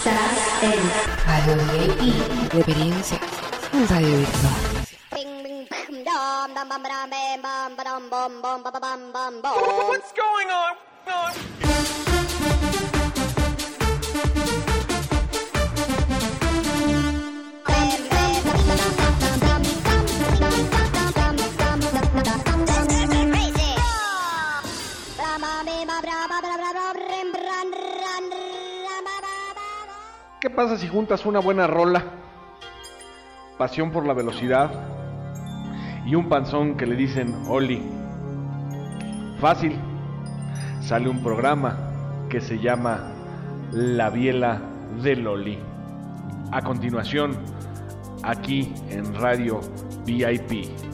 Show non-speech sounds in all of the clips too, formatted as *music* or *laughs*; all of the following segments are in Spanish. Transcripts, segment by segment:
Estás en Radio VIP. Experiencia en Radio Virtual. What's going on? ¿Qué pasa si juntas una buena rola, pasión por la velocidad y un panzón que le dicen Oli? Fácil, sale un programa que se llama La Biela del Oli. A continuación, aquí en Radio VIP.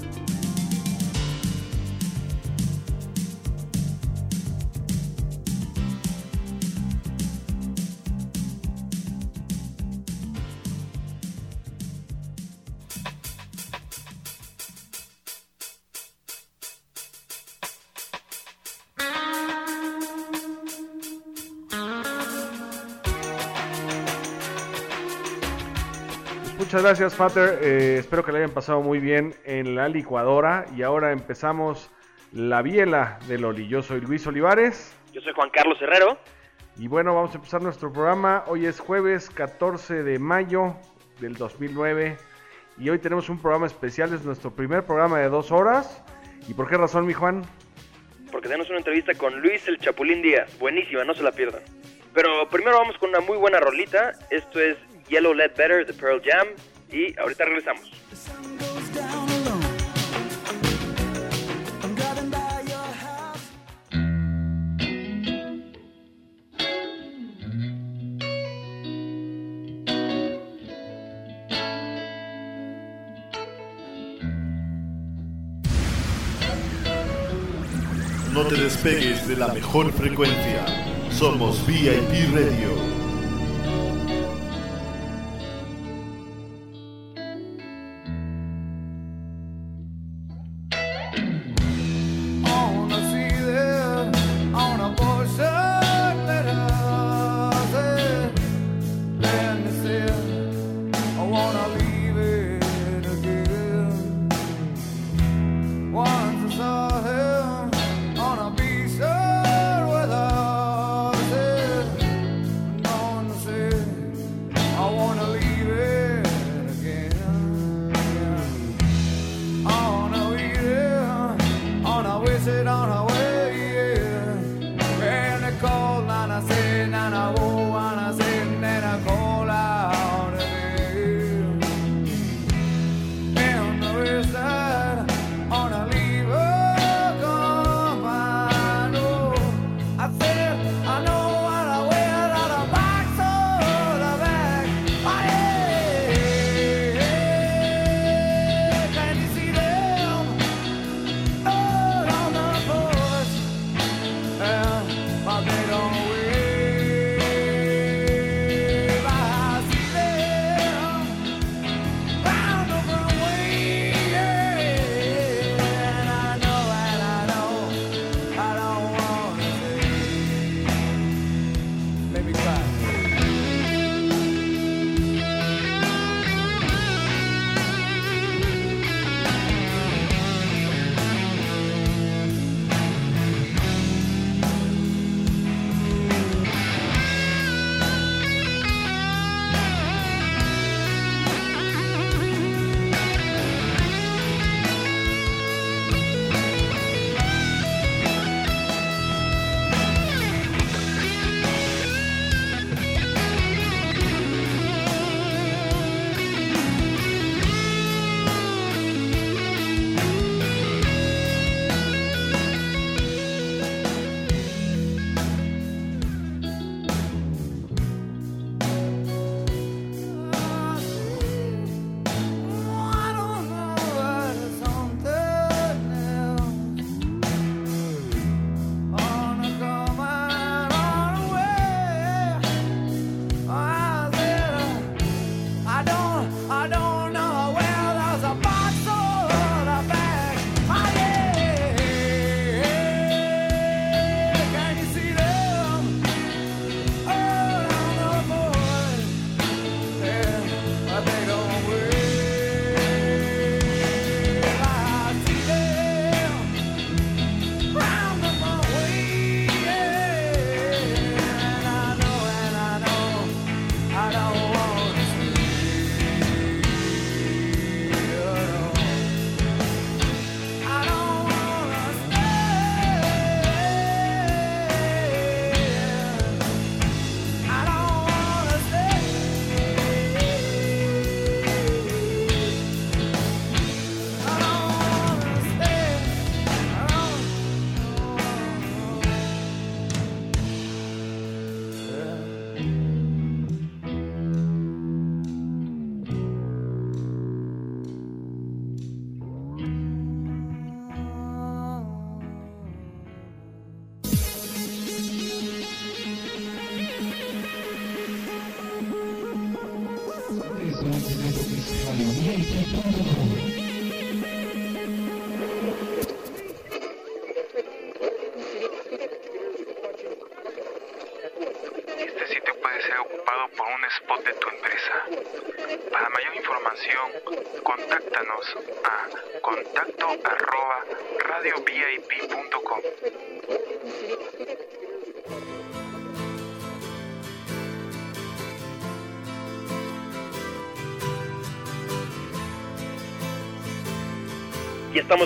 Gracias, Fater. Eh, espero que le hayan pasado muy bien en la licuadora. Y ahora empezamos la biela de Loli. Yo soy Luis Olivares. Yo soy Juan Carlos Herrero. Y bueno, vamos a empezar nuestro programa. Hoy es jueves 14 de mayo del 2009. Y hoy tenemos un programa especial. Es nuestro primer programa de dos horas. ¿Y por qué razón, mi Juan? Porque tenemos una entrevista con Luis el Chapulín Díaz. Buenísima, no se la pierdan. Pero primero vamos con una muy buena rolita. Esto es Yellow Led Better de Pearl Jam. Y ahorita regresamos. No te despegues de la mejor frecuencia. Somos VIP Radio.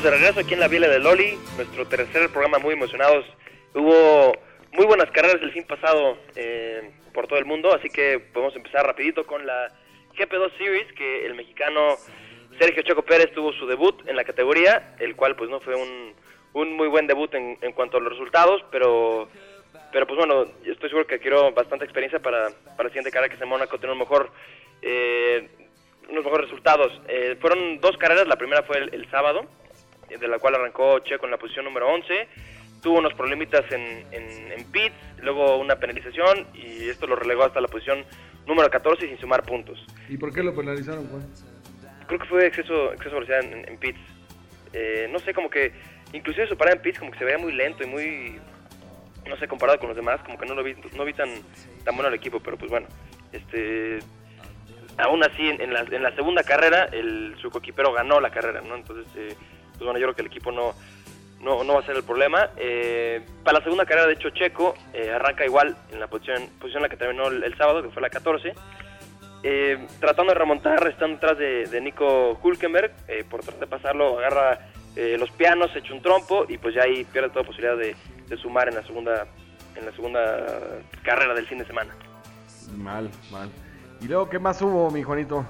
De regreso aquí en la Vila de Loli, nuestro tercer programa muy emocionados. Hubo muy buenas carreras el fin pasado eh, por todo el mundo, así que podemos empezar rapidito con la GP2 Series, que el mexicano Sergio Choco Pérez tuvo su debut en la categoría, el cual pues no fue un, un muy buen debut en, en cuanto a los resultados, pero pero pues bueno, estoy seguro que quiero bastante experiencia para, para la siguiente carrera que es en Mónaco tener un mejor eh, unos mejores resultados. Eh, fueron dos carreras, la primera fue el, sábado, de la cual arrancó Checo en la posición número 11, tuvo unos problemitas en, en, en pits, luego una penalización y esto lo relegó hasta la posición número 14 sin sumar puntos. ¿Y por qué lo penalizaron, Juan? Creo que fue exceso, exceso de velocidad en, en pits. Eh, no sé, como que inclusive su parada en pits como que se veía muy lento y muy, no sé, comparado con los demás, como que no lo vi, no vi tan, tan bueno el equipo, pero pues bueno, este aún así en, en la, en la segunda carrera el su coequipero ganó la carrera, ¿no? Entonces, eh, pues bueno, yo creo que el equipo no, no, no va a ser el problema. Eh, para la segunda carrera, de hecho, Checo eh, arranca igual en la posición, posición en la que terminó el, el sábado, que fue la 14. Eh, tratando de remontar, estando atrás de, de Nico Hulkenberg, por tratar de pasarlo, agarra los pianos, echa un trompo y pues ya ahí pierde toda posibilidad de, de sumar en la segunda en la segunda carrera del fin de semana. Mal, mal. ¿Y luego qué más hubo, mi Juanito?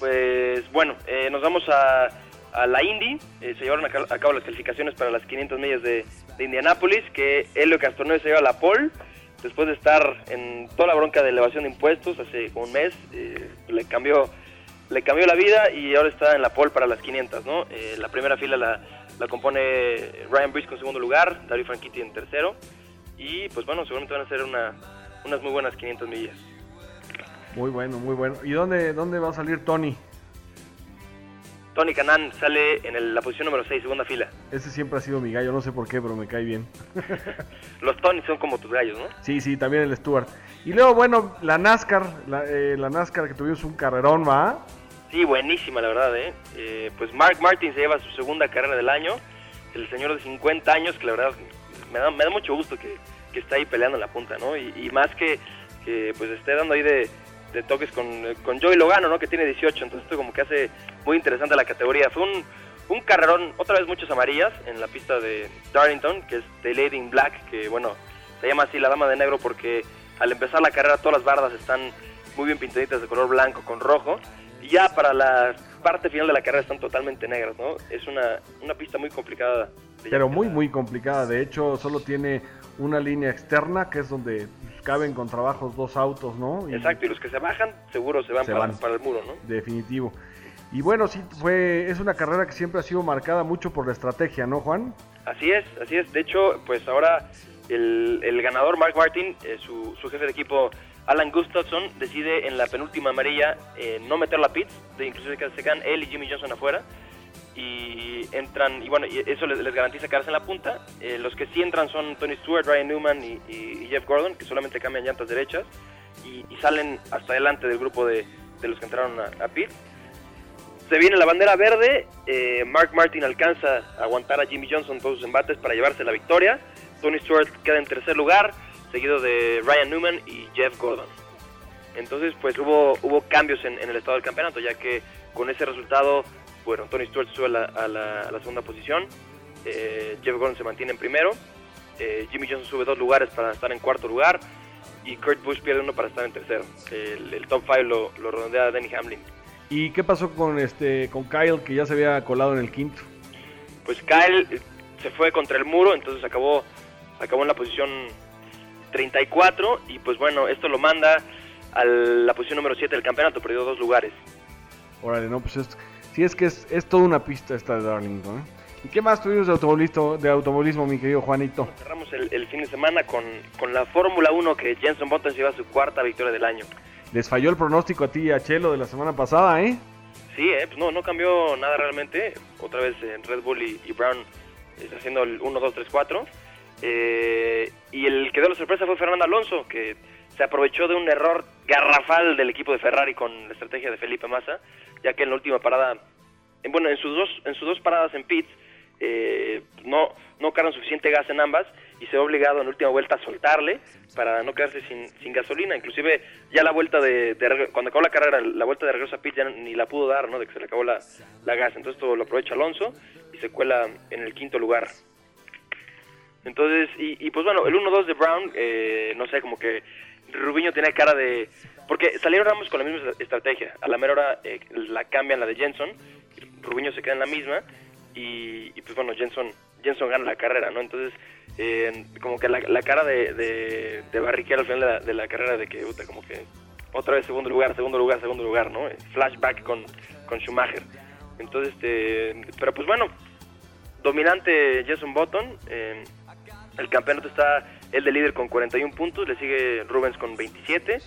Pues bueno, eh, nos vamos a, a la Indy. Eh, se llevaron a, ca- a cabo las calificaciones para las 500 millas de, de Indianápolis, que Helio Castorneo se lleva la pole. Después de estar en toda la bronca de elevación de impuestos hace un mes, eh, le cambió le cambió la vida y ahora está en la pole para las 500, ¿no? Eh, la primera fila la, la compone Ryan Briscoe en segundo lugar, Dario Franchitti en tercero. Y pues bueno, seguramente van a ser una, unas muy buenas 500 millas. Muy bueno, muy bueno. ¿Y dónde, dónde va a salir Tony? Tony Canan sale en el- la posición número 6, segunda fila. Ese siempre ha sido mi gallo, no sé por qué, pero me cae bien. *laughs* Los Tony son como tus gallos, ¿no? Sí, sí, también el Stuart. Y luego, bueno, la NASCAR, la, eh, la NASCAR que tuvimos un carrerón, ¿va? Sí, buenísima la verdad, ¿eh? Eh, Pues Mark Martin se lleva su segunda carrera del año. El señor de 50 años, que la verdad me da, me da mucho gusto que, que está ahí peleando en la punta, ¿no? Y, y más que, que pues esté dando ahí de, de toques con, eh, con Joey Logano, ¿no? Que tiene 18, entonces esto como que hace muy interesante la categoría. Fue un, un carrerón, otra vez muchas amarillas en la pista de Darlington, que es The Lady in Black, que bueno, se llama así la dama de negro porque al empezar la carrera todas las bardas están muy bien pintaditas de color blanco con rojo. Y ya para la parte final de la carrera están totalmente negras, ¿no? Es una, una pista muy complicada. Pero muy, muy complicada. De hecho, solo tiene una línea externa, que es donde caben con trabajos dos autos, ¿no? Y- Exacto, y los que se bajan seguro se van, Se para, van. para el muro, ¿no? Definitivo. Y bueno, sí, fue, es una carrera que siempre ha sido marcada mucho por la estrategia, ¿no, Juan? Así es, así es. De hecho, pues ahora el, el ganador, Mark Martin, eh, su, su jefe de equipo, Alan Gustafson, decide en la penúltima amarilla eh, no meter la pits, de inclusive que se quedan él y Jimmy Johnson afuera. Y entran, y bueno, y eso les, garantiza quedarse en la punta. Eh, los que sí entran son Tony Stewart, Ryan Newman y, Jeff Gordon, que solamente cambian llantas derechas y, salen hasta adelante del grupo de, de los que entraron a, a pit. Se viene la bandera verde, eh, Mark Martin alcanza a aguantar a Jimmy Johnson todos sus embates para llevarse la victoria. Tony Stewart queda en tercer lugar, seguido de Ryan Newman y Jeff Gordon. Entonces, pues hubo, hubo cambios en el estado del campeonato, ya que con ese resultado, bueno, Tony Stewart sube a la, a la- a la segunda posición, eh, Jeff Gordon se mantiene en primero, eh, Jimmy Johnson sube dos lugares para estar en cuarto lugar y Kurt Busch pierde uno para estar en tercero. El, el top 5 lo, lo redondea Denny Hamlin. ¿Y qué pasó con este con Kyle, que ya se había colado en el quinto? pues Kyle eh, se fue contra el muro, entonces acabó, acabó en la posición 34 y pues bueno, esto lo manda a la posición número 7 del campeonato, perdió dos lugares. Órale, no, pues es, sí es que es, es toda una pista esta de Darlington. ¿eh? ¿Y qué más tuvimos de automovilismo, de automovilismo mi querido Juanito? Cerramos el, el fin de semana con, con la Fórmula 1 que Jenson Button lleva su cuarta victoria del año. Les falló el pronóstico a ti y a Chelo de la semana pasada, ¿eh? Sí, eh, pues no, no cambió nada realmente. Otra vez en Red Bull y, y Brown está haciendo el 1, 2, 3, 4. Eh, y el que dio la sorpresa fue Fernando Alonso, que se aprovechó de un error garrafal del equipo de Ferrari con la estrategia de Felipe Massa, ya que en la última parada, bueno, en sus dos, en sus dos paradas en pits, eh, no, no cargan suficiente gas en ambas y se ve obligado en última vuelta a soltarle para no quedarse sin, sin gasolina. Inclusive ya la vuelta de, cuando acabó la carrera, la vuelta de regreso a pit ya ni la pudo dar, ¿no? De que se le acabó la, gas. Entonces esto lo aprovecha Alonso y se cuela en el quinto lugar. Entonces, y, y pues bueno, el 1-2 de Brown, eh, no sé, como que Rubiño tenía cara de... Porque salieron ambos con la misma estrategia. A la mera hora eh, la cambian la de Jenson, Rubiño se queda en la misma y, pues bueno, Jenson, Jenson gana la carrera, ¿no? Entonces, eh, como que la, cara de, de, de Barrichello al final de la, de la carrera de que, puta, como que otra vez segundo lugar, segundo lugar, segundo lugar, ¿no? Flashback con, con Schumacher. Entonces, este, pero pues bueno, dominante Jason Button. eh, el campeonato está el de líder con 41 puntos, le sigue Rubens con 27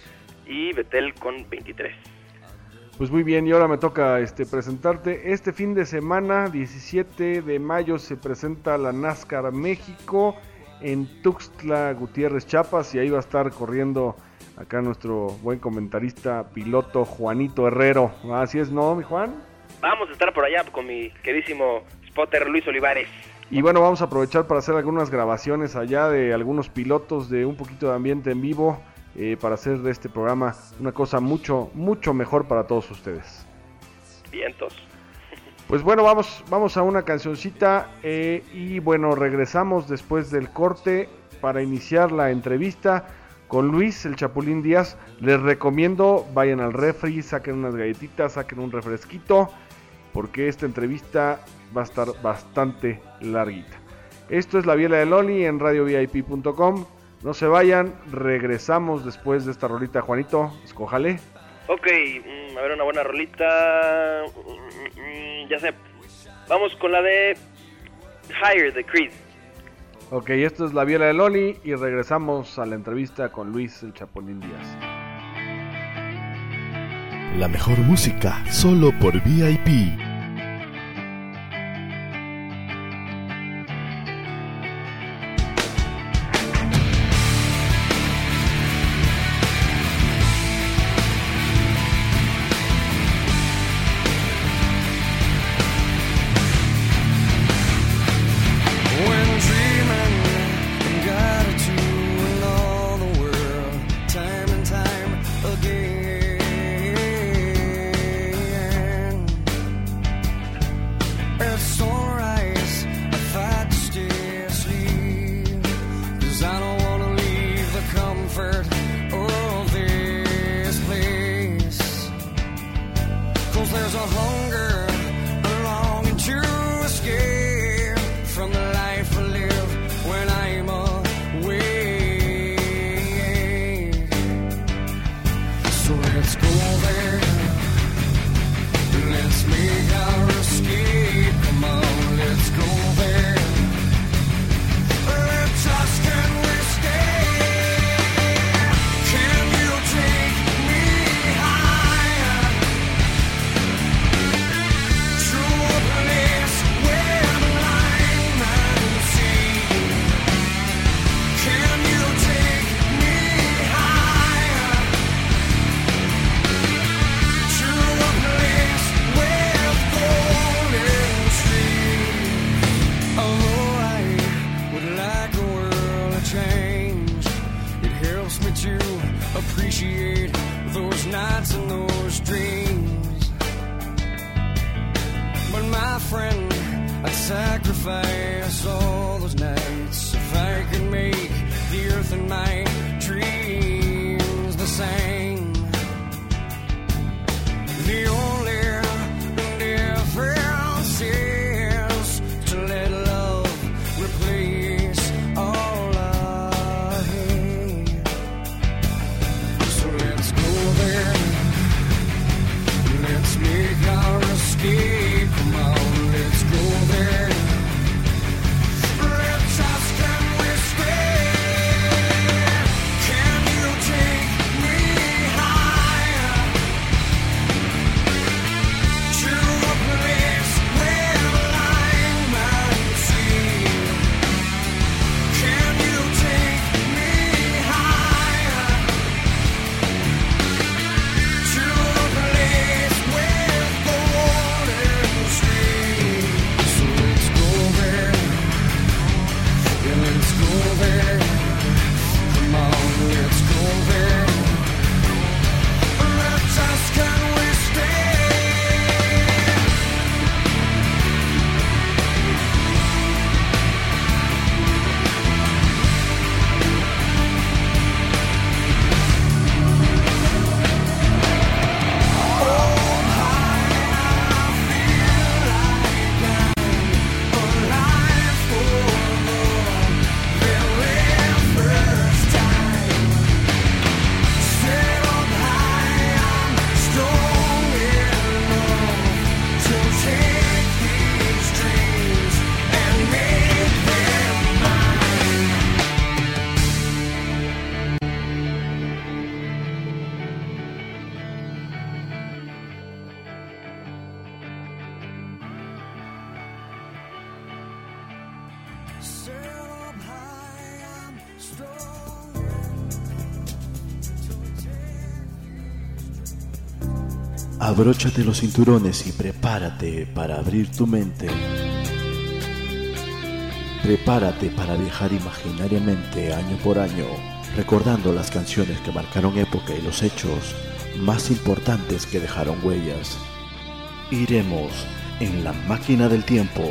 y Vettel con 23. Pues muy bien, y ahora me toca este presentarte. Este fin de semana, 17 de mayo, se presenta la NASCAR México en Tuxtla Gutiérrez, Chiapas, y ahí va a estar corriendo acá nuestro buen comentarista, piloto Juanito Herrero. Así es, ¿no, mi Juan? Vamos a estar por allá con mi queridísimo spotter Luis Olivares. Y bueno, vamos a aprovechar para hacer algunas grabaciones allá de algunos pilotos de un poquito de ambiente en vivo eh, para hacer de este programa una cosa mucho, mucho mejor para todos ustedes. Vientos. Pues bueno, vamos, vamos a una cancioncita eh, y bueno, regresamos después del corte para iniciar la entrevista con Luis, el Chapulín Díaz. Les recomiendo, vayan al refri, saquen unas galletitas, saquen un refresquito, porque esta entrevista va a estar bastante larguita. Esto es La Biela de Loli en radiovip.com. No se vayan, regresamos después de esta rolita, Juanito, escójale. Ok, mm, a ver una buena rolita. Mm, mm, ya sé. Vamos con la de Higher de Creed. Ok, esto es La Biela de Loli y regresamos a la entrevista con Luis el Chapulín Díaz. La mejor música solo por VIP. Abróchate los cinturones y prepárate para abrir tu mente. Prepárate para viajar imaginariamente año por año, recordando las canciones que marcaron época y los hechos más importantes que dejaron huellas. Iremos en la máquina del tiempo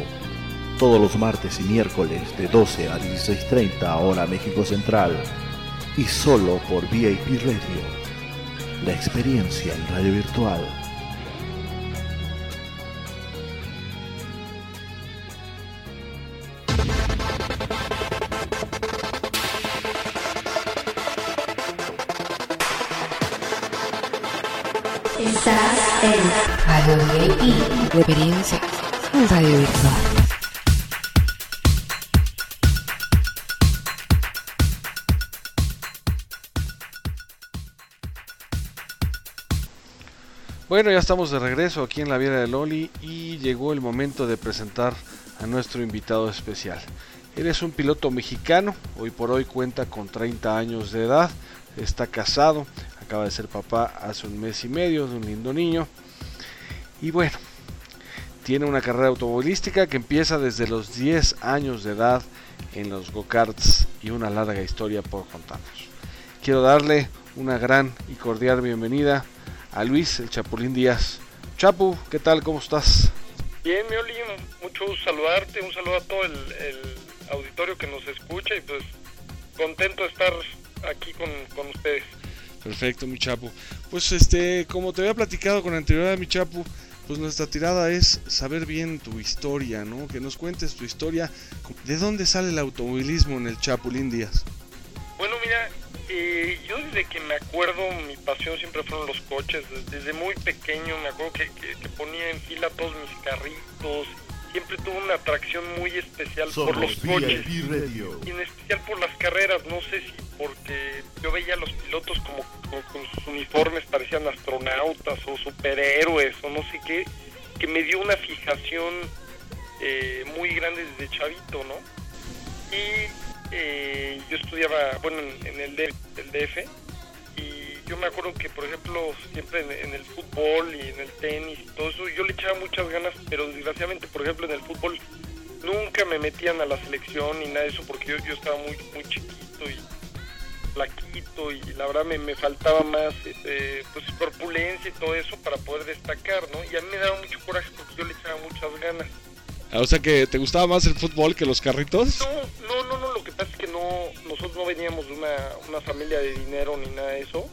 todos los martes y miércoles de 12 a 16.30 hora México Central y solo por VIP Radio. La experiencia en radio virtual. Bueno, ya estamos de regreso aquí en la Viera de Loli y llegó el momento de presentar a nuestro invitado especial. Él es un piloto mexicano, hoy por hoy cuenta con 30 años de edad, está casado, acaba de ser papá hace un mes y medio de un lindo niño. Y bueno, tiene una carrera automovilística que empieza desde los 10 años de edad en los go-karts y una larga historia por contarnos. Quiero darle una gran y cordial bienvenida a Luis el Chapulín Díaz. Chapu, ¿qué tal? ¿Cómo estás? Bien, Mioli, mucho gusto saludarte, un saludo a todo el, el auditorio que nos escucha y pues contento de estar aquí con, con ustedes. Perfecto, mi Chapu. Pues este, como te había platicado con anterioridad, mi Chapu, pues nuestra tirada es saber bien tu historia, ¿no? Que nos cuentes tu historia. ¿De dónde sale el automovilismo en el Chapulín Díaz? Bueno, mira, eh, yo desde que me acuerdo, mi pasión siempre fueron los coches. Desde muy pequeño me acuerdo que, que- que ponía en fila todos mis carritos. Siempre tuve una atracción muy especial por los coches. Y en especial por las carreras, no sé si porque yo veía a los pilotos como, como con sus uniformes parecían astronautas o superhéroes o no sé qué, que me dio una fijación eh, muy grande desde chavito, ¿no? Y eh, yo estudiaba, bueno, en, en el, D- el DF yo me acuerdo que, por ejemplo, siempre en, en el fútbol y en el tenis y todo eso, yo le echaba muchas ganas, pero desgraciadamente, por ejemplo, en el fútbol nunca me metían a la selección ni nada de eso porque yo, yo estaba muy muy chiquito y flaquito y la verdad me, me faltaba más este, pues corpulencia y todo eso para poder destacar, ¿no? Y a mí me daba mucho coraje porque yo le echaba muchas ganas. Ah, O sea que te gustaba más el fútbol que los carritos. No, no, no, no, lo que pasa es que no, nosotros no veníamos de una, una familia de dinero ni nada de eso.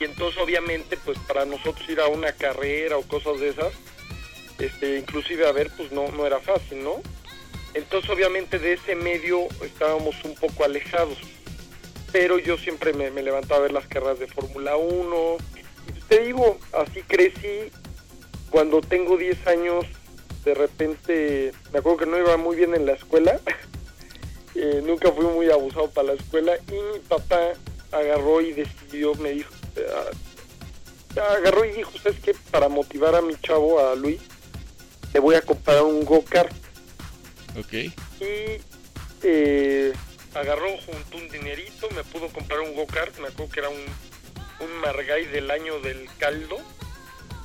Y entonces obviamente pues para nosotros ir a una carrera o cosas de esas, este, inclusive a ver pues no, no era fácil, ¿no? Entonces obviamente de ese medio estábamos un poco alejados. Pero yo siempre me, levantaba a ver las carreras de Fórmula 1. Y te digo, así crecí. Cuando tengo 10 años, de repente, me acuerdo que no iba muy bien en la escuela. *laughs* Eh, nunca fui muy abusado para la escuela. Y mi papá agarró y decidió, me dijo, agarró y dijo, ¿sabes qué? Para motivar a mi chavo, a Luis, te voy a comprar un go-kart. Ok. Y eh, agarró junto un dinerito, me pudo comprar un go-kart, me acuerdo que era un, un Margay del año del caldo,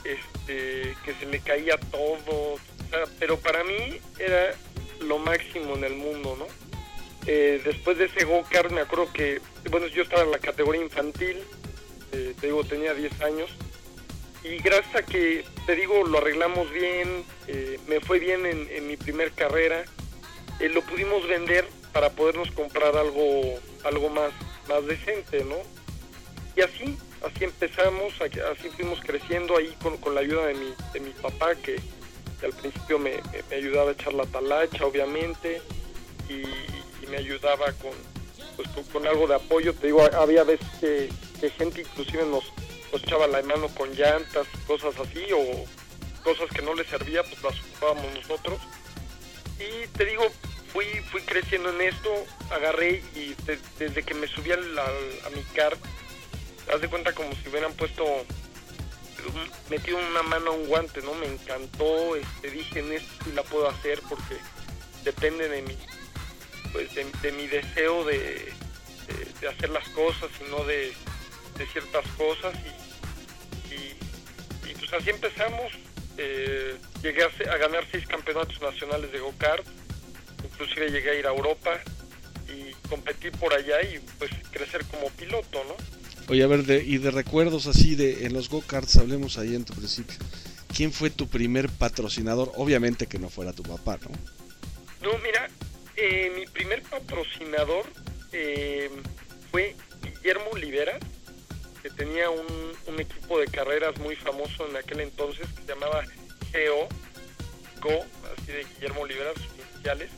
este, que se le caía todo, o sea, pero para mí era lo máximo en el mundo, ¿no? Eh, después de ese go-kart me acuerdo que, bueno, yo estaba en la categoría infantil, eh, te digo, tenía 10 años, y gracias a que, te digo, lo arreglamos bien, eh, me fue bien en, en mi primer carrera, eh, lo pudimos vender para podernos comprar algo algo más más decente, ¿no? Y así, así empezamos, así fuimos creciendo ahí con, con la ayuda de mi, de mi papá que, al principio me, ayudaba a echar la talacha, obviamente, y, y me ayudaba con, pues, con, con algo de apoyo. Te digo, había veces que, que gente inclusive nos, nos echaba la mano con llantas, cosas así, o cosas que no les servía, pues las ocupábamos nosotros. Y te digo, fui fui creciendo en esto, agarré y de- desde que me subí a mi car, haz de cuenta como si hubieran puesto, metido una mano a un guante, ¿no? Me encantó, este, dije en esto sí la puedo hacer porque depende de mí. pues de, mi deseo de, de- de hacer las cosas y no de, de ciertas cosas y, y, y, pues así empezamos Eh, llegué a, ganar seis campeonatos nacionales de go-kart inclusive llegué a ir a Europa y competí por allá y pues crecer como piloto no Oye, a ver, de, y de recuerdos así de en los go-karts, hablemos ahí en tu principio. ¿Quién fue tu primer patrocinador? Obviamente que no fuera tu papá, ¿no? No, mira, eh, mi primer patrocinador eh, fue Guillermo Olivera, que tenía un, un equipo de carreras muy famoso en aquel entonces que se llamaba GO, Go, así de Guillermo Olivera, sus iniciales.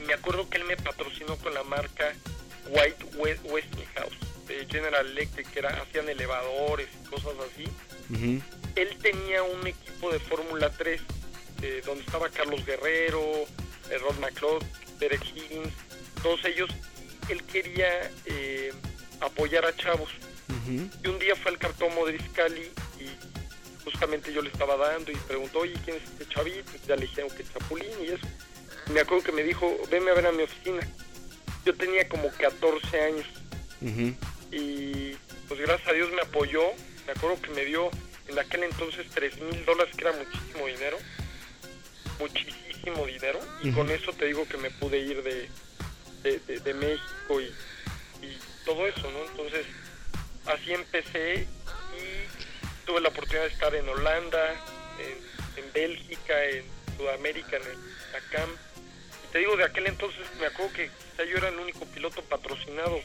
Y me acuerdo que él me patrocinó con la marca White We- Westinghouse de General Electric, que era, hacían elevadores y cosas así él tenía un equipo de Fórmula 3 eh, donde estaba Carlos Guerrero, eh, Rod McLeod, Derek Higgins, todos ellos. Él quería eh, apoyar a chavos. Y un día fue al cartómo de Iscali y justamente yo le estaba dando y preguntó, oye, ¿quién es este chavito? Ya le dijeron que es Chapulín y eso. Y me acuerdo que me dijo, venme a ver a mi oficina. Yo tenía como 14 años y pues gracias a Dios me apoyó. Me acuerdo que me dio en aquel entonces 3 mil dólares, que era muchísimo dinero. Muchísimo dinero. Y con eso te digo que me pude ir de, de, de- de México y, y todo eso, ¿no? Entonces, así empecé y tuve la oportunidad de estar en Holanda, en, Bélgica, en Sudamérica, en el TACAM. Y te digo, de aquel entonces me acuerdo que quizá yo era el único piloto patrocinado.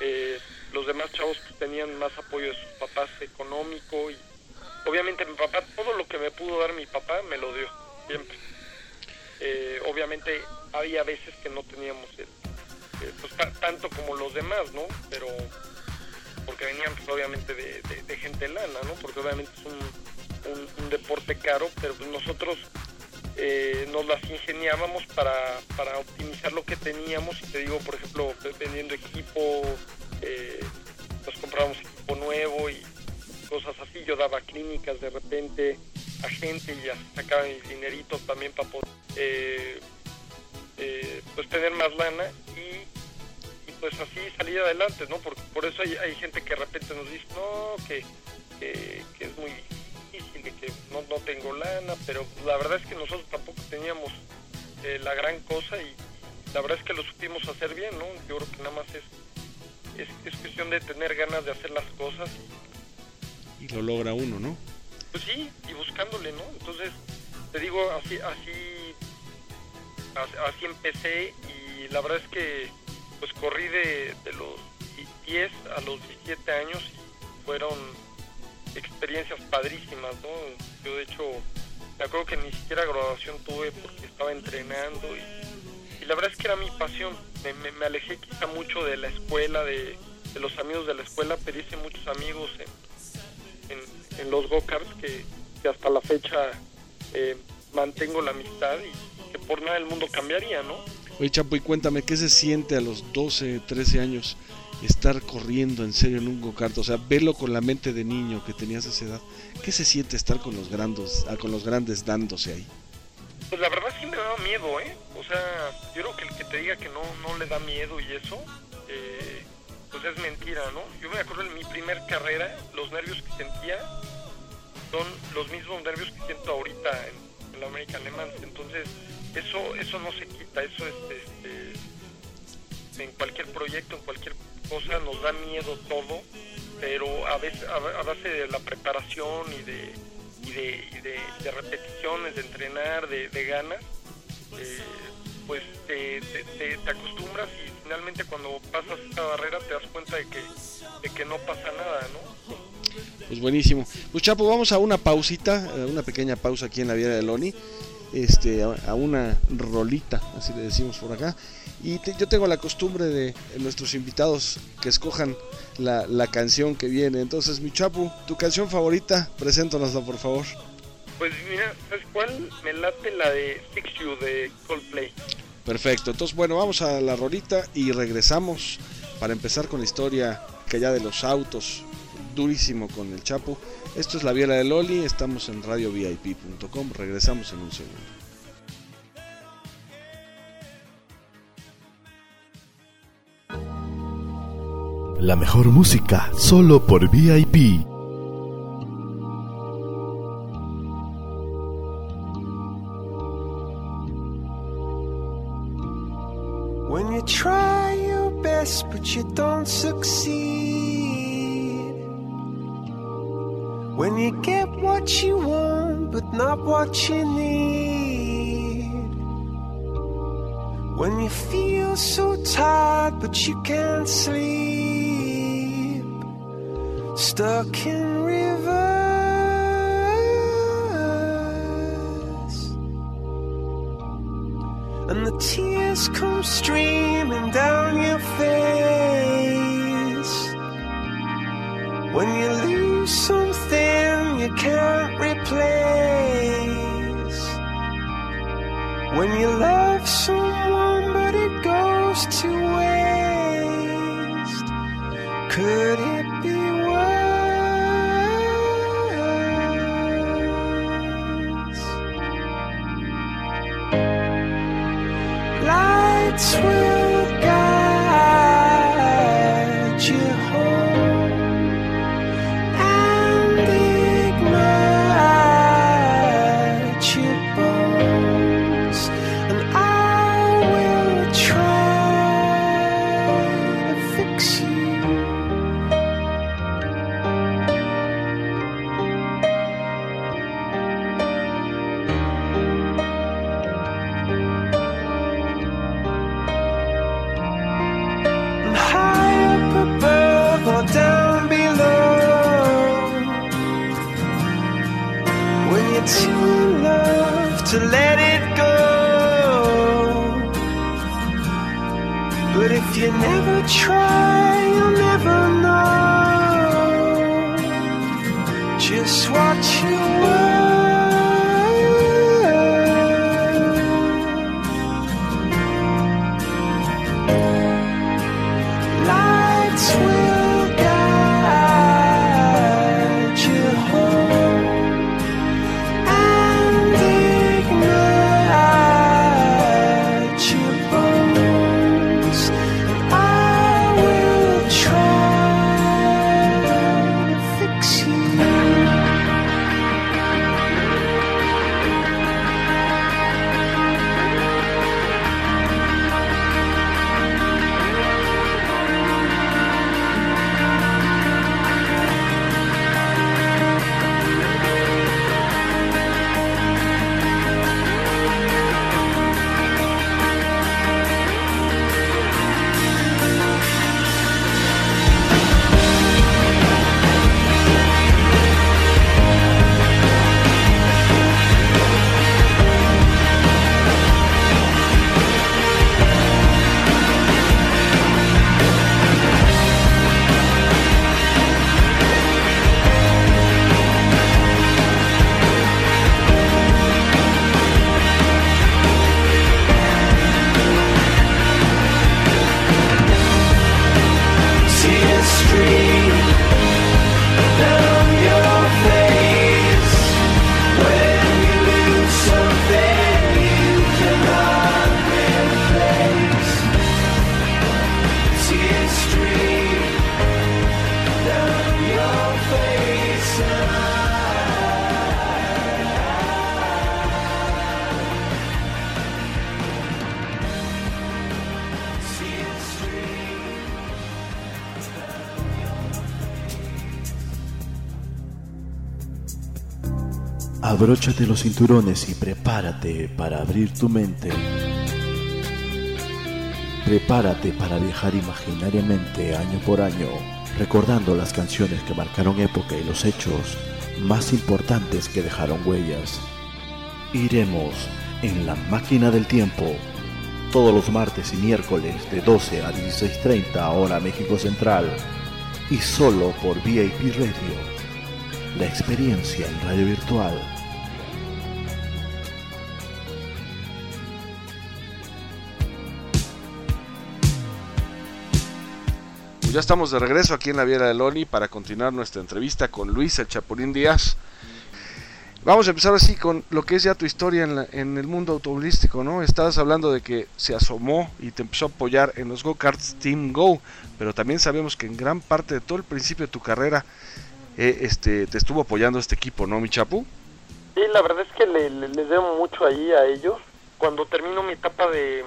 Eh, los demás chavos pues, tenían más apoyo de sus papás económico y obviamente mi papá, todo lo que me pudo dar mi papá me lo dio, siempre. Eh, obviamente había veces que no teníamos el, eh, pues, ta- tanto como los demás, ¿no? Pero porque venían pues, obviamente de, gente lana, ¿no? Porque obviamente es un, un- deporte caro, pero pues, nosotros eh, nos las ingeniábamos para, para optimizar lo que teníamos. Y te digo, por ejemplo, ve- vendiendo equipo, eh, nos comprábamos equipo nuevo y cosas así, yo daba clínicas de repente a gente y ya sacaba mi dinerito también para poder eh, eh, pues tener más lana. Y, pues así salir adelante, ¿no? Porque por eso hay, hay gente que de repente nos dice, no, que, que, que es muy difícil, de que no, no tengo lana, pero la verdad es que nosotros tampoco teníamos eh, la gran cosa y la verdad es que lo supimos hacer bien, ¿no? Yo creo que nada más es, es, es cuestión de tener ganas de hacer las cosas Y lo logra uno, ¿no? pues sí, y buscándole, ¿no? Entonces, te digo, así, así, as- así empecé y la verdad es que pues corrí de, de los 10 a los 17 años y fueron experiencias padrísimas, ¿no? Yo de hecho, me acuerdo que ni siquiera graduación tuve porque estaba entrenando y, la verdad es que era mi pasión. Me, me- alejé quizá mucho de la escuela, de, de los amigos de la escuela, pero muchos amigos en, en, en los go-karts que, que hasta la fecha eh, mantengo la amistad y que por nada del mundo cambiaría, ¿no? Oye, Chapo, y cuéntame, ¿qué se siente a los 12, 13 años estar corriendo en serio en un go-kart? O sea, velo con la mente de niño que tenías esa edad. ¿Qué se siente estar con los grandes, ah, con los grandes dándose ahí? Pues la verdad sí me daba miedo, ¿eh? O sea, yo creo que el que te diga que no, no le da miedo y eso, eh, pues es mentira, ¿no? Yo me acuerdo en mi primer carrera, los nervios que sentía son los mismos nervios que siento ahorita en, en la American Le Mans. Entonces, eso, eso no se quita, eso es, este, en cualquier proyecto, en cualquier cosa nos da miedo todo, pero a veces a, base de la preparación y de y de, y de, repeticiones, de entrenar, de, ganas, eh, pues te, te- te- acostumbras y finalmente cuando pasas esta barrera te das cuenta de que, de que no pasa nada, ¿no? Pues buenísimo. Pues Chapo, vamos a una pausita, eh, una pequeña pausa aquí en la Viera de Loni, este, a, una rolita, así le decimos por acá. Y te- yo tengo la costumbre de eh, nuestros invitados que escojan la, la canción que viene. Entonces, mi Chapo, tu canción favorita, preséntanosla por favor. Pues mira, ¿sabes cuál? Me late la de Six You de Coldplay. Perfecto, entonces bueno, vamos a la rolita y regresamos para empezar con la historia que ya de los autos, durísimo con el Chapo. Esto es La Biela de Loli, estamos en radiovip.com, regresamos en un segundo. La mejor música, solo por VIP. When you try your best but you don't succeed When you get what you want but not what you need. When you feel so tired but you can't sleep. Stuck in rivers. And the tears come streaming down your face. When you When you love Abróchate los cinturones y prepárate para abrir tu mente. Prepárate para viajar imaginariamente año por año, recordando las canciones que marcaron época y los hechos más importantes que dejaron huellas. Iremos en la máquina del tiempo todos los martes y miércoles de 12 a 16.30 hora México Central y solo por VIP Radio la experiencia en radio virtual. Ya estamos de regreso aquí en la Viera de Loni para continuar nuestra entrevista con Luis el Chapulín Díaz. Vamos a empezar así con lo que es ya tu historia en, la- en el mundo automovilístico, ¿no? Estabas hablando de que se asomó y te empezó a apoyar en los go-karts Team Go, pero también sabemos que en gran parte de todo el principio de tu carrera eh, este, te estuvo apoyando este equipo, ¿no, mi chapu? Sí, la verdad es que le- le- les debo mucho ahí a ellos. Cuando termino mi etapa de,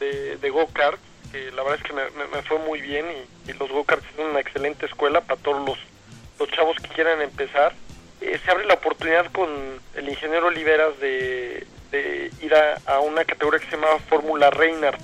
de, de go-kart, que la verdad es que me, me- me fue muy bien y, y los go-karts son una excelente escuela para todos los, los chavos que quieran empezar. Eh, se abre la oportunidad con el ingeniero Oliveras de, de ir a, a una categoría que se llamaba Fórmula Reynard,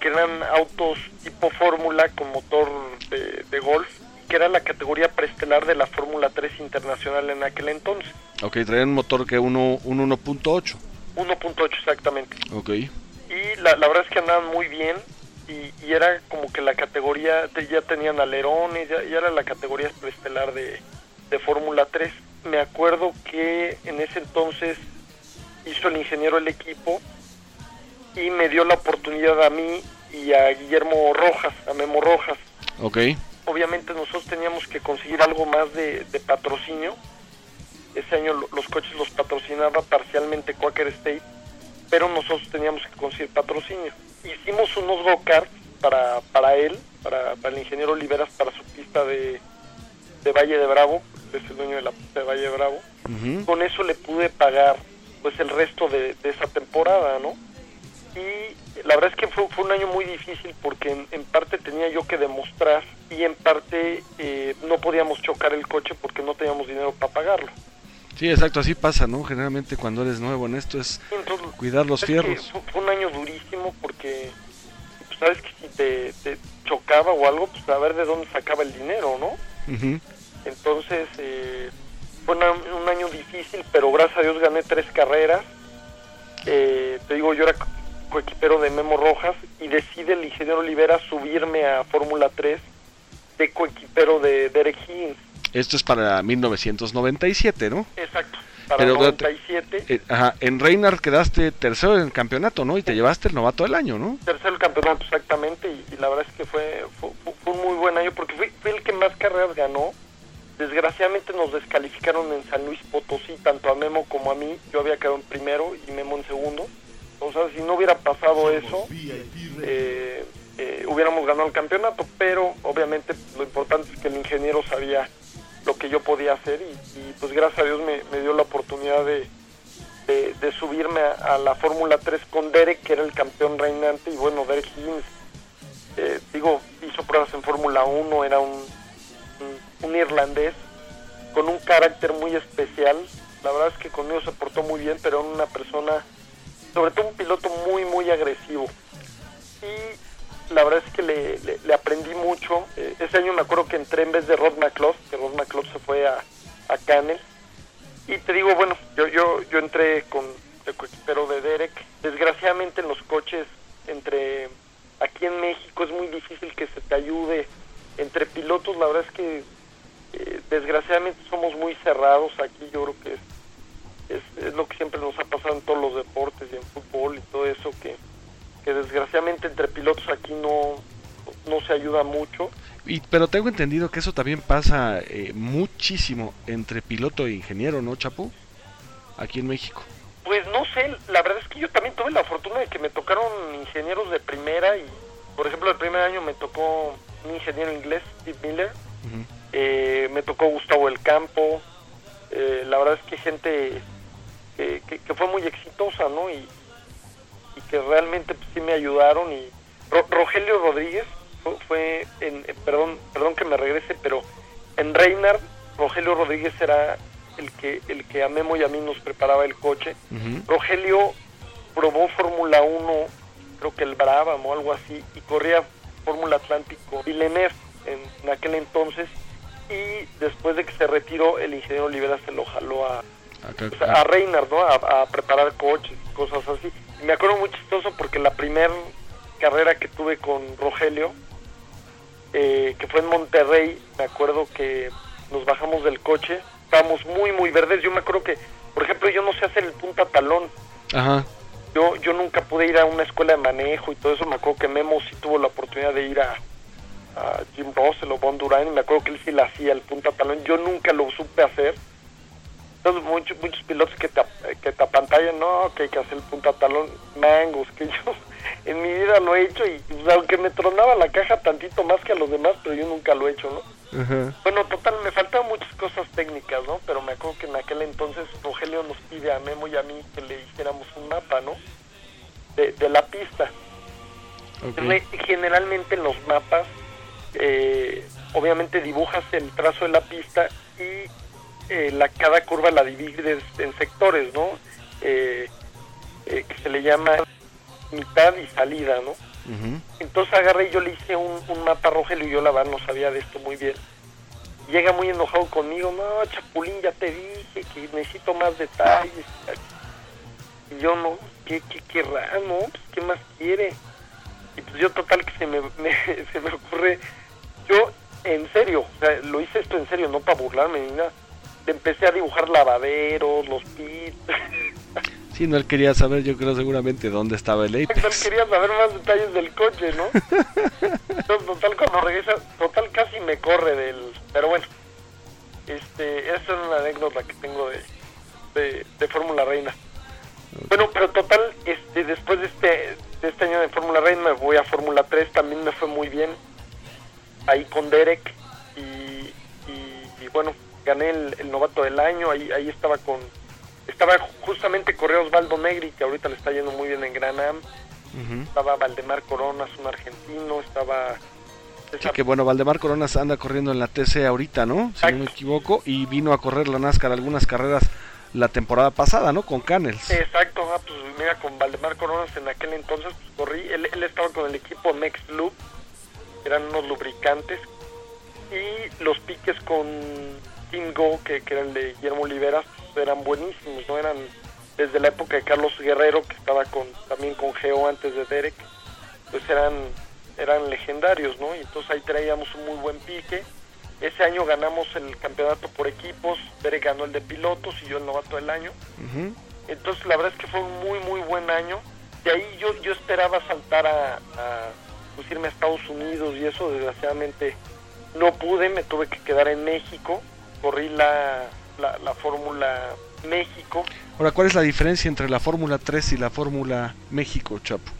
que eran autos tipo Fórmula con motor de, de golf, que era la categoría preestelar de la Fórmula 3 internacional en aquel entonces. Ok, traían un motor que uno, un 1.8. 1.8 exactamente. Ok. Y la, la verdad es que andaban muy bien y, y era como que la categoría, te- ya tenían alerones, ya, ya era la categoría preestelar de, de Fórmula 3. Me acuerdo que en ese entonces hizo el ingeniero el equipo y me dio la oportunidad a mí y a Guillermo Rojas, a Memo Rojas. Ok. Obviamente nosotros teníamos que conseguir algo más de, de patrocinio. Ese año lo- los coches los patrocinaba parcialmente Quaker State, pero nosotros teníamos que conseguir patrocinio. Hicimos unos go-karts para, para él, para, para el ingeniero Oliveras, para su pista de, de Valle de Bravo, es el dueño de la pista de Valle de Bravo. Con eso le pude pagar pues el resto de, de esa temporada, ¿no? Y la verdad es que fue, fue un año muy difícil porque en, en parte tenía yo que demostrar y en parte eh, no podíamos chocar el coche porque no teníamos dinero para pagarlo. Sí, exacto, así pasa, ¿no? Generalmente cuando eres nuevo en esto es Entonces, cuidar los fierros. Fue, un año durísimo porque pues, sabes que si te, te chocaba o algo, pues a ver de dónde sacaba el dinero, ¿no? Ujú. Entonces, eh, fue una- un año difícil, pero gracias a Dios gané tres carreras. Eh, te digo, yo era co- coequipero de Memo Rojas y decide el ingeniero Olivera subirme a Fórmula 3 de coequipero de Derek Higgins. Esto es para 1997, ¿no? Exacto, para Pero, 97. Eh, ajá, en Reynard quedaste tercero en el campeonato, ¿no? Y te llevaste el novato del año, ¿no? tercero el campeonato exactamente y, y la verdad es que fue, fue, fue un muy buen año porque fui, fui el que más carreras ganó. Desgraciadamente nos descalificaron en San Luis Potosí, tanto a Memo como a mí. Yo había quedado en primero y Memo en segundo. O sea, si no hubiera pasado eso, eh, eh, hubiéramos ganado el campeonato. Pero obviamente lo importante es que el ingeniero sabía lo que yo podía hacer y, y, pues gracias a Dios me, me dio la oportunidad de, de, subirme a, la Fórmula 3 con Derek, que era el campeón reinante, y bueno, Derek Higgins, eh, digo, hizo pruebas en Fórmula 1, era un, un, irlandés con un carácter muy especial, la verdad es que conmigo se portó muy bien, pero era una persona, sobre todo un piloto muy, muy agresivo. Y la verdad es que le, aprendí mucho. Eh, ese año me acuerdo que entré en vez de Rod McClough pero tengo entendido que eso también pasa eh, muchísimo entre piloto e ingeniero, ¿no, Chapo? Aquí en México. Era el que el que a Memo y a mí nos preparaba el coche. Rogelio probó Fórmula 1, creo que el Brabham o algo así, y corría Fórmula Atlántico Villeneuve en, en aquel entonces. Y después de que se retiró, el ingeniero Olivera se lo jaló a, o sea, a Reynard, ¿no? A, a preparar coches y cosas así. Y me acuerdo muy chistoso porque la primera carrera que tuve con Rogelio, eh, que fue en Monterrey, me acuerdo que nos bajamos del coche, estábamos muy, muy verdes. Yo me acuerdo que, por ejemplo, yo no sé hacer el punta talón. Ajá. Yo, yo nunca pude ir a una escuela de manejo y todo eso. Me acuerdo que Memo sí tuvo la oportunidad de ir a, a Jim Russell o Von Durán y me acuerdo que él sí la hacía, el punta talón. Yo nunca lo supe hacer. Entonces muchos, muchos pilotos que te, que te apantallan, no, que hay que hacer el punta talón, mangos, que yo *laughs* en mi vida lo he hecho y pues, aunque me tronaba la caja tantito más que a los demás, pero yo nunca lo he hecho, ¿no? Ajá. Bueno, total, me faltaban muchas cosas técnicas, ¿no? Pero me acuerdo que en aquel entonces Rogelio nos pide a Memo y a mí que le hiciéramos un mapa, ¿no? De, de la pista. Generalmente en los mapas, eh, obviamente dibujas el trazo de la pista y eh, la, cada curva la divides en sectores, ¿no? Eh, eh, que se le llama mitad y salida, ¿no? Entonces agarré y yo le hice un, un mapa Rogelio y yo la verdad no sabía de esto muy bien. Llega muy enojado conmigo, no, Chapulín, ya te dije que necesito más detalles. Y yo no, ¿qué, qué querrá, no? Pues, ¿Qué más quiere? Y pues yo total que se me, *laughs* me- se me ocurre, yo en serio, o sea, lo hice esto en serio, no para burlarme ni nada. Empecé a dibujar lavaderos, los pits. *laughs* Sí, no, él quería saber, yo creo seguramente dónde estaba el Él Apex. quería saber más detalles del coche, ¿no? *laughs* Entonces, total, cuando regresa, total casi me corre del... Pero bueno, este, esa es una anécdota que tengo de, de, de Fórmula Reina. Bueno, pero total, este, después de este, de este año de Fórmula Reina me voy a Fórmula 3, también me fue muy bien. Ahí con Derek y, y- y bueno, gané el, el novato del año, ahí, ahí estaba con... Estaba justamente corría Osvaldo Negri, que ahorita le está yendo muy bien en Gran Am. Ujú. Estaba Valdemar Coronas, un argentino, estaba... Sí, que bueno, Valdemar Coronas anda corriendo en la TC ahorita, ¿no? Si no me equivoco, y vino a correr la NASCAR algunas carreras la temporada pasada, ¿no? Con Canels. Exacto, ah, pues mira, con Valdemar Coronas en aquel entonces pues, corrí, él, él estaba con el equipo Mex Lube, eran unos lubricantes, y los piques con Team Go, que, que era el de Guillermo Oliveras, eran buenísimos, ¿no? Eran desde la época de Carlos Guerrero, que estaba con también con Geo antes de Derek, pues eran, eran legendarios, ¿no? Y entonces ahí traíamos un muy buen pique. Ese año ganamos el campeonato por equipos, Derek ganó el de pilotos y yo el novato del año. Ujú. Entonces la verdad es que fue un muy muy buen año. De ahí yo, yo esperaba saltar a, a pues, irme a Estados Unidos y eso desgraciadamente no pude, me tuve que quedar en México. Corrí la, la, la Fórmula México. Ahora, ¿cuál es la diferencia entre la Fórmula 3 y la Fórmula México, Chapo?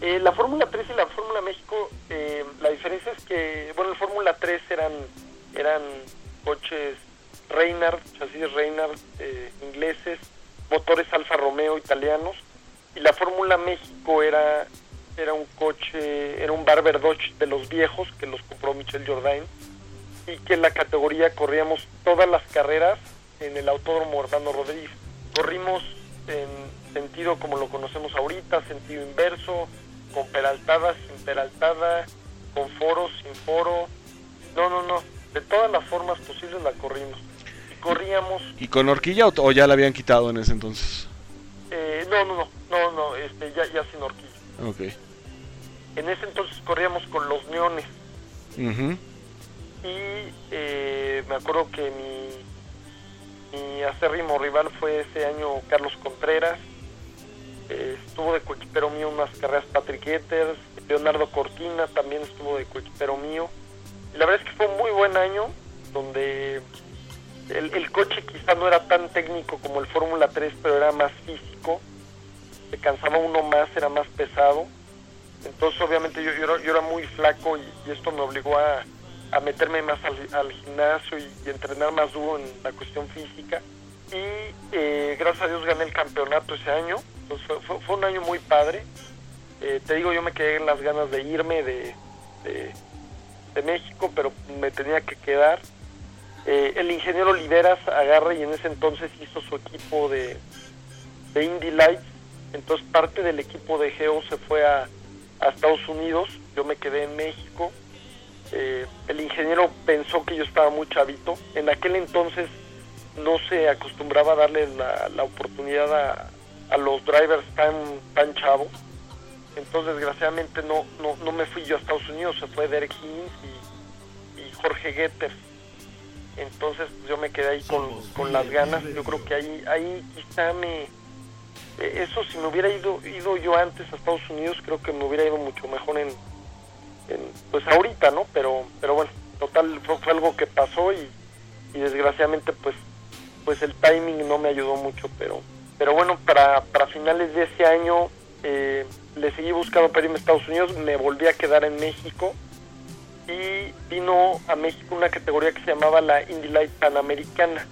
Eh, la Fórmula 3 y la Fórmula México, eh, la diferencia es que, bueno, la Fórmula 3 eran, eran coches Reynard, chasis Reynard eh, ingleses, motores Alfa Romeo italianos, y la Fórmula México era, era un coche, era un Barber Dodge de los viejos que los compró Michel Jourdain, y que en la categoría corríamos todas las carreras en el Autódromo Orlando Rodríguez. Corrimos en sentido como lo conocemos ahorita, sentido inverso, con peraltada, sin peraltada, con foro, sin foro. No, no, no. De todas las formas posibles la corrimos. Y corríamos, ¿Y con horquilla o, o ya la habían quitado en ese entonces? eh, no, no, no, no, no, este, ya, ya sin horquilla. Ok. En ese entonces corríamos con los neones. Ujú. y eh, me acuerdo que mi, mi acérrimo rival fue ese año Carlos Contreras. Eh, estuvo de coequipero mío unas carreras Patrick Etters, Leonardo Cortina también estuvo de coequipero mío. Y la verdad es que fue un muy buen año donde el, el coche quizá no era tan técnico como el Fórmula 3, pero era más físico. Se cansaba uno más, era más pesado. Entonces obviamente yo, yo, era, yo era muy flaco y, y esto me obligó a, a meterme más al, gimnasio y, entrenar más duro en la cuestión física. Y eh, gracias a Dios gané el campeonato ese año. Entonces fue, fue- un año muy padre. Eh, te digo, yo me quedé en las ganas de irme de, de, México, pero me tenía que quedar. Eh, el ingeniero Oliveras agarra y en ese entonces hizo su equipo de, de Indy Lights. Entonces parte del equipo de Geo se fue a Estados Unidos. Yo me quedé en México. Eh, el ingeniero pensó que yo estaba muy chavito. En aquel entonces no se acostumbraba a darle la, la oportunidad a, a los drivers tan, tan chavos. Entonces, desgraciadamente, no, no, no me fui yo a Estados Unidos, se fue Derek Higgins y, y Jorge Getter. Entonces, pues, yo me quedé ahí con, con las ganas. Yo creo que ahí, ahí quizá me. eh, Eso, si me hubiera ido, ido yo antes a Estados Unidos, creo que me hubiera ido mucho mejor en, en- pues ahorita, ¿no? Pero, pero bueno, total, fue, fue algo que pasó y, y desgraciadamente, pues pues el timing no me ayudó mucho, pero pero bueno, para, para finales de ese año eh, le seguí buscando para irme a Estados Unidos, me volví a quedar en México y vino a México una categoría que se llamaba la Indy Light Panamericana.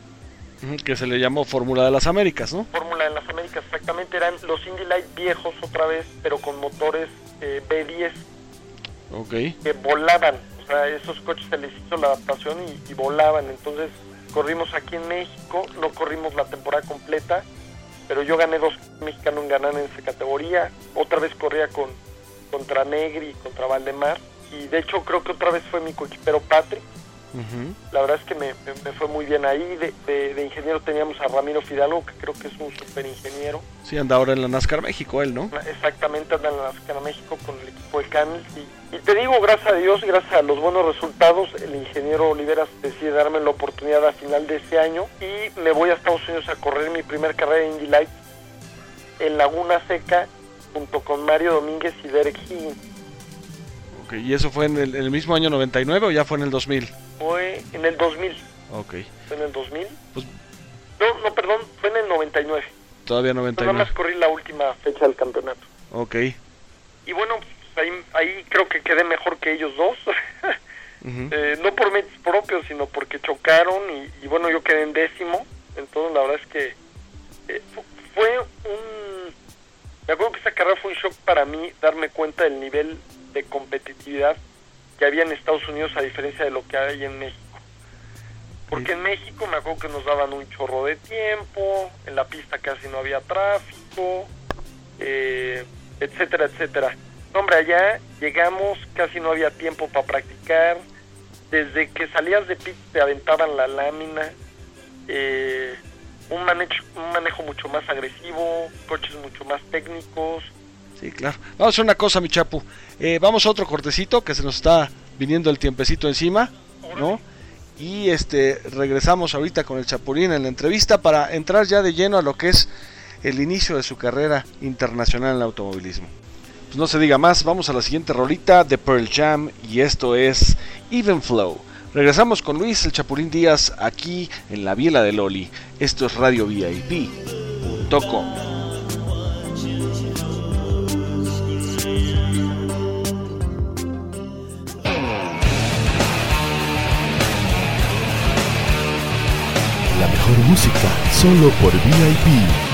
Que se le llamó Fórmula de las Américas, ¿no? Fórmula en las Américas exactamente eran los Indy Light viejos otra vez, pero con motores eh, B10 Ok. que volaban. O sea, esos coches se les hizo la adaptación y, y volaban. Entonces corrimos aquí en México, no corrimos la temporada completa, pero yo gané dos mexicanos en ganar en esa categoría. Otra vez corría con contra Negri, contra Valdemar. Y de hecho creo que otra vez fue mi coequipero Patrick. Ujú. La verdad es que me, me- me fue muy bien ahí. De, de- de ingeniero teníamos a Ramiro Fidalgo, que creo que es un super ingeniero. Sí, anda ahora en la NASCAR México, él, ¿no? Exactamente, anda en la Nascar México con el equipo de Camils. Y, y te digo, gracias a Dios, gracias a los buenos resultados, el ingeniero Oliveras decide darme la oportunidad a final de ese año. Y me voy a Estados Unidos a correr mi primer carrera de Indy Lights en Laguna Seca, junto con Mario Domínguez y Derek Higgins. Ok, ¿Y eso fue en el, en el mismo año 99 o ya fue en el 2000? Fue en el 2000. Ok. Fue en el 2000. Pues- no, no, perdón, fue en el 99. Todavía Nada 99. más corrí la última fecha del campeonato. Ok. Y bueno, pues ahí, ahí creo que quedé mejor que ellos dos. *laughs* Ujú. Eh, no por méritos propios, sino porque chocaron y, y bueno, yo quedé en décimo. Entonces la verdad es que eh, fu- fue un... Me acuerdo que esa carrera fue un shock para mí darme cuenta del nivel de competitividad que había en Estados Unidos a diferencia de lo que hay en México. Porque en México me acuerdo que nos daban un chorro de tiempo, en la pista casi no había tráfico, eh, etcétera, etcétera. No, Hombre, allá llegamos, casi no había tiempo para practicar. Desde que salías de pit te aventaban la lámina. eh, un, manejo, un manejo mucho más agresivo, coches mucho más técnicos. Sí, claro. Vamos a hacer una cosa, mi chapu. Eh, vamos a otro cortecito que se nos está viniendo el tiempecito encima, ¿no? Y este regresamos ahorita con el Chapulín en la entrevista para entrar ya de lleno a lo que es el inicio de su carrera internacional en el automovilismo. Pues no se diga más, vamos a la siguiente rolita de Pearl Jam y esto es Even Flow. Regresamos con Luis el Chapulín Díaz aquí en la Biela de Loli. Esto es Radio VIP.com. La mejor música solo por VIP.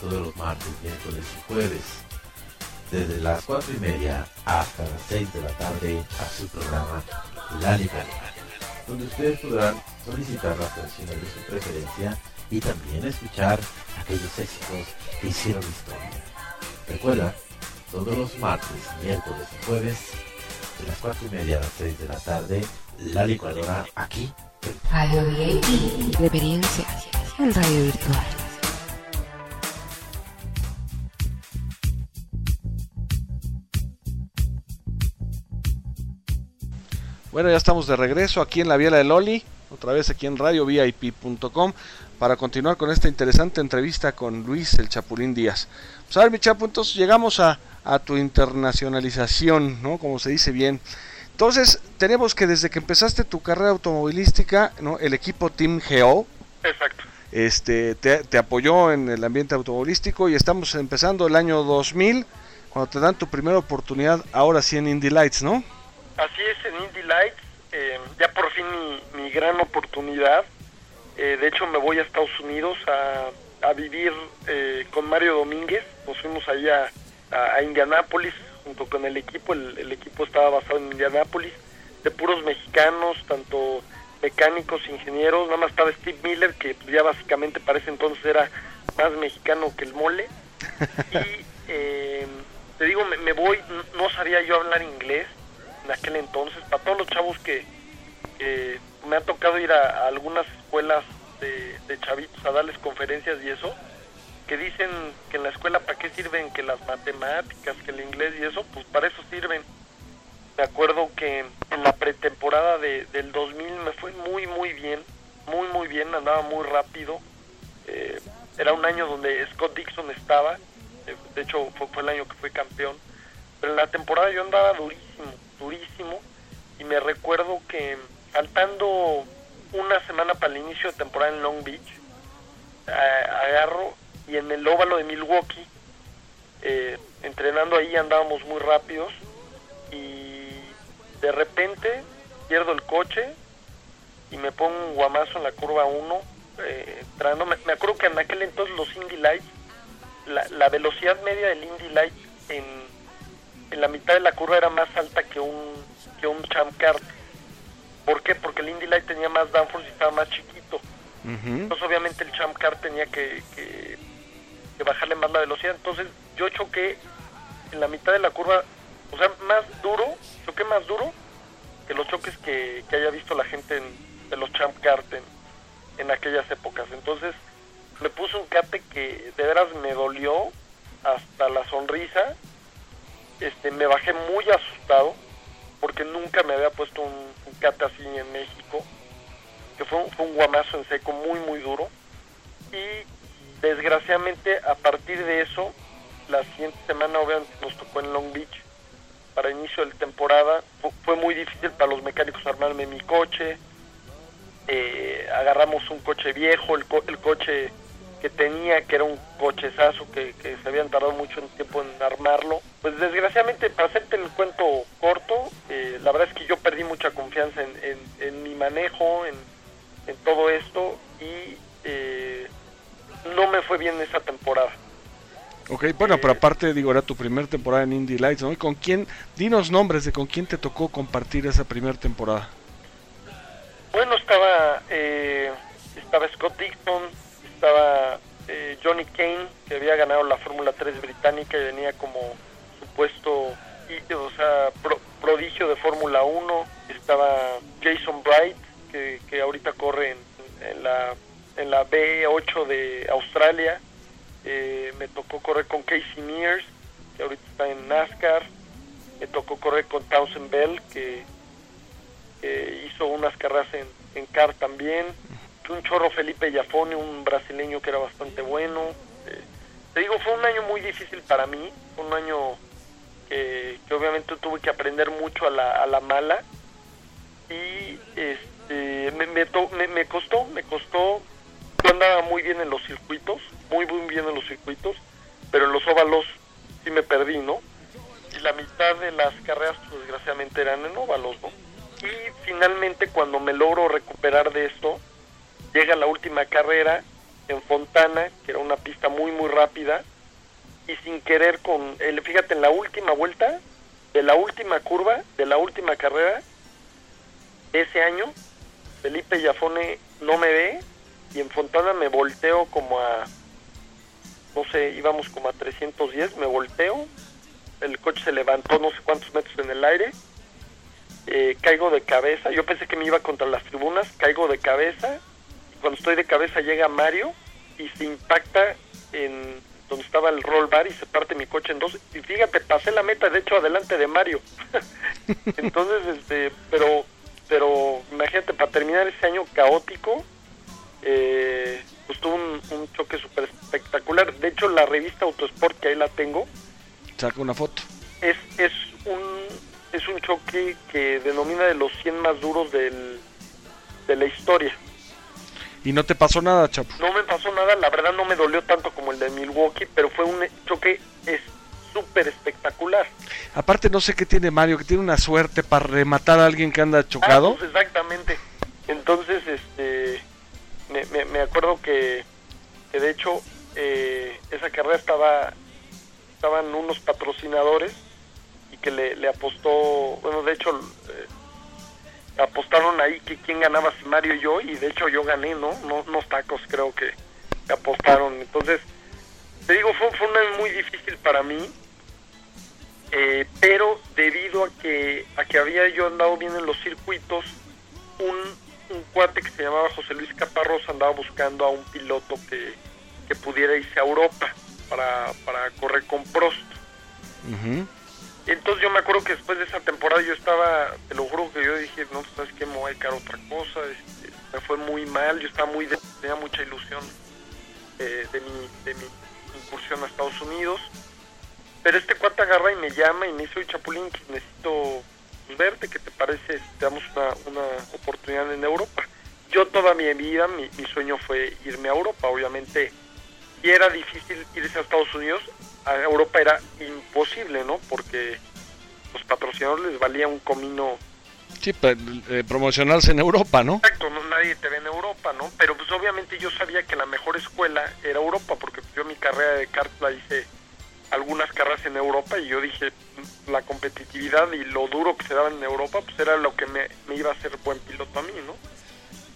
Todos los martes, miércoles y jueves desde las 4 y media hasta las 6 de la tarde a su programa La Liga donde ustedes podrán solicitar las canciones de su preferencia y también escuchar aquellos éxitos que hicieron historia. Recuerda, todos los martes, miércoles y jueves, de las 4 y media a las 6 de la tarde, La Licuadora aquí Radio VIP. Experiencia en radio virtual. Bueno, ya estamos de regreso aquí en la Viela del Oli, otra vez aquí en radiovip.com para continuar con esta interesante entrevista con Luis el Chapulín Díaz. Pues a ver, mi Chapo, entonces llegamos a, a tu internacionalización, ¿no? Como se dice bien. Entonces, tenemos que desde que empezaste tu carrera automovilística, ¿no? El equipo Team Geo, Exacto. este, te, te apoyó en el ambiente automovilístico y estamos empezando el año 2000, cuando te dan tu primera oportunidad, ahora sí en Indy Lights, ¿no? Así es, en Indy Lights, eh, ya por fin mi, mi gran oportunidad. Eh, de hecho, me voy a Estados Unidos a, a vivir eh, con Mario Domínguez. Nos fuimos allá a, a Indianápolis junto con el equipo. El, el equipo estaba basado en Indianápolis, de puros mexicanos, tanto mecánicos, ingenieros. Nada más estaba Steve Miller, que pues, ya básicamente para ese entonces era más mexicano que el mole. *laughs* Y eh, te digo, me, me voy, no sabía yo hablar inglés en aquel entonces. Para todos los chavos que me ha tocado ir a, algunas escuelas de, de chavitos a darles conferencias y eso, que dicen que en la escuela para qué sirven que las matemáticas, que el inglés y eso, pues para eso sirven. Me acuerdo que en la pretemporada de, del 2000 me fue muy, muy bien, muy, muy bien, andaba muy rápido. Eh, era un año donde Scott Dixon estaba, eh, de hecho fue, fue el año que fue campeón, pero en la temporada yo andaba durísimo, durísimo, y me recuerdo que faltando una semana para el inicio de temporada en Long Beach, a- agarro y en el óvalo de Milwaukee, eh, entrenando ahí andábamos muy rápidos y de repente pierdo el coche y me pongo un guamazo en la curva 1 eh. Me, me acuerdo que en aquel entonces los Indy Lights, la, la velocidad media del Indy Light en, en la mitad de la curva era más alta que un, que un Champ Car. ¿Por qué? Porque el Indy Light tenía más downforce y estaba más chiquito. Entonces obviamente el Champ Car tenía que, que, que bajarle más la velocidad. Entonces yo choqué en la mitad de la curva, o sea, más duro, choqué más duro que los choques que, que haya visto la gente en- de los Champ Car en, en aquellas épocas. Entonces me puso un cate que de veras me dolió hasta la sonrisa. Este, me bajé muy asustado porque nunca me había puesto un, un así en México que fue un, fue un guamazo en seco muy muy duro. Y desgraciadamente a partir de eso la siguiente semana obviamente nos tocó en Long Beach para inicio de temporada. Fu- fue muy difícil para los mecánicos armarme mi coche. Eh, agarramos un coche viejo el, co- el coche que tenía que era un cochezazo que, que se habían tardado mucho en tiempo en armarlo pues desgraciadamente para hacerte el cuento corto eh, la verdad es que yo perdí mucha confianza en, en- en mi manejo en, en todo esto y eh, no me fue bien esa temporada Ok, bueno, pero aparte, digo, era tu primera temporada en Indy Lights, ¿no? ¿Y con quién? Dinos nombres de con quién te tocó compartir esa primera temporada. Bueno, estaba eh, estaba Scott Dixon, estaba eh, Johnny Kane, que había ganado la Fórmula 3 británica y venía como supuesto o sea, pro- prodigio de Fórmula 1. Estaba Jason Bright, que, que ahorita corre en, en la en la B8 de Australia. Eh, me tocó correr con Casey Mears, que ahorita está en NASCAR. Me tocó correr con Townsend Bell, que que hizo unas carreras en, en CAR también. Un chorro Felipe Yafone, un brasileño que era bastante bueno. Eh, te digo, fue un año muy difícil para mí. Fue un año que, obviamente tuve que aprender mucho a la, a la mala. Y este, me, me, me, me costó, me costó. Cuando andaba muy bien en los circuitos, muy muy bien en los circuitos, pero en los óvalos sí me perdí, ¿no? Y la mitad de las carreras, pues, desgraciadamente, eran en óvalos, ¿no? Y finalmente, cuando me logro recuperar de esto, llega la última carrera en Fontana, que era una pista muy, muy rápida, y sin querer, con fíjate, en la última vuelta, de la última curva, de la última carrera, ese año, Felipe Yafone no me ve, y en Fontana me volteo como a, no sé, íbamos como a 310, me volteo, el coche se levantó no sé cuántos metros en el aire, eh, caigo de cabeza, yo pensé que me iba contra las tribunas, caigo de cabeza, cuando estoy de cabeza llega Mario y se impacta en donde estaba el roll bar y se parte mi coche en dos, y fíjate, pasé la meta, de hecho, adelante de Mario. *laughs* Entonces, este, pero, pero imagínate, para terminar ese año caótico, eh, pues tuvo un, un choque súper espectacular. De hecho, la revista Autosport, que ahí la tengo, Saca una foto. es, es un es un choque que denomina de los 100 más duros del, de la historia. Y no te pasó nada, Chapo. No me pasó nada, la verdad no me dolió tanto como el de Milwaukee, pero fue un choque es súper espectacular. Aparte, no sé qué tiene Mario, que tiene una suerte para rematar a alguien que anda chocado. Ah, pues exactamente. Entonces, este, me, me, me acuerdo que, que de hecho eh, esa carrera estaba, estaban unos patrocinadores y que le, le apostó, bueno, de hecho eh, apostaron ahí que quién ganaba si Mario y yo y de hecho yo gané, ¿no? no unos tacos creo que apostaron. Entonces, te digo, fue, fue una muy difícil para mí. Eh, pero debido a que a que había yo andado bien en los circuitos, un, un cuate que se llamaba José Luis Caparrós andaba buscando a un piloto que, que pudiera irse a Europa para, para correr con Prost. Entonces yo me acuerdo que después de esa temporada yo estaba, te lo juro que yo dije, no, sabes qué, me voy a dedicar otra cosa, este, me fue muy mal, yo estaba muy, de- tenía mucha ilusión eh, de, mi, de mi incursión a Estados Unidos, pero este cuate agarra y me llama y me dice, oye Chapulín, que necesito pues, verte, ¿qué te parece damos una, una oportunidad en Europa? Yo toda mi vida, mi, mi sueño fue irme a Europa, obviamente, y era difícil irse a Estados Unidos, a Europa era imposible, ¿no? Porque los patrocinadores les valía un comino Sí, eh, promocionarse en Europa, ¿no? Exacto, no, nadie te ve en Europa, ¿no? Pero pues obviamente yo sabía que la mejor escuela era Europa, porque yo mi carrera de kart la hice algunas carreras en Europa y yo dije, la competitividad y lo duro que se daba en Europa, pues era lo que me, me iba a hacer buen piloto a mí, ¿no?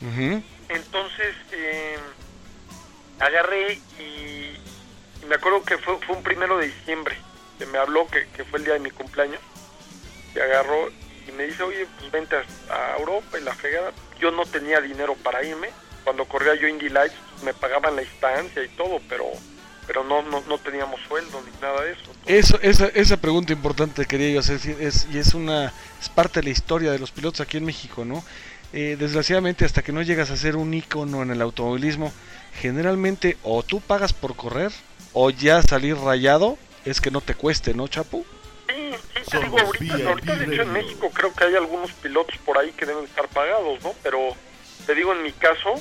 Ujú. Entonces, eh, agarré y, me acuerdo que fue, fue un primero de diciembre, que me habló, que, que fue el día de mi cumpleaños, y agarró y me dice, oye, pues vente a, a Europa y la fregada. Yo no tenía dinero para irme, cuando corría yo Indy Lights pues, me pagaban la instancia y todo, pero pero no, no, no teníamos sueldo ni nada de eso. Eso, esa, esa pregunta importante quería yo hacer, es, y es una es parte de la historia de los pilotos aquí en México, ¿no? Eh, desgraciadamente, hasta que no llegas a ser un ícono en el automovilismo, generalmente o tú pagas por correr, o ya salir rayado, es que no te cueste, ¿no, Chapu? Sí, sí, te digo, ahorita, ahorita de hecho en México creo que hay algunos pilotos por ahí que deben estar pagados, ¿no? Pero te digo, en mi caso,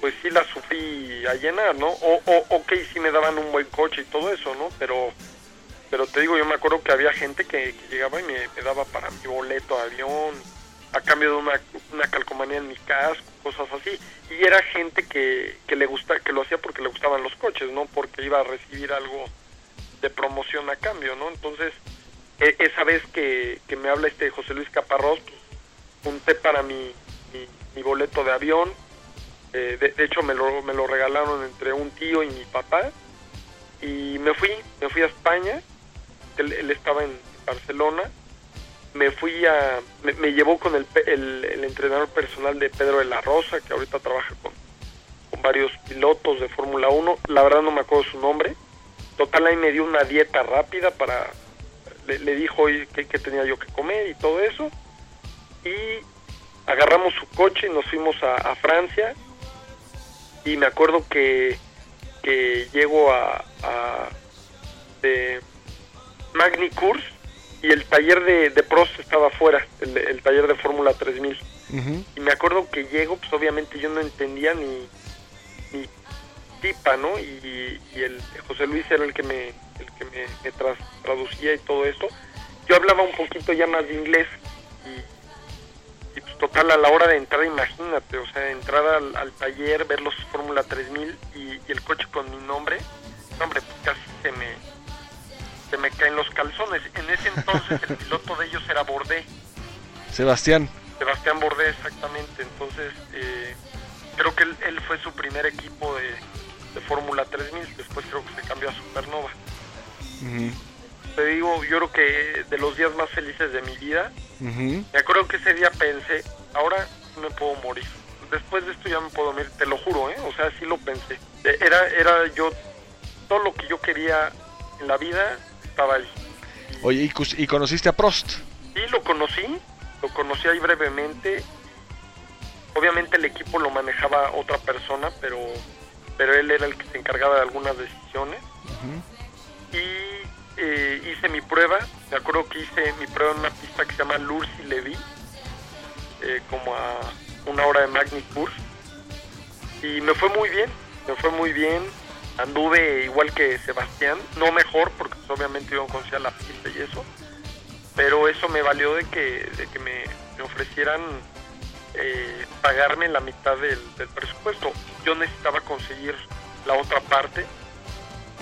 pues sí la sufrí a llenar, ¿no? O, o, ok, sí me daban un buen coche y todo eso, ¿no? Pero pero te digo, yo me acuerdo que había gente que, que llegaba y me, me daba para mi boleto de avión, a cambio de una, una calcomanía en mi casco, cosas así. Y era gente que, que le gusta, que lo hacía porque le gustaban los coches, ¿no? Porque iba a recibir algo de promoción a cambio, ¿no? Entonces, e- esa vez que, que me habla este José Luis Caparrós, pues, junté para mi, mi, mi boleto de avión. Eh, de, de hecho, me lo, me lo regalaron entre un tío y mi papá. Y me fui, me fui a España. Él, él estaba en Barcelona. Me fui a. Me, me llevó con el, el, el entrenador personal de Pedro de la Rosa, que ahorita trabaja con, con varios pilotos de Fórmula 1. La verdad no me acuerdo su nombre. Total, ahí me dio una dieta rápida para. Le, dijo oye, qué, qué tenía yo que comer y todo eso. Y agarramos su coche y nos fuimos a, a Francia. Y me acuerdo que, que llego a, a de Magny Cours y el taller de, de Prost estaba afuera, el, el taller de Fórmula 3000. Y me acuerdo que llego, pues obviamente yo no entendía ni, ni tipa, ¿no? Y, y el José Luis era el que me, el que me, me tras- traducía y todo esto. Yo hablaba un poquito ya más de inglés y, y pues total a la hora de entrar, imagínate, o sea, entrar al, al taller, ver los Fórmula 3000 y, y el coche con mi nombre, no, hombre, pues casi se me, se me caen los calzones. En ese entonces el piloto de ellos era Bordé. Sebastián. Sebastián Bordé, exactamente. Entonces, eh, creo que él, él fue su primer equipo de, de Fórmula 3000. Después creo que se cambió a Supernova. Te digo, yo creo que de los días más felices de mi vida, me acuerdo que ese día pensé, ahora me puedo morir. Después de esto ya me puedo morir, te lo juro, ¿eh? O sea, sí lo pensé. Eh, Era, era yo, todo lo que yo quería en la vida estaba ahí. Oye, ¿y, conociste a Prost? Sí, lo conocí, lo conocí ahí brevemente. Obviamente el equipo lo manejaba otra persona, pero, pero él era el que se encargaba de algunas decisiones. Y eh, hice mi prueba, me acuerdo que hice mi prueba en una pista que se llama Lurcy Levy, eh, como a una hora de Magny. Y me fue muy bien, me fue muy bien. Anduve igual que Sebastián, no mejor, porque pues, obviamente yo no conocía la pista y eso pero eso me valió de que, de que me, me ofrecieran eh, pagarme la mitad del, presupuesto. Yo necesitaba conseguir la otra parte,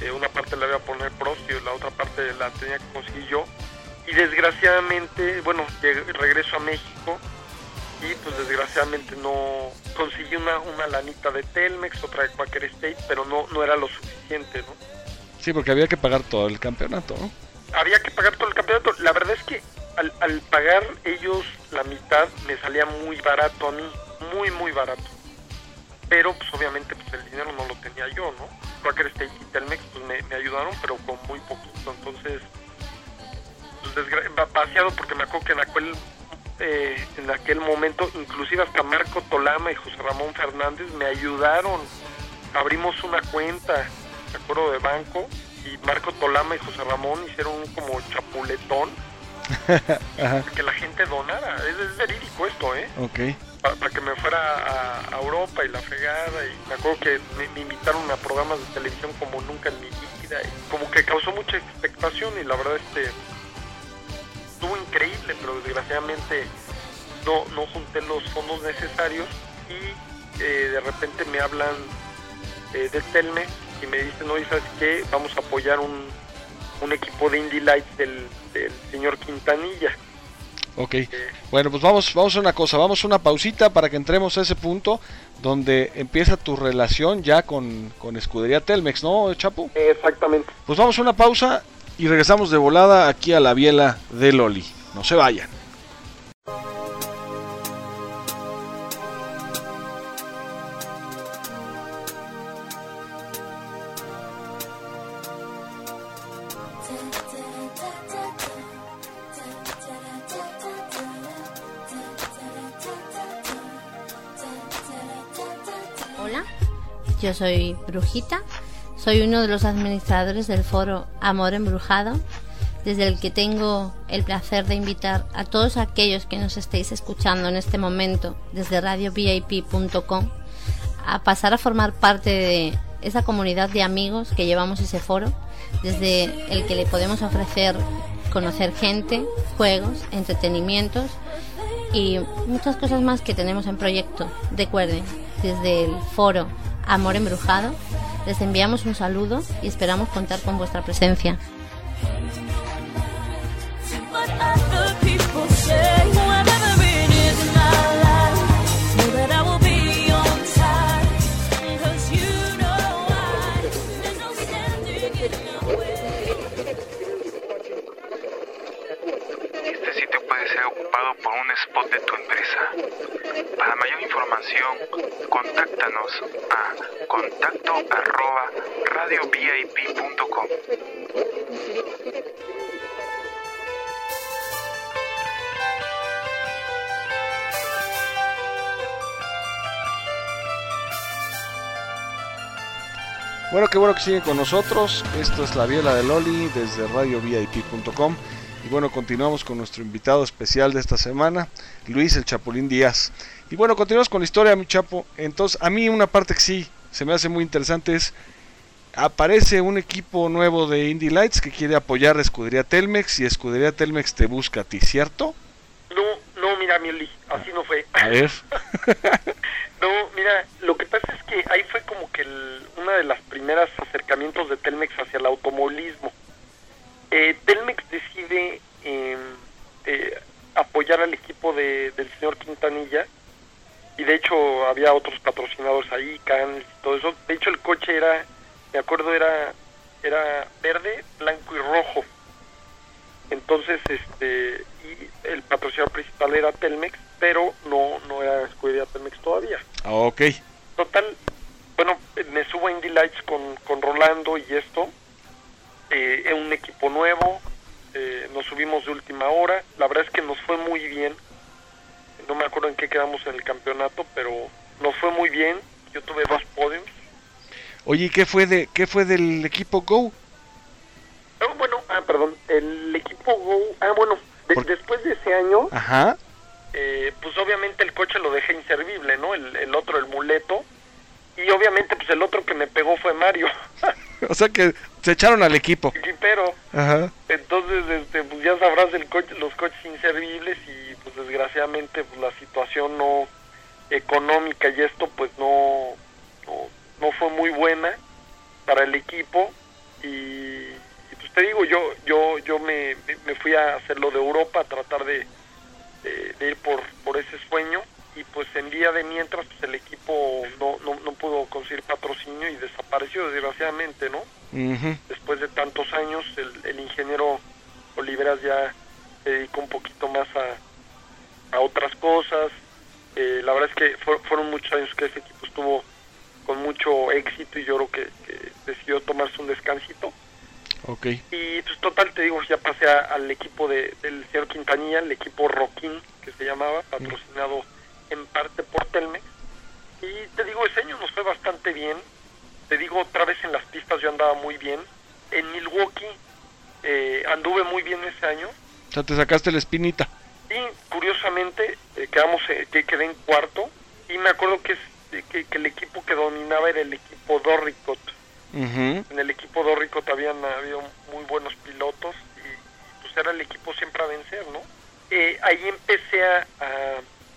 eh, una parte la iba a poner Prost y la otra parte la tenía que conseguir yo. Y desgraciadamente, bueno, regreso a México pues desgraciadamente no conseguí una, una lanita de Telmex, otra de Quaker State, pero no, no era lo suficiente, ¿no? Sí, porque había que pagar todo el campeonato, ¿no? había que pagar todo el campeonato. La verdad es que al, al pagar ellos la mitad me salía muy barato a mí, muy muy barato. Pero pues obviamente pues el dinero no lo tenía yo, ¿no? Quaker State y Telmex pues me, me ayudaron, pero con muy poquito. Entonces, pues desgra- va- vaciado porque me acuerdo que en aquel eh, en aquel momento, inclusive hasta Marco Tolama y José Ramón Fernández me ayudaron. Abrimos una cuenta, me acuerdo de banco, y Marco Tolama y José Ramón hicieron un como chapuletón *laughs* Ajá, que la gente donara. Es, es verídico esto, ¿eh? ok. Para, para que me fuera a, a Europa y la fregada. Y me acuerdo que me, me invitaron a programas de televisión como nunca en mi vida. Y como que causó mucha expectación y la verdad este estuvo increíble, pero desgraciadamente no, no junté los fondos necesarios y eh, de repente me hablan eh, de Telme y me dicen, oye, ¿sabes qué? Vamos a apoyar un, un equipo de Indy Lights del, del señor Quintanilla. Ok. Bueno, pues vamos, vamos a una cosa, vamos a una pausita para que entremos a ese punto donde empieza tu relación ya con, con Escudería Telmex, ¿no, Chapo? Exactamente. Pues vamos a una pausa y regresamos de volada aquí a la biela de Loli. No se vayan. Hola, yo soy Brujita, soy uno de los administradores del foro Amor Embrujado, desde el que tengo el placer de invitar a todos aquellos que nos estéis escuchando en este momento desde radiovip.com a pasar a formar parte de esa comunidad de amigos que llevamos ese foro, desde el que le podemos ofrecer conocer gente, juegos, entretenimientos y muchas cosas más que tenemos en proyecto. Recuerden, desde el foro Amor Embrujado, les enviamos un saludo y esperamos contar con vuestra presencia. Para mayor información, contáctanos a contacto arroba radiovip.com. Bueno, qué bueno que siguen con nosotros. Esto es la biela de Loli desde radiovip.com. Y bueno, continuamos con nuestro invitado especial de esta semana, Luis el Chapulín Díaz. Y bueno, continuamos con la historia, mi chapo. Entonces, a mí una parte que sí, se me hace muy interesante es, aparece un equipo nuevo de Indy Lights que quiere apoyar a Escudería Telmex y Escudería Telmex te busca a ti, ¿cierto? No, no, mira, Mioli, así no fue. A ver. *laughs* No, mira, lo que pasa es que ahí fue como que el, una de las primeras acercamientos de Telmex hacia el automovilismo. Eh, Telmex decide eh, eh, apoyar al equipo de, del señor Quintanilla y de hecho había otros patrocinadores ahí, Cannes y todo eso. De hecho el coche era, me acuerdo, era era verde, blanco y rojo. Entonces, este, y el patrocinador principal era Telmex, pero no, no era escudería Telmex todavía. Ah, ok. Total, bueno, me subo a Indy Lights con, con Rolando y esto, eh, en un equipo nuevo, eh, nos subimos de última hora, la verdad es que nos fue muy bien, no me acuerdo en qué quedamos en el campeonato, pero nos fue muy bien, yo tuve dos podiums, Oye, ¿y qué fue, de, qué fue del equipo Go? Ah, bueno, ah, perdón, el equipo Go, ah, bueno, de- después de ese año, Ajá. eh, pues obviamente el coche lo dejé inservible, ¿no? El, el otro, el muleto, y obviamente pues el otro que me pegó fue Mario, *laughs* O sea que se echaron al equipo. pero Ajá. entonces este, pues ya sabrás el coche, los coches inservibles y pues desgraciadamente pues la situación no económica y esto pues no, no, no fue muy buena para el equipo y, y, pues te digo yo yo yo me, me- me fui a hacerlo de Europa a tratar de, de- de ir por por ese sueño y pues en día de mientras pues el equipo no, no, no pudo conseguir patrocinio y desapareció desgraciadamente no después de tantos años el, el ingeniero Oliveras ya se dedicó un poquito más a, a otras cosas. Eh, la verdad es que fue- fueron muchos años que ese equipo estuvo con mucho éxito y yo creo que, que decidió tomarse un descansito. Ok. y pues total te digo ya pasé a- al equipo de, del señor Quintanilla el equipo Roquín que se llamaba patrocinado en parte por Telmex. Y te digo ese año nos fue bastante bien. Te digo otra vez en las pistas yo andaba muy bien. En Milwaukee eh, anduve muy bien ese año. O sea, te sacaste la espinita. y curiosamente eh, quedamos eh, que quedé en cuarto. Y me acuerdo que, es- que, que el equipo que dominaba era el equipo Dorricot. En el equipo Dorricot habían habido muy buenos pilotos y pues era el equipo siempre a vencer, ¿no? Eh, ahí empecé a, a,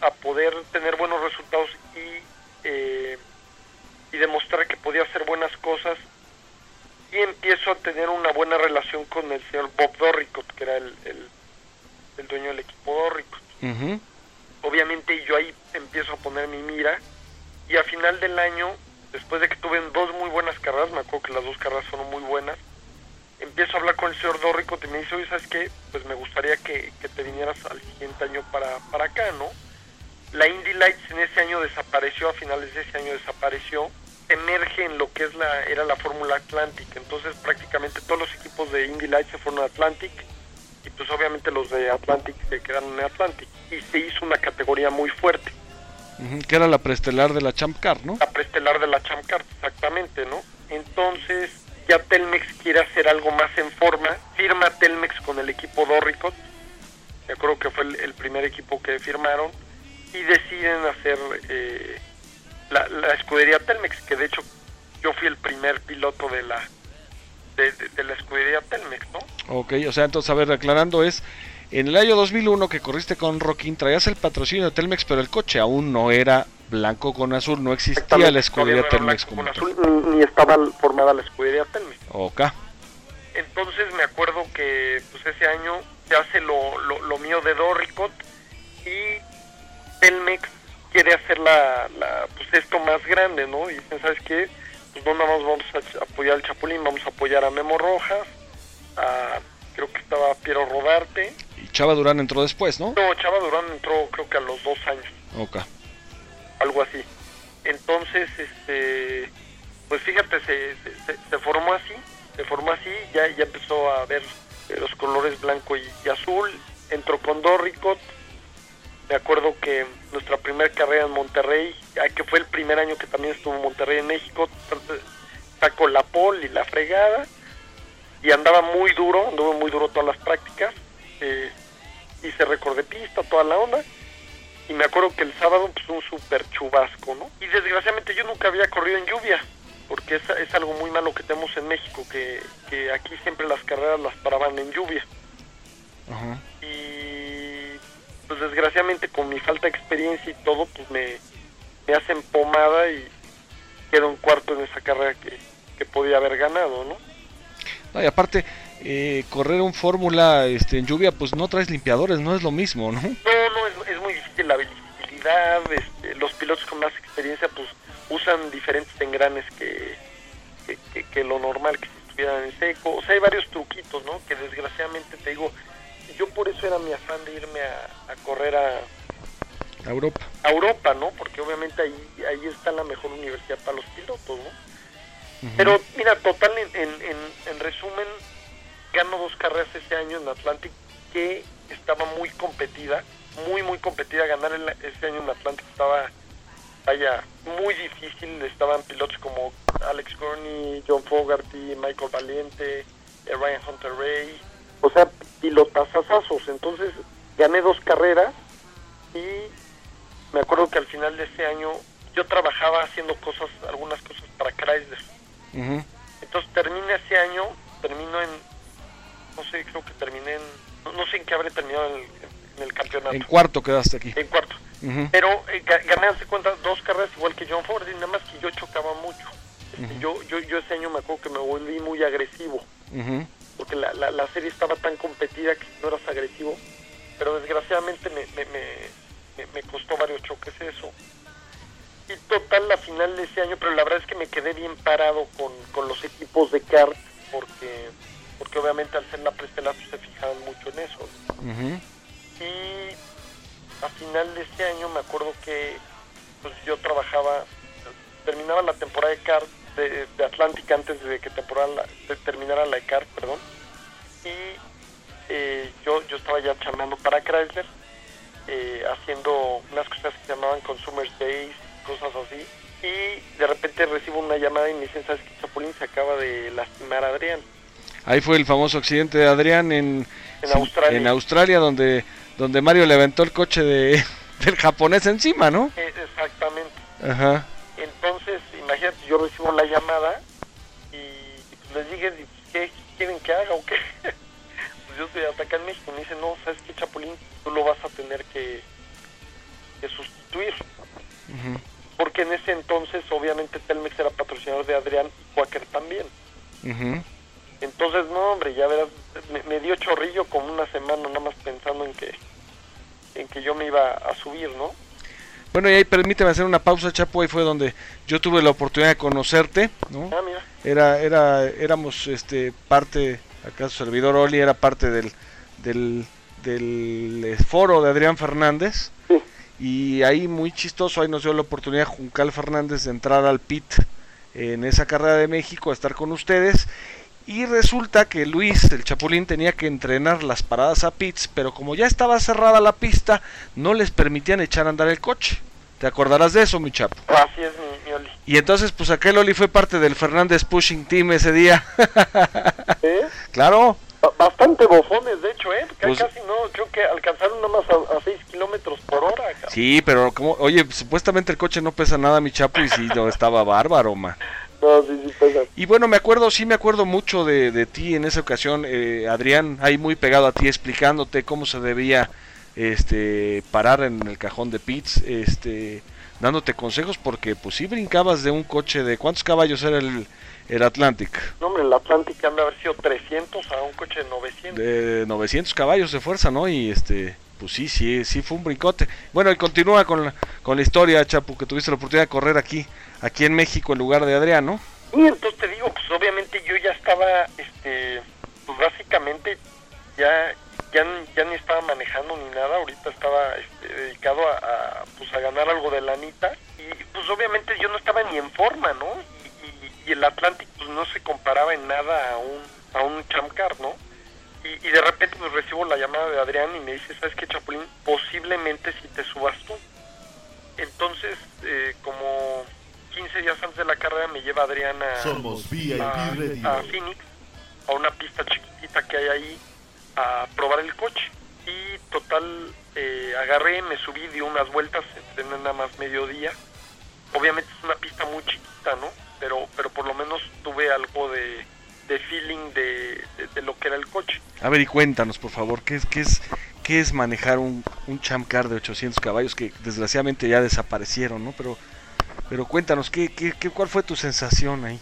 a poder tener buenos resultados y, eh, y demostrar que podía hacer buenas cosas y empiezo a tener una buena relación con el señor Bob Dorricot, que era el, el, el dueño del equipo Dorricot Ujú. obviamente yo ahí empiezo a poner mi mira y a final del año, después de que tuve dos muy buenas carreras, me acuerdo que las dos carreras fueron muy buenas, empiezo a hablar con el señor Dorrico y me dice, oye, ¿sabes qué? Pues me gustaría que, que te vinieras al siguiente año para, para acá, ¿no? La Indy Lights en ese año desapareció, a finales de ese año desapareció, emerge en lo que es la era la Fórmula Atlantic, entonces prácticamente todos los equipos de Indy Lights se fueron a Atlantic. Y pues obviamente los de Atlantic se quedaron en Atlantic. Y se hizo una categoría muy fuerte, Que era la preestelar de la Champ Car, ¿no? la preestelar de la Champ Car, exactamente, ¿no? Entonces ya Telmex quiere hacer algo más en forma, firma Telmex con el equipo Dorricot, me acuerdo que fue el, el primer equipo que firmaron, y deciden hacer eh, la, la escudería Telmex, que de hecho yo fui el primer piloto de la de, de- de la escudería Telmex, ¿no? Ok, o sea, entonces, a ver, aclarando es, en el año 2001 que corriste con Rockin, traías el patrocinio de Telmex, pero el coche aún no era blanco con azul, no existía la escudería no Telmex como con azul, ni, ni estaba formada la escudería Telmex. Ok, Entonces me acuerdo que pues ese año se hace lo, lo, lo mío de Dorricot y Telmex quiere hacer la, la, pues esto más grande, ¿no? Y dicen, ¿sabes qué? Pues no nada más vamos a apoyar al Chapulín, vamos a apoyar a Memo Rojas, a, creo que estaba Piero Rodarte. y Chava Durán entró después, ¿no? No, Chava Durán entró creo que a los dos años Ok, algo así. Entonces, este, pues fíjate, se, se, se- se formó así, se formó así, ya, ya empezó a ver los colores blanco y, y azul, entró con Dorricot, me acuerdo que nuestra primera carrera en Monterrey, que fue el primer año que también estuvo en Monterrey en México, sacó la pole y la fregada, y andaba muy duro, anduvo muy duro todas las prácticas, eh, hice récord de pista, toda la onda, y me acuerdo que el sábado pues un super chubasco, ¿no? Y desgraciadamente yo nunca había corrido en lluvia, porque es, es algo muy malo que tenemos en México, que, que aquí siempre las carreras las paraban en lluvia. Ajá. Y pues desgraciadamente con mi falta de experiencia y todo, pues me, me hacen pomada y quedo en cuarto en esa carrera que, que podía haber ganado, ¿no? No, y aparte, eh, correr un fórmula este, en lluvia, pues no traes limpiadores, no es lo mismo, ¿no? No, no, es, es muy difícil la visibilidad, este, los pilotos con más experiencia pues usan diferentes engranes que, que, que- que lo normal, que si estuvieran en seco, o sea, hay varios truquitos, ¿no? Que desgraciadamente te digo, yo por eso era mi afán de irme a, a correr a, A Europa. a Europa, ¿no? Porque obviamente ahí, ahí está la mejor universidad para los pilotos, ¿no? Pero mira, total, en, en, en- en resumen, gano dos carreras ese año en Atlantic que estaba muy competida, muy, muy competida. Ganar el- ese año en Atlantic estaba, vaya, muy difícil. Estaban pilotos como Alex Gurney, John Fogarty, Michael Valiente, eh, Ryan Hunter Ray, o sea, pilotazazazos. Entonces, gané dos carreras y me acuerdo que al final de ese año yo trabajaba haciendo cosas, algunas cosas para Chrysler. Entonces terminé ese año, termino en, no sé, creo que terminé en, no, sé en qué habré terminado en el, en el campeonato. En cuarto quedaste aquí. En cuarto. Pero eh, ga- gané, hace cuenta, dos carreras igual que John Ford, y nada más que yo chocaba mucho. Este, yo, yo, yo ese año me acuerdo que me volví muy agresivo, Ujú. Porque la, la, la serie estaba tan competida que no eras agresivo, pero desgraciadamente me, me, me, me- costó varios choques eso. Y total, la final de ese año, pero la verdad es que me quedé bien parado con, con los equipos de kart, porque, porque obviamente al ser la prestelar pues, se fijaban mucho en eso. Y a final de ese año me acuerdo que pues yo trabajaba, terminaba la temporada de kart de, de Atlantic antes de que temporada la- de terminara la de kart, perdón. Y eh, yo, yo estaba ya chambeando para Chrysler, eh, haciendo unas cosas que se llamaban Consumer Days, cosas así. Y de repente recibo una llamada y me dicen, ¿sabes qué? Chapulín se acaba de lastimar a Adrián. Ahí fue el famoso accidente de Adrián en, En Australia. en Australia, donde, donde Mario le aventó el coche de, *laughs* del japonés encima, ¿no? Eh, exactamente. Ajá. Entonces, imagínate, yo recibo la llamada y pues, les dije, ¿qué quieren que haga o qué? *laughs* pues yo estoy hasta acá en México. Me dicen, no, ¿sabes qué, Chapulín? Tú lo vas a tener que, que sustituir. Porque en ese entonces, obviamente, Telmex era patrocinador de Adrián y Quaker también. Entonces, no, hombre, ya verás, me, me dio chorrillo como una semana nada más pensando en que en que yo me iba a subir, ¿no? Bueno, y ahí permíteme hacer una pausa, Chapo. Ahí fue donde yo tuve la oportunidad de conocerte, ¿no? Ah, mira. Era, era, éramos este, parte, acá su servidor Oli era parte del, del, del eh, foro de Adrián Fernández. Y ahí muy chistoso, ahí nos dio la oportunidad Juncal Fernández de entrar al pit en esa carrera de México, a estar con ustedes. Y resulta que Luis, el Chapulín, tenía que entrenar las paradas a pits, pero como ya estaba cerrada la pista, no les permitían echar a andar el coche. ¿Te acordarás de eso, mi chapo? Así es, mi, mi Oli. Y entonces, pues aquel Oli fue parte del Fernández Pushing Team ese día. *laughs* ¿Eh? claro. Ba- Bastante bofones, de hecho, ¿eh? Pues- Casi no, creo que alcanzaron nada más a, a 6 kilómetros por hora. cabrón. Sí, pero como, oye, supuestamente el coche no pesa nada, mi chapo, y sí, no, estaba bárbaro, man. *laughs* No, sí, sí, pesa. Y bueno, me acuerdo, sí me acuerdo mucho de, de ti en esa ocasión, eh, Adrián, ahí muy pegado a ti explicándote cómo se debía este parar en el cajón de pits, este dándote consejos porque pues sí brincabas de un coche de ¿cuántos caballos era el, el Atlantic? No, hombre, el Atlantic han de haber sido 300 a un coche de 900. De 900 caballos de fuerza, ¿no? Y este pues sí, sí, sí fue un brincote. Bueno, y continúa con la, con la historia, Chapu, que tuviste la oportunidad de correr aquí, aquí en México en lugar de Adrián, ¿no? Y entonces te digo, pues obviamente yo ya estaba, este, pues básicamente ya, ya, ya ni estaba manejando ni nada, ahorita estaba este, dedicado a, a, pues a ganar algo de lanita y pues obviamente yo no estaba ni en forma, ¿no? Y, y- y el Atlantic pues no se comparaba en nada a un, a un Champ Car, ¿no? Y, y de repente pues recibo la llamada de Adrián y me dice, ¿sabes qué, Chapulín? Posiblemente si te subas tú. Entonces, eh, como 15 días antes de la carrera me lleva Adrián a, Somos a, a Phoenix, a una pista chiquitita que hay ahí, a probar el coche. Y total, eh, agarré, me subí, di unas vueltas, entrené nada más mediodía. Obviamente es una pista muy chiquita, ¿no? Pero, pero por lo menos tuve algo de, de feeling de, de- lo que era el coche. A ver, y cuéntanos, por favor, ¿qué es, qué es, qué es manejar un, un Champ Car de 800 caballos que desgraciadamente ya desaparecieron, ¿no? Pero, pero cuéntanos, ¿qué, qué, qué, ¿cuál fue tu sensación ahí?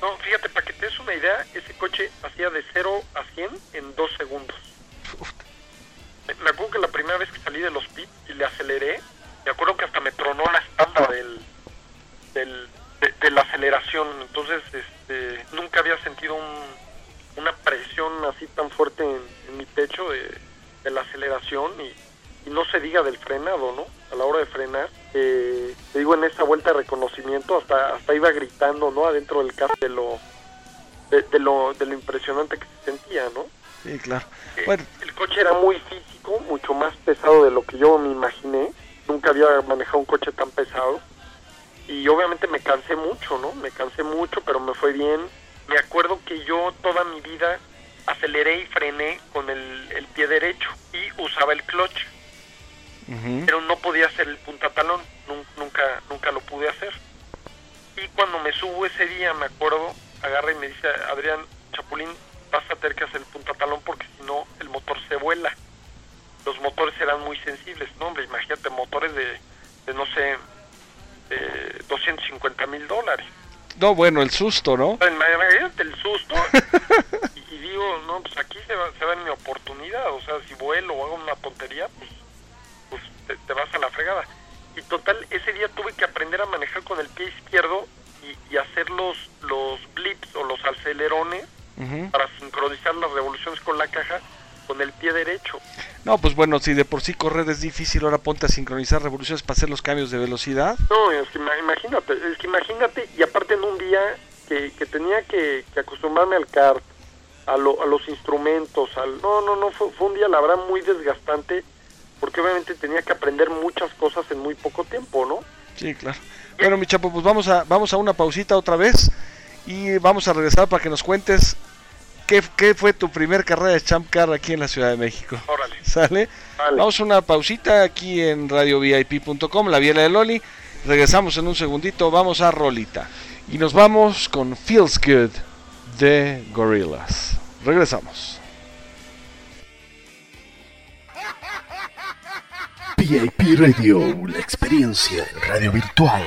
No, fíjate, para que te des una idea, ese coche hacía de 0 a 100 en 2 segundos. Me me acuerdo que la primera vez que salí de los pits y le aceleré, me acuerdo que hasta me tronó la espalda del, del, de, de la aceleración. Entonces, este, nunca había sentido un- una presión así tan fuerte en, en mi pecho de, de la aceleración y, y no se diga del frenado, ¿no? A la hora de frenar, eh, te digo, en esa vuelta de reconocimiento hasta hasta iba gritando, ¿no? Adentro del carro de lo, de, de lo, de lo impresionante que se sentía, ¿no? Sí, claro. Eh, Bueno, El coche era muy físico, mucho más pesado de lo que yo me imaginé. Nunca había manejado un coche tan pesado. Y obviamente me cansé mucho, ¿no? Me cansé mucho, pero me fue bien. Me acuerdo que yo toda mi vida aceleré y frené con el, el pie derecho y usaba el clutch, pero no podía hacer el puntatalón, nun- nunca, nunca lo pude hacer. Y cuando me subo ese día, me acuerdo, agarra y me dice, Adrián Chapulín, vas a tener que hacer el puntatalón porque si no, el motor se vuela. Los motores eran muy sensibles, ¿no? Hombre, imagínate, motores de, de no sé, de 250 mil dólares. no, bueno, el susto, ¿no? Imagínate el susto. *laughs* y, y digo, no, pues aquí se va, se va mi oportunidad. O sea, si vuelo o hago una tontería, pues te, te vas a la fregada. Y total, ese día tuve que aprender a manejar con el pie izquierdo y, y hacer los, los blips o los acelerones para sincronizar las revoluciones con la caja con el pie derecho. No, pues bueno, si de por sí correr es difícil, ahora ponte a sincronizar revoluciones para hacer los cambios de velocidad. No, es que ima- imagínate, es que imagínate, y aparte en un día que, que tenía que, que acostumbrarme al kart, a, lo- a los instrumentos, al... No, no, no, fue, fue un día la verdad muy desgastante, porque obviamente tenía que aprender muchas cosas en muy poco tiempo, ¿no? Sí, claro. Bueno, mi chapo, pues vamos a, vamos a una pausita otra vez y vamos a regresar para que nos cuentes qué, qué fue tu primer carrera de Champ Car aquí en la Ciudad de México. Órale. ¿Sale? Vamos a una pausita aquí en radiovip.com, la Viela de Loli. Regresamos en un segundito, vamos a Rolita. Y nos vamos con Feels Good de Gorillaz. Regresamos. PIP Radio, la experiencia en radio virtual.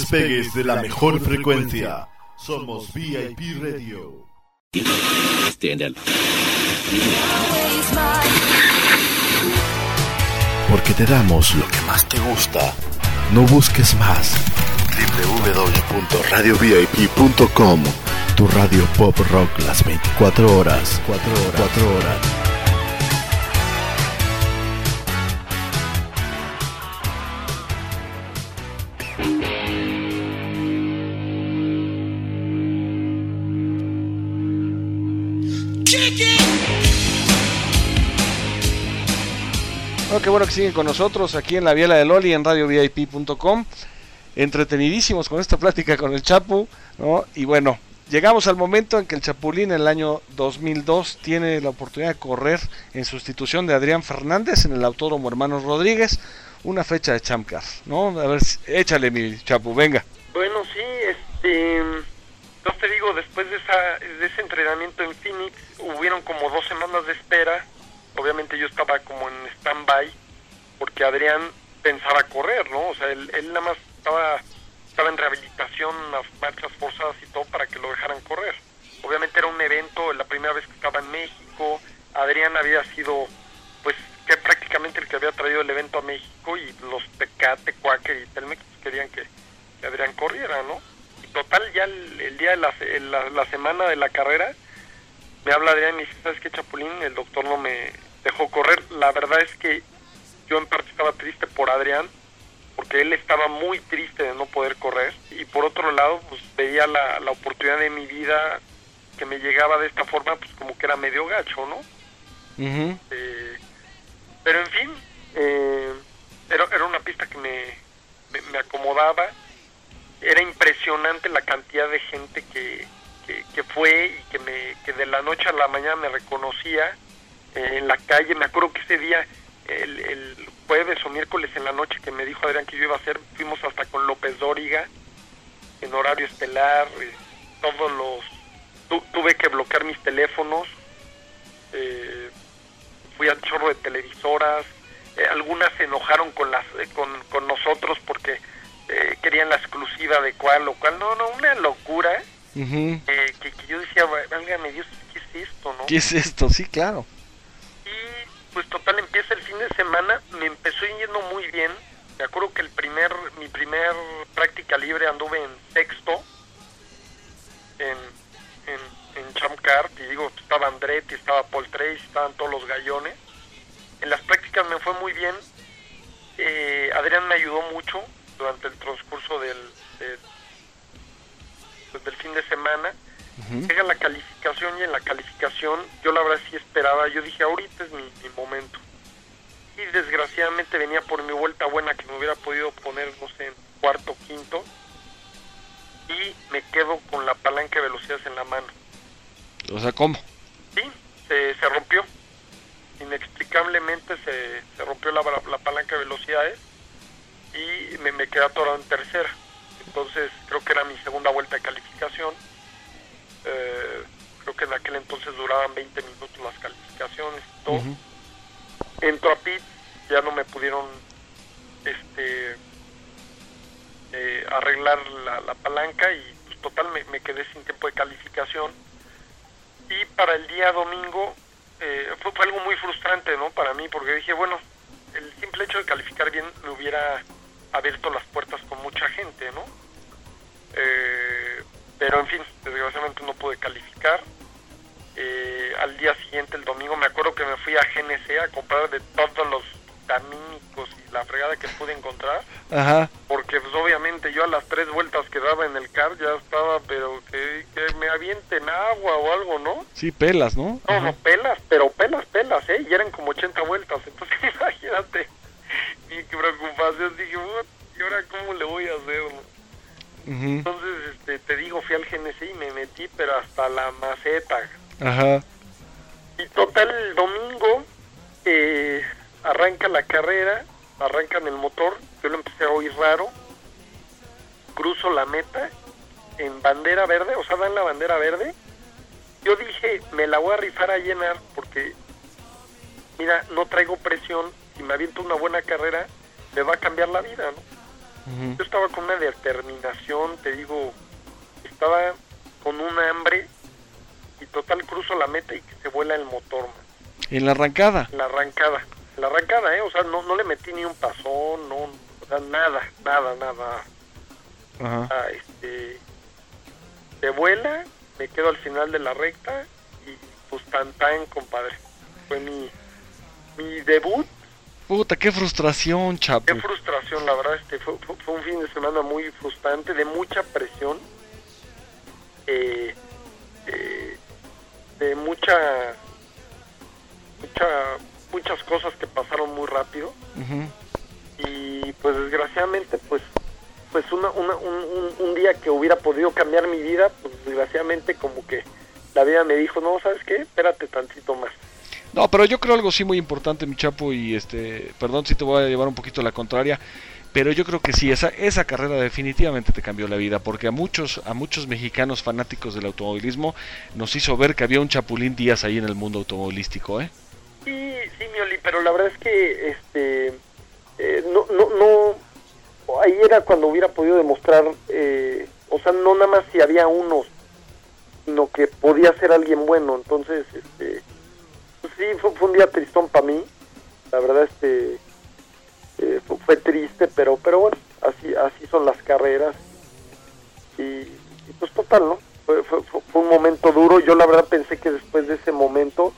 Despegues de la mejor frecuencia. Somos VIP Radio. Porque te damos lo que más te gusta. No busques más. www.radiovip.com Tu radio pop rock las 24 horas. 4 horas. 4 horas. Qué bueno que siguen con nosotros aquí en la Biela de Loli en radiovip.com. Entretenidísimos con esta plática con el Chapu, ¿no? Y bueno, llegamos al momento en que el Chapulín en el año 2002 tiene la oportunidad de correr en sustitución de Adrián Fernández en el Autódromo Hermanos Rodríguez, una fecha de Chamcar, ¿no? A ver, échale mi Chapu, venga. Bueno, sí, este. No te digo, después de, esa, de ese entrenamiento en Phoenix, hubieron como dos semanas de espera. Obviamente yo estaba como en stand-by, porque Adrián pensaba correr, ¿no? O sea, él, él nada más estaba, estaba en rehabilitación, las marchas forzadas y todo para que lo dejaran correr. Obviamente era un evento, la primera vez que estaba en México. Adrián había sido, pues, que prácticamente el que había traído el evento a México y los Tecate, y Telmex querían que, que Adrián corriera, ¿no? Y total, ya el, el día de la, la semana de la carrera, me habla Adrián y me dice, ¿sabes qué, Chapulín? El doctor no me dejó correr. La verdad es que yo en parte estaba triste por Adrián, porque él estaba muy triste de no poder correr. Y por otro lado, pues veía la, la oportunidad de mi vida que me llegaba de esta forma, pues como que era medio gacho, ¿no? Eh, pero en fin, eh, era, era una pista que me, me, me acomodaba. Era impresionante la cantidad de gente que, que, fue y que, me, que de la noche a la mañana me reconocía eh, en la calle. Me acuerdo que ese día, el, el jueves o miércoles en la noche que me dijo Adrián que yo iba a hacer, fuimos hasta con López Dóriga en horario estelar. eh, todos los. tu- tuve que bloquear mis teléfonos. eh, fui al chorro de televisoras, eh, algunas se enojaron con las con, con nosotros porque querían la exclusiva de cuál o cuál, no, no, una locura Eh, que, que yo decía, válgame Dios, ¿qué es esto, no? ¿Qué es esto? Sí, claro. Pues total, empieza el fin de semana, me empezó yendo muy bien, me acuerdo que el primer, mi primer práctica libre anduve en sexto, en, en, en Chamkart, y digo, estaba Andretti, estaba Paul Trace, estaban todos los gallones. En las prácticas me fue muy bien, eh, Adrián me ayudó mucho durante el transcurso del, del fin de semana. Llega la calificación y en la calificación yo la verdad sí esperaba, yo dije ahorita es mi, mi momento. Y desgraciadamente venía por mi vuelta buena que me hubiera podido poner, no sé, en cuarto, quinto. Y me quedo con la palanca de velocidades en la mano. O sea, ¿cómo? Sí, se, se rompió. Inexplicablemente se, se rompió la, la palanca de velocidades y me, me quedé atorado en tercera. Entonces creo que era mi segunda vuelta de calificación. Eh, creo que en aquel entonces duraban 20 minutos las calificaciones todo. Entro a pit, ya no me pudieron este eh, arreglar la, la palanca y pues, total me, me quedé sin tiempo de calificación. Y para el día domingo eh, fue, fue algo muy frustrante, ¿no? Para mí, porque dije, bueno, el simple hecho de calificar bien me hubiera abierto las puertas con mucha gente, ¿no? Eh, pero en fin, desgraciadamente no pude calificar. Eh, al día siguiente, el domingo, me acuerdo que me fui a GNC a comprar de todos los vitamínicos y la fregada que pude encontrar. Ajá. Porque pues obviamente yo a las tres vueltas que daba en el car ya estaba, pero que, que me avienten agua o algo, ¿no? Sí, pelas, ¿no? No, no, pelas, pero pelas, pelas, ¿eh? Y eran como 80 vueltas, entonces *laughs* imagínate mi preocupación, dije, "What? ¿y ahora cómo le voy a hacer? no?". Ujú. Entonces, este, te digo, fui al GNC y me metí, pero hasta la maceta. Ajá. Y total, el domingo eh, arranca la carrera, arrancan el motor, yo lo empecé a oír raro, cruzo la meta en bandera verde, o sea, dan la bandera verde. Yo dije, me la voy a rifar a llenar porque, mira, no traigo presión, si me aviento una buena carrera, me va a cambiar la vida, ¿no? Yo estaba con una determinación, te digo, estaba con un hambre y total cruzo la meta y que se vuela el motor, man. En la arrancada. la arrancada, la arrancada, ¿eh? O sea, no, no le metí ni un pasón, no, o sea, nada, nada, nada. Ajá. Ah, este, se vuela, me quedo al final de la recta y pues tan tan, compadre. Fue mi, mi debut, Puta, qué frustración, chapo. qué frustración, la verdad, este, fue, fue- un fin de semana muy frustrante, de mucha presión, eh, eh, de mucha, mucha, muchas cosas que pasaron muy rápido. Y pues desgraciadamente pues pues una, una- un, un- un día que hubiera podido cambiar mi vida pues desgraciadamente como que la vida me dijo no sabes qué espérate tantito más No, pero yo creo algo sí muy importante, mi chapo, y este, perdón si te voy a llevar un poquito la contraria, pero yo creo que sí, esa, esa carrera definitivamente te cambió la vida, porque a muchos, a muchos mexicanos fanáticos del automovilismo nos hizo ver que había un Chapulín Díaz ahí en el mundo automovilístico, ¿eh? sí sí Mioli pero la verdad es que este eh, no no no ahí era cuando hubiera podido demostrar eh, o sea no nada más si había uno sino que podía ser alguien bueno entonces este sí fue, fue un día tristón para mí. La verdad este eh, fue, fue triste pero pero bueno así así son las carreras. Y, y pues total no fue, fue, fue- un momento duro. Yo la verdad pensé que después de ese momento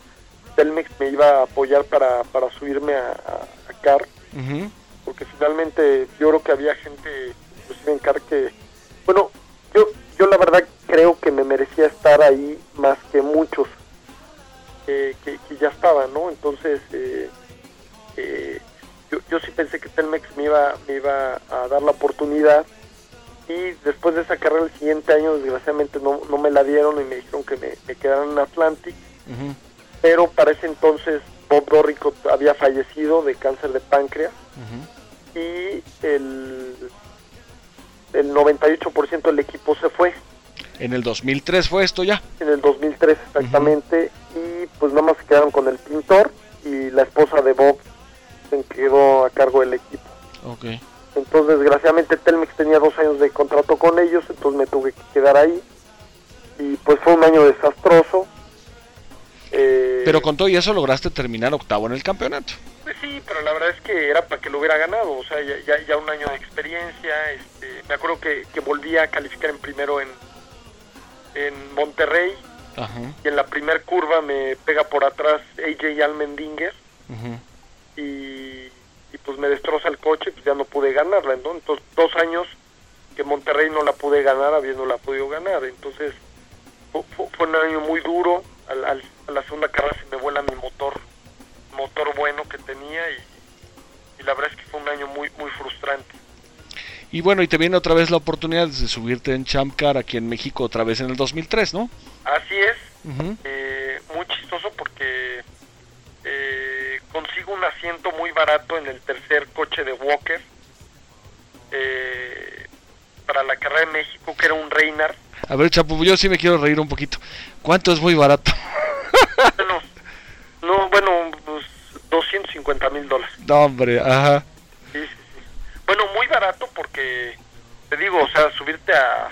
Telmex me iba a apoyar para, para subirme a, a, a CAR. Ujú. porque finalmente yo creo que había gente inclusive en CAR que bueno yo yo la verdad creo que me merecía estar ahí más que muchos que, que, que ya estaban no entonces eh, eh, yo, yo sí pensé que Telmex me iba me iba a dar la oportunidad y después de esa carrera el siguiente año desgraciadamente no, no me la dieron y me dijeron que me, me quedaran en Atlantic. Pero para ese entonces Bob Dorrico había fallecido de cáncer de páncreas y el, el 98% del equipo se fue. En el 2003 fue esto ya. en el 2003 exactamente y pues nada más se quedaron con el pintor y la esposa de Bob se quedó a cargo del equipo. Ok. Entonces desgraciadamente Telmex tenía dos años de contrato con ellos, entonces me tuve que quedar ahí y pues fue un año desastroso. Eh, Pero con todo y eso lograste terminar octavo en el campeonato. Pues sí, pero la verdad es que era para que lo hubiera ganado, o sea, ya, ya, ya un año de experiencia, este, me acuerdo que, que volví a calificar en primero en, en Monterrey Ajá. y en la primer curva me pega por atrás AJ Almendinger y, y pues me destroza el coche, pues ya no pude ganarla, ¿no? Entonces dos años que Monterrey no la pude ganar habiéndola podido ganar, entonces fu- fu- fue, un año muy duro, al, al- a la segunda carrera se me vuela mi motor, motor bueno que tenía y, y la verdad es que fue un año muy muy frustrante. Y bueno, y te viene otra vez la oportunidad de subirte en Champ Car aquí en México otra vez en el 2003, ¿no? Así es, eh, muy chistoso porque eh, consigo un asiento muy barato en el tercer coche de Walker eh, para la carrera de México, que era un Reynard. A ver, Chapo, yo sí me quiero reír un poquito. ¿Cuánto es muy barato? bueno, no, bueno, pues 250 mil dólares. No, hombre, ajá. Bueno, muy barato porque, te digo, o sea, subirte a,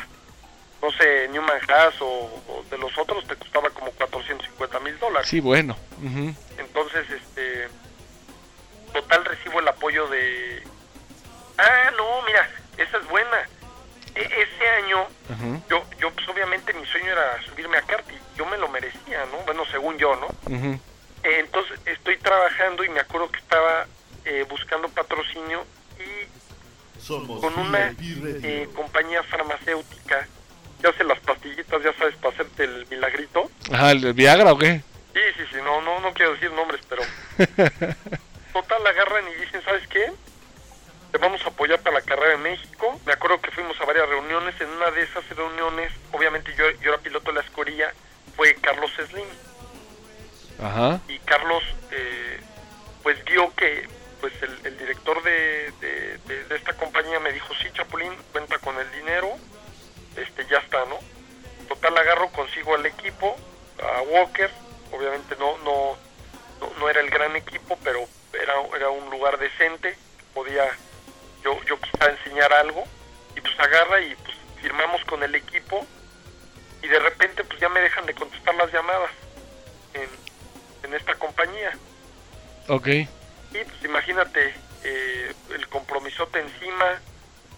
no sé, Newman Haas o, o de los otros te costaba como 450 mil dólares. Sí, bueno. Ujú. Entonces, este, total recibo el apoyo de... Ah, no, mira, esa es buena. E- ese año, yo, yo pues obviamente mi sueño era subirme a kart y yo me lo merecía, ¿no? Bueno, según yo, ¿no? Eh, entonces estoy trabajando y me acuerdo que estaba eh, buscando patrocinio con una eh, compañía farmacéutica que hace las pastillitas, ya sabes, para hacerte el milagrito. Ajá, ¿el Viagra o qué? Sí, sí, sí, no, no, no quiero decir nombres, pero *laughs* total agarran y dicen, ¿sabes qué? Te vamos a apoyar para la carrera de México. Me acuerdo que fuimos a varias reuniones. En una de esas reuniones, obviamente yo, yo era piloto de la escorilla, fue Carlos Slim. Ajá. Y Carlos, eh, pues vio que pues el, el director de, de, esta compañía me dijo, sí, Chapulín, cuenta con el dinero, este ya está, ¿no? Total agarro, consigo al equipo, a Walker, obviamente no, no, no, no era el gran equipo, pero era, era un lugar decente, podía yo, yo quizá enseñar algo, y pues agarra y pues firmamos con el equipo, y de repente pues ya me dejan de contestar las llamadas en, en esta compañía. Ok. Y pues imagínate, eh, el compromisote encima,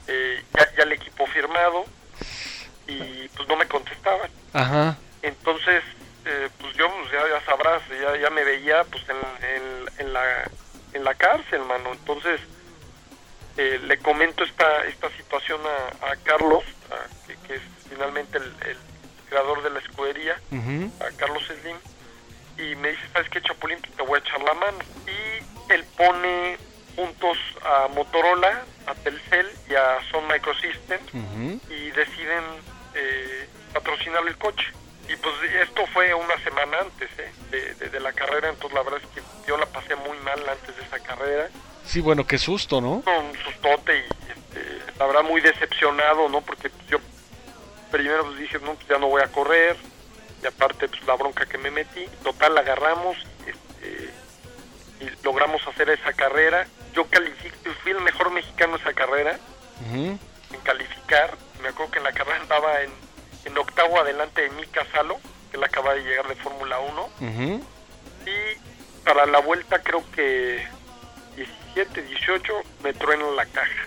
eh, ya, ya el equipo firmado, y pues no me contestaban. Ajá. Entonces, eh, pues yo, pues ya, ya sabrás, ya, ya me veía pues en, en- en la, en la cárcel, mano. Entonces, eh, le comento esta, esta situación a, a Carlos, a- que, que es finalmente el, el creador de la escudería, a Carlos Slim, y me dice, ¿sabes qué, Chapulín? Pues te voy a echar la mano. Y él pone juntos a Motorola, a Telcel y a Sun Microsystems, y deciden eh, patrocinar el coche. Y pues esto fue una semana antes ¿eh? de, de- de la carrera, entonces la verdad es que yo la pasé muy mal antes de esa carrera. Sí, bueno, qué susto, ¿no? Un sustote y este, la verdad muy decepcionado, ¿no? Porque pues, yo primero pues, dije, no, pues ya no voy a correr, y aparte pues la bronca que me metí. Total, la agarramos y logramos hacer esa carrera. Yo califiqué, fui el mejor mexicano esa carrera en calificar. Me acuerdo que en la carrera andaba en, en octavo adelante de Mika Salo, que él acaba de llegar de Fórmula 1. Ujú. Y para la vuelta creo que 17, 18 me trueno la caja.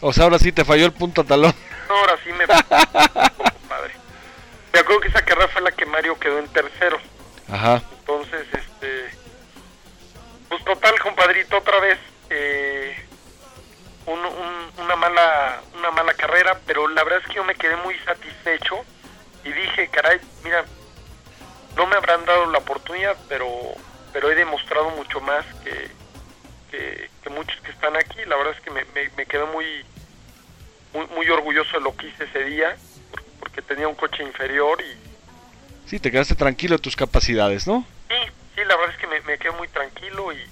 O sea, ahora sí te falló el punto talón. No, ahora sí me... compadre. Me acuerdo que esa carrera fue la que Mario quedó en tercero. Ajá. Entonces, este... Total, compadrito, otra vez... eh, un- un- una mala una mala carrera, pero la verdad es que yo me quedé muy satisfecho y dije, caray, mira, no me habrán dado la oportunidad, pero pero he demostrado mucho más que, que, que muchos que están aquí. La verdad es que me, me, me quedé muy, muy muy orgulloso de lo que hice ese día, por- porque tenía un coche inferior y, Sí, te quedaste tranquilo de tus capacidades, ¿no? Sí, sí, la verdad es que me, me quedé muy tranquilo y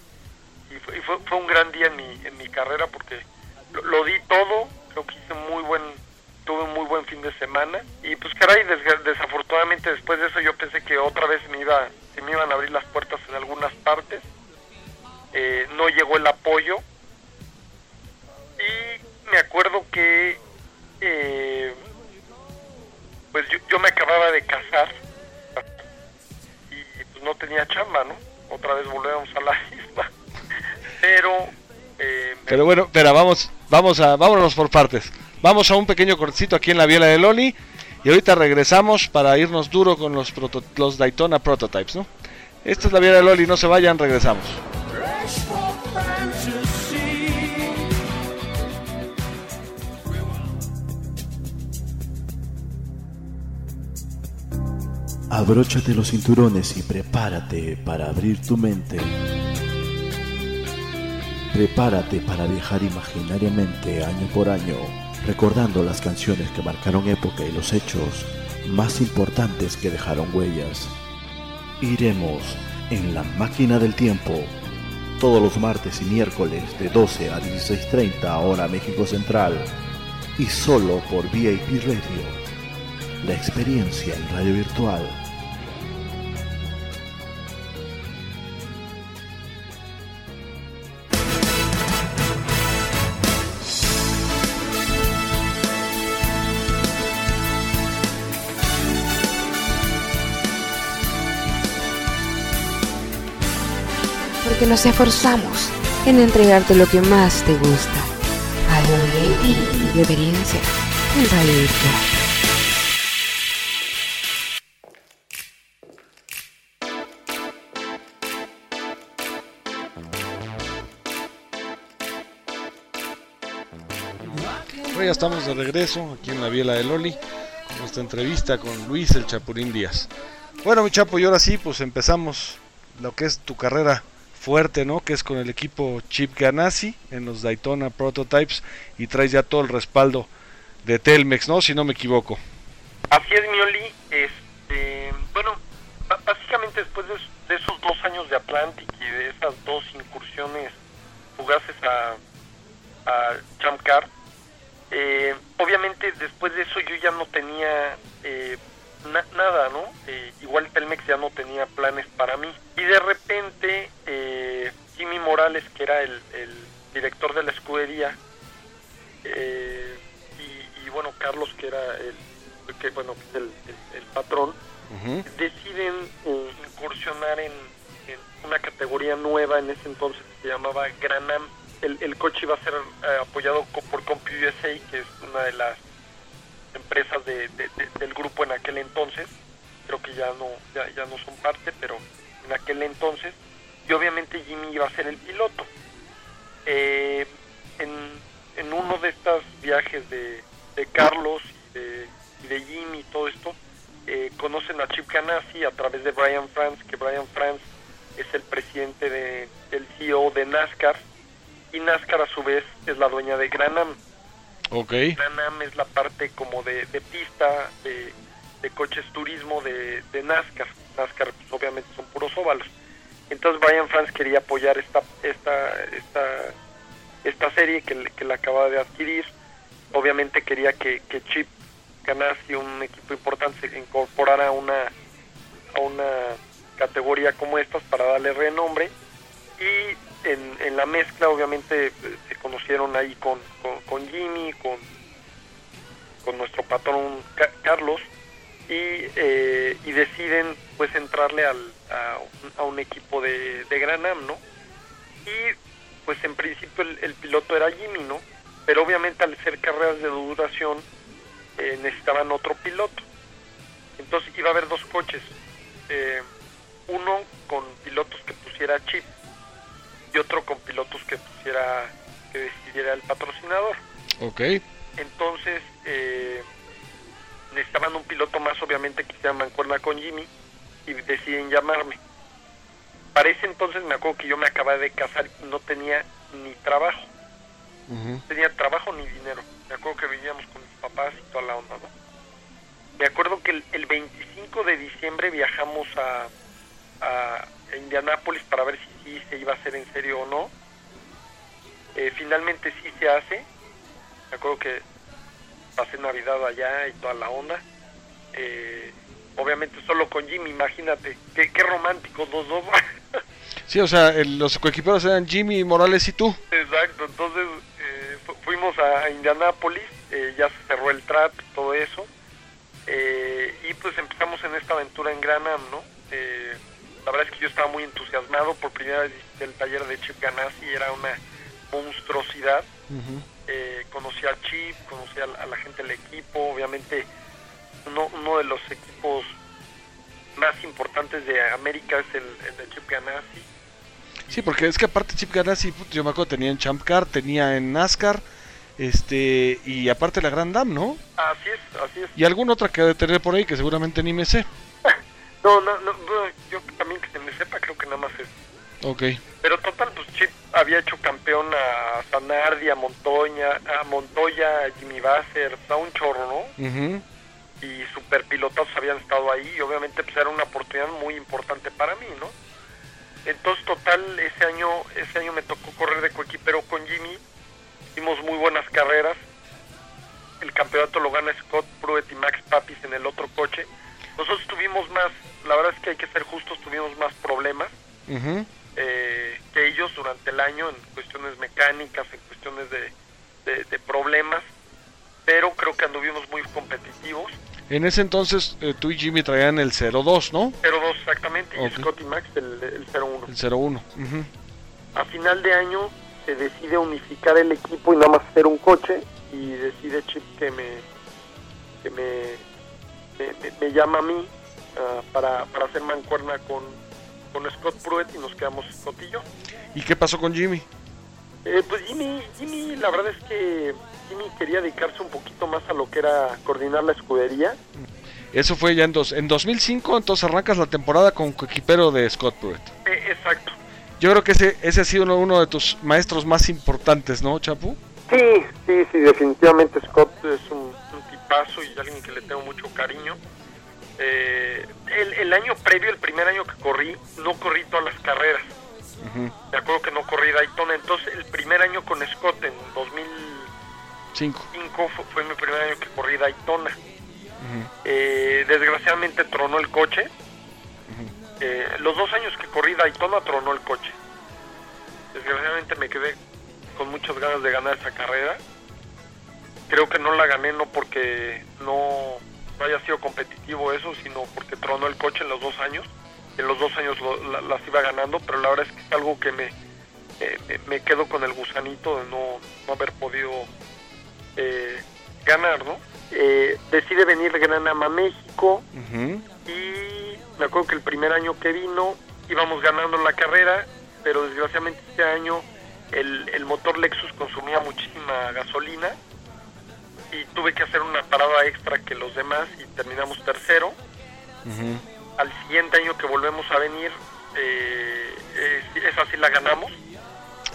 fue, fue- un gran día en mi, en mi carrera porque lo, di todo, creo que hice muy buen, tuve un muy buen fin de semana y pues caray, desgra- desafortunadamente después de eso yo pensé que otra vez me iba, se me iban a abrir las puertas en algunas partes, Eh, no llegó el apoyo y me acuerdo que eh, pues yo, yo me acababa de casar y pues no tenía chamba, ¿no? Otra vez volvemos a la *laughs* misma. Pero eh, Pero bueno, espera, vamos, vamos a, vámonos por partes. Vamos a un pequeño cortecito aquí en la biela de Loli y ahorita regresamos para irnos duro con los, proto- los Daytona Prototypes, ¿no? Esta es la biela de Loli, no se vayan, regresamos. Abróchate los cinturones y prepárate para abrir tu mente. Prepárate para viajar imaginariamente año por año, recordando las canciones que marcaron época y los hechos más importantes que dejaron huellas. Iremos en la máquina del tiempo todos los martes y miércoles de 12 a 16.30 hora México Central y solo por VIP Radio. La experiencia en radio virtual. Porque nos esforzamos en entregarte lo que más te gusta. Radio VIP. La experiencia en radio ya estamos de regreso aquí en la biela de Loli con nuestra entrevista con Luis el Chapulín Díaz. Bueno, mi chapo, y ahora sí, pues empezamos lo que es tu carrera fuerte, ¿no? Que es con el equipo Chip Ganassi en los Daytona Prototypes y traes ya todo el respaldo de Telmex, ¿no? Si no me equivoco. Así es, Mioli. Este, bueno, básicamente después de, es- de esos dos años de Atlantic y de esas dos incursiones fugaces a, a Jump Car, eh, obviamente después de eso yo ya no tenía eh, na- nada, ¿no? Eh, igual Telmex ya no tenía planes para mí. Y de repente, eh, Jimmy Morales, que era el, director de la escudería, eh, y, y, bueno, Carlos, que era el, que, bueno, el, patrón, deciden eh, incursionar en, una categoría nueva en ese entonces que se llamaba Granam. El, el coche iba a ser eh, apoyado por CompuUSA, que es una de las empresas de, del grupo en aquel entonces. Creo que ya no, ya, ya no son parte, pero en aquel entonces y obviamente Jimmy iba a ser el piloto. Eh, en, en uno de estos viajes de, de Carlos y de, y de Jimmy y todo esto, eh, conocen a Chip Ganassi a través de Brian France, que Brian France es el presidente de, del CEO de NASCAR, y NASCAR a su vez es la dueña de Granam. Ok. Granam es la parte como de, de pista, de, de coches turismo de, de NASCAR. NASCAR pues, obviamente son puros óvalos. Entonces Brian France quería apoyar esta esta esta esta serie que, que la acaba de adquirir. Obviamente quería que, que Chip Ganassi, un equipo importante, se incorporara a una a una categoría como estas para darle renombre y en, en la mezcla obviamente eh, se conocieron ahí con, con, con Jimmy, con, con nuestro patrón Ca- Carlos y, eh, y deciden pues entrarle al, a, un, a un equipo de, de Granam, ¿no? Y pues en principio el, el piloto era Jimmy, ¿no? Pero obviamente al ser carreras de duración eh, necesitaban otro piloto. Entonces iba a haber dos coches, eh, uno con pilotos que pusiera chip y otro con pilotos que pusiera, que decidiera el patrocinador. Ok. Entonces, eh, necesitaban un piloto más, obviamente, que se mancuerna con Jimmy y deciden llamarme. Para ese entonces me acuerdo que yo me acababa de casar y no tenía ni trabajo. No tenía trabajo ni dinero. Me acuerdo que vivíamos con mis papás y toda la onda, ¿no? Me acuerdo que el, el 25 de diciembre viajamos a, a Indianápolis para ver si sí se iba a hacer en serio o no. Eh, finalmente sí se hace. Me acuerdo que pasé Navidad allá y toda la onda. Eh, obviamente solo con Jimmy, imagínate. Qué, qué romántico, los dos. *laughs* Sí, o sea, el- los coequiperos eran Jimmy Morales y tú. Exacto, entonces eh, fu- fuimos a, Indianápolis, eh, ya se cerró el trato y todo eso, eh, y pues empezamos en esta aventura en Granam, ¿no? Eh, la verdad es que yo estaba muy entusiasmado, por primera vez visité el taller de Chip Ganassi, era una monstruosidad, eh, conocí a Chip, conocí a, la- a la gente del equipo, obviamente uno, uno de los equipos más importantes de América es el, el de Chip Ganassi, Sí, porque es que aparte Chip Ganassi, yo me acuerdo, tenía en Champ Car, tenía en NASCAR, este, y aparte la Grand Dam, ¿no? así es, así es. Y alguna otra que debe tener por ahí que seguramente ni me sé. *laughs* No, no, no, yo también que se me sepa, creo que nada más es. Ok. Pero total, pues Chip había hecho campeón a Sanardi, a Montoya, a Montoya, a Jimmy Basser, a un chorro, ¿no? Ujú. Y superpilotos habían estado ahí y obviamente pues era una oportunidad muy importante para mí, ¿no? Entonces, total, ese año ese año me tocó correr de coequipero con Jimmy, hicimos muy buenas carreras, el campeonato lo gana Scott Pruitt y Max Papis en el otro coche. Nosotros tuvimos más, la verdad es que hay que ser justos, tuvimos más problemas eh, que ellos durante el año en cuestiones mecánicas, en cuestiones de, de- de problemas, pero creo que anduvimos muy competitivos. En ese entonces eh, tú y Jimmy traían el 02, ¿no? 0-2 exactamente, Ok. y Scott y Max el, el 0-1. El 01. Ujú. A final de año se decide unificar el equipo y nada más hacer un coche y decide Chip que me que me, me, me- me llama a mí ah, para, para hacer mancuerna con, con Scott Pruitt y nos quedamos Scott y yo. ¿Y qué pasó con Jimmy? Eh, pues Jimmy, Jimmy, la verdad es que Jimmy quería dedicarse un poquito más a lo que era coordinar la escudería. Eso fue ya en, dos, en 2005, entonces arrancas la temporada con coequipero de Scott Pruitt. Eh, exacto. Yo creo que ese, ese ha sido uno, uno de tus maestros más importantes, ¿no, Chapu? Sí, sí, sí, definitivamente Scott es un, un tipazo y alguien que le tengo mucho cariño. Eh, el, el año previo, el primer año que corrí, no corrí todas las carreras. Me acuerdo que no corrí Daytona, entonces el primer año con Scott en 2005 Cinco. fue, mi primer año que corrí Daytona. Eh, desgraciadamente tronó el coche. Eh, los dos años que corrí Daytona tronó el coche. Desgraciadamente me quedé con muchas ganas de ganar esa carrera. creo que no la gané no porque no haya sido competitivo eso, sino porque tronó el coche en los dos años. En los dos años lo- la- las iba ganando, pero la verdad es que es algo que me, eh, me, me quedo con el gusanito de no, no haber podido eh, ganar, ¿no? Eh, decide venir Gran Am a México y me acuerdo que el primer año que vino íbamos ganando la carrera, pero desgraciadamente este año el, el motor Lexus consumía muchísima gasolina y tuve que hacer una parada extra que los demás y terminamos tercero. Al siguiente año que volvemos a venir, eh, eh, esa sí la ganamos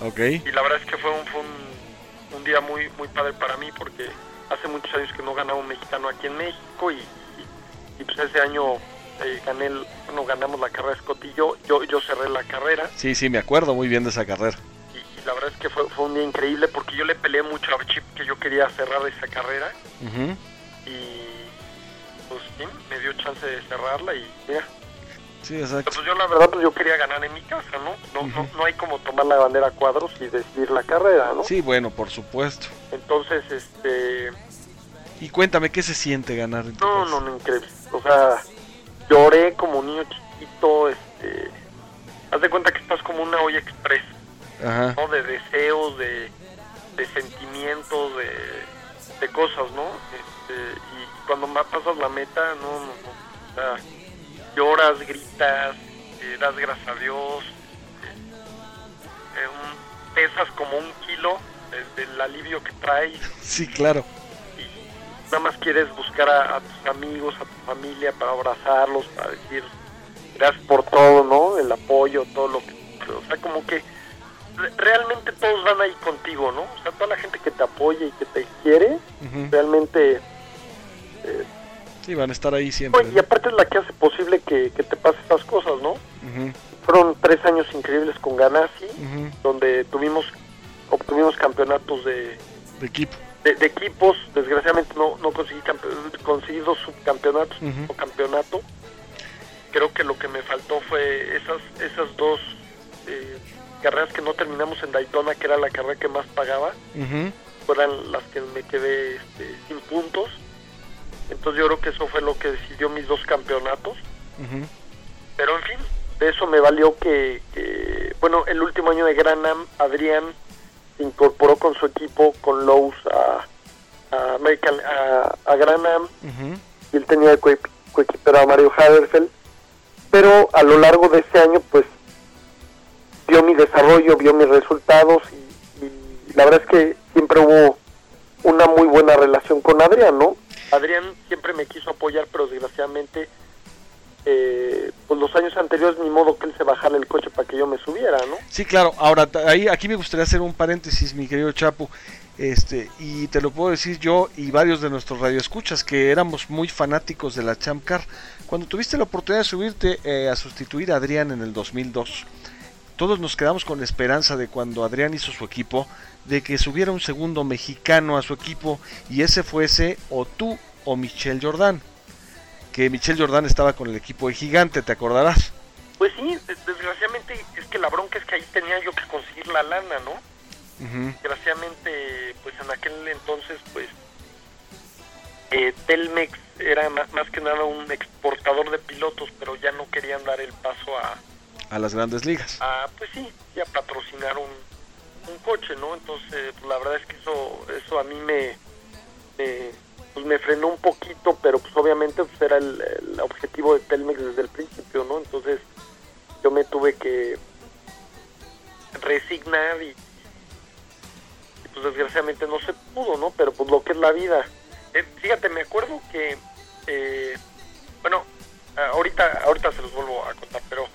Ok. y la verdad es que fue un, fue un, un día muy muy padre para mí porque hace muchos años que no ganaba un mexicano aquí en México y, y- y, pues ese año eh, gané el, bueno, ganamos la carrera Scott y yo, yo, yo cerré la carrera Sí, sí, me acuerdo muy bien de esa carrera. y la verdad es que fue, fue un día increíble porque yo le peleé mucho a Chip que yo quería cerrar esa carrera Ujú. y pues sí, me dio chance de cerrarla y mira, Sí, exacto. pues yo la verdad pues yo quería ganar en mi casa, ¿no? No, no, no hay como tomar la bandera a cuadros y decidir la carrera, ¿no? Sí, bueno, por supuesto. Entonces, este... Y cuéntame, ¿qué se siente ganar en tu No, casa? no, no, increíble. O sea, lloré como niño chiquito, este... Haz de cuenta que estás como una olla express, Ajá. ¿no? De deseos, de, de sentimientos, de, de cosas, ¿no? Este, y cuando pasas la meta, no, no, no. O sea, lloras, gritas, eh, das gracias a Dios, eh, un- pesas como un kilo eh, del alivio que traes. *laughs* Sí, claro. nada más quieres buscar a, a tus amigos, a tu familia para abrazarlos, para decir gracias por todo, ¿no? El apoyo, todo lo que... O sea, como que re- realmente todos van ahí contigo, ¿no? O sea, toda la gente que te apoya y que te quiere, realmente... eh, Sí, van a estar ahí siempre. y aparte es la que hace posible que, que te pasen estas cosas, ¿no? Ujú. Fueron tres años increíbles con Ganassi, Ujú. donde tuvimos obtuvimos campeonatos de, De equipo. de, de equipos, desgraciadamente no, no conseguí, campe- conseguí dos subcampeonatos o campeonato. Creo que lo que me faltó fue esas, esas dos eh, carreras que no terminamos en Daytona, que era la carrera que más pagaba, Ujú. fueran las que me quedé este, sin puntos. Entonces yo creo que eso fue lo que decidió mis dos campeonatos. Pero en fin, de eso me valió que, que, bueno, el último año de Gran Am, Adrián se incorporó con su equipo, con Lowe's, a, a, American, a, a Gran Am, Ujú. y él tenía de coequi- coequipero a Mario Haberfeld, pero a lo largo de ese año, pues, vio mi desarrollo, vio mis resultados, y, y la verdad es que siempre hubo una muy buena relación con Adrián, ¿no? Adrián siempre me quiso apoyar, pero desgraciadamente eh, pues los años anteriores ni modo que él se bajara el coche para que yo me subiera, ¿no? Sí, claro. Ahora, ahí, aquí me gustaría hacer un paréntesis, mi querido Chapo. Este, y te lo puedo decir yo y varios de nuestros radioescuchas que éramos muy fanáticos de la Champ Car. Cuando tuviste la oportunidad de subirte eh, a sustituir a Adrián en el 2002, todos nos quedamos con la esperanza de cuando Adrián hizo su equipo, de que subiera un segundo mexicano a su equipo y ese fuese o tú o Michel Jordan. Que Michel Jordan estaba con el equipo de Gigante, te acordarás. Pues sí, des- desgraciadamente es que la bronca es que ahí tenía yo que conseguir la lana, ¿no? Ujú. Desgraciadamente, pues en aquel entonces, pues eh, Telmex era más, que nada un exportador de pilotos, pero ya no querían dar el paso a, A las grandes ligas. a pues sí, ya patrocinar un, un coche, ¿no? Entonces, pues, la verdad es que eso, eso a mí me, pues, me frenó un poquito, pero pues obviamente pues, era el, objetivo de Telmex desde el principio, ¿no? Entonces, yo me tuve que resignar y, y, pues desgraciadamente no se pudo, ¿no? Pero pues lo que es la vida. Eh, fíjate, me acuerdo que, eh, bueno, ahorita, ahorita se los vuelvo a contar, pero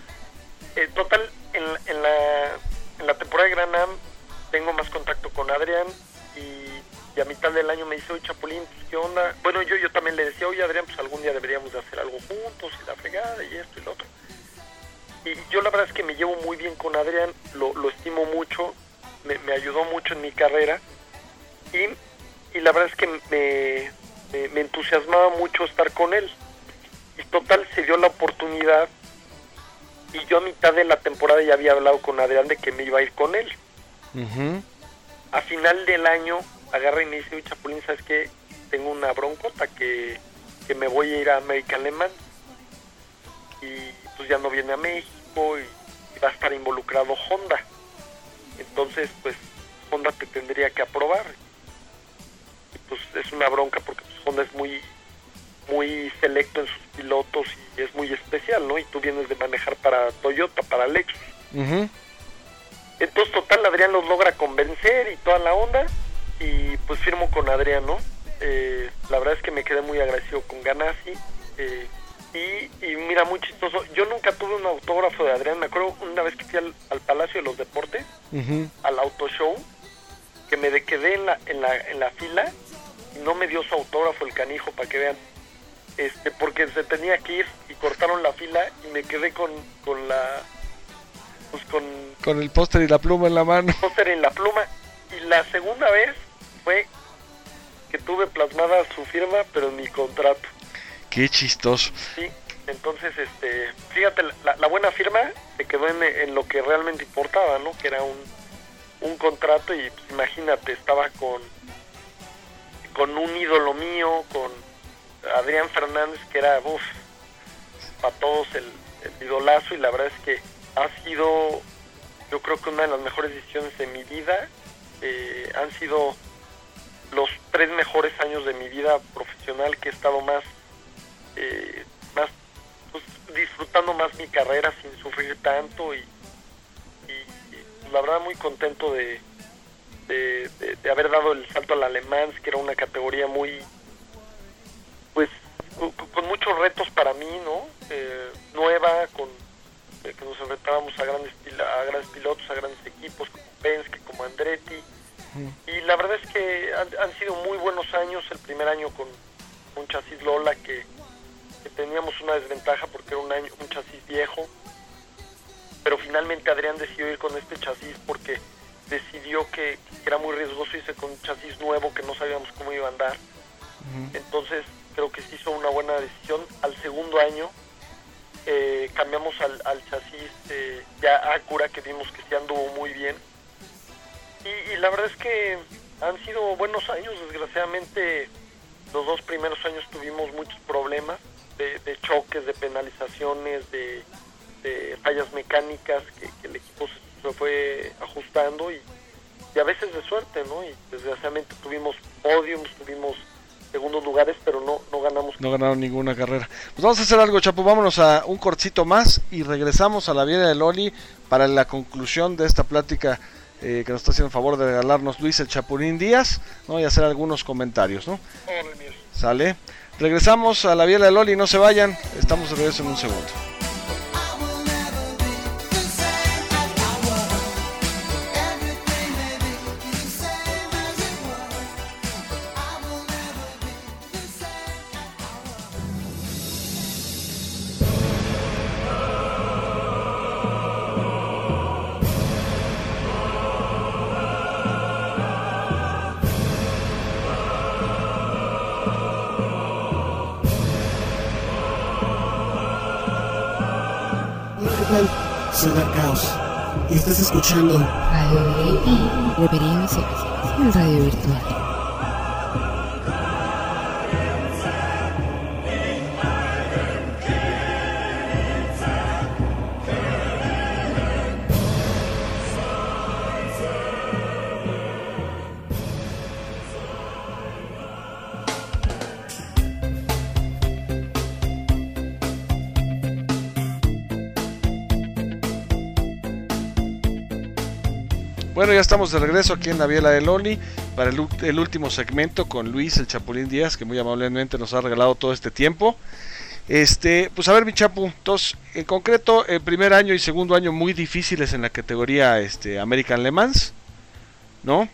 eh, total, en, en, la, en la temporada de Gran Am tengo más contacto con Adrián y, a mitad del año me dice, oye Chapulín, pues, ¿qué onda? Bueno, yo, yo también le decía, oye Adrián, pues algún día deberíamos de hacer algo juntos y la fregada y esto y lo otro. Y yo la verdad es que me llevo muy bien con Adrián, lo, lo estimo mucho, me, ayudó mucho en mi carrera y, y la verdad es que me, me entusiasmaba mucho estar con él. Y total, se dio la oportunidad y yo a mitad de la temporada ya había hablado con Adrián de que me iba a ir con él. A final del año agarra y me dice, "Oye, Chapulín, ¿sabes qué? Tengo una broncota que, que me voy a ir a American Le Mans y pues ya no viene a México y, y va a estar involucrado Honda. Entonces, pues Honda te tendría que aprobar. Y pues es una bronca porque pues, Honda es muy muy selecto en sus pilotos y es muy especial, ¿no? Y tú vienes de manejar para Toyota, para Lexus. Entonces, total, Adrián los logra convencer y toda la onda. Y pues firmo con Adrián, ¿no? Eh, la verdad es que me quedé muy agradecido con Ganassi. eh, y, y mira, muy chistoso. Yo nunca tuve un autógrafo de Adrián. Me acuerdo una vez que fui al, al Palacio de los Deportes, al Auto Show, que me quedé en la, en, la, en la fila y no me dio su autógrafo el canijo, para que vean. Este, porque se tenía que ir cortaron la fila y me quedé con, con la. Pues con Con el póster y la pluma en la mano. póster en la pluma. Y la segunda vez fue que tuve plasmada su firma, pero en mi contrato. Qué chistoso. Sí, entonces, este, fíjate, la, la buena firma se quedó en, en lo que realmente importaba, ¿no? Que era un, un contrato y pues, imagínate, estaba con, con un ídolo mío, con Adrián Fernández, que era, uff, para todos el, el y la verdad es que ha sido, yo creo que una de las mejores decisiones de mi vida. Eh, han sido los tres mejores años de mi vida profesional que he estado más eh, más pues, disfrutando más mi carrera sin sufrir tanto y, y- y, la verdad muy contento de, de, de- haber dado el salto al alemán que era una categoría muy con, con muchos retos para mí no Eh, nueva con eh, que nos enfrentábamos a grandes a grandes pilotos a grandes equipos como Penske como Andretti y la verdad es que han, han sido muy buenos años. El primer año con un chasis Lola que, que teníamos una desventaja porque era un, año, un chasis viejo. Pero finalmente Adrián decidió ir con este chasis porque decidió que, que era muy riesgoso irse con un chasis nuevo que no sabíamos cómo iba a andar. Entonces creo que se hizo una buena decisión. Al segundo año eh, cambiamos al, chasis eh, ya Acura que vimos que sí anduvo muy bien. Y, la verdad es que han sido buenos años, desgraciadamente los dos primeros años tuvimos muchos problemas de, de choques, de penalizaciones, de, fallas mecánicas que, el equipo se, se fue ajustando y, y a veces de suerte, ¿no? Y desgraciadamente tuvimos podiums, tuvimos segundos lugares, pero no, no ganamos. No ganaron ninguna carrera. Pues vamos a hacer algo, Chapo. Vámonos a un cortito más y regresamos a la vida de Loli para la conclusión de esta plática eh, que nos está haciendo el favor de regalarnos Luis el Chapulín Díaz ¿no? y hacer algunos comentarios. ¿no? Sale. Regresamos a la vida de Loli. No se vayan. Estamos de regreso en un segundo. Radio VIP. Reverencia en radio virtual. Estamos de regreso aquí en la Viela de Loli para el, el último segmento con Luis el Chapulín Díaz, que muy amablemente nos ha regalado todo este tiempo. Este, pues a ver, mi Chapu, entonces, en concreto, el primer año y segundo año muy difíciles en la categoría este, American Le Mans, ¿no?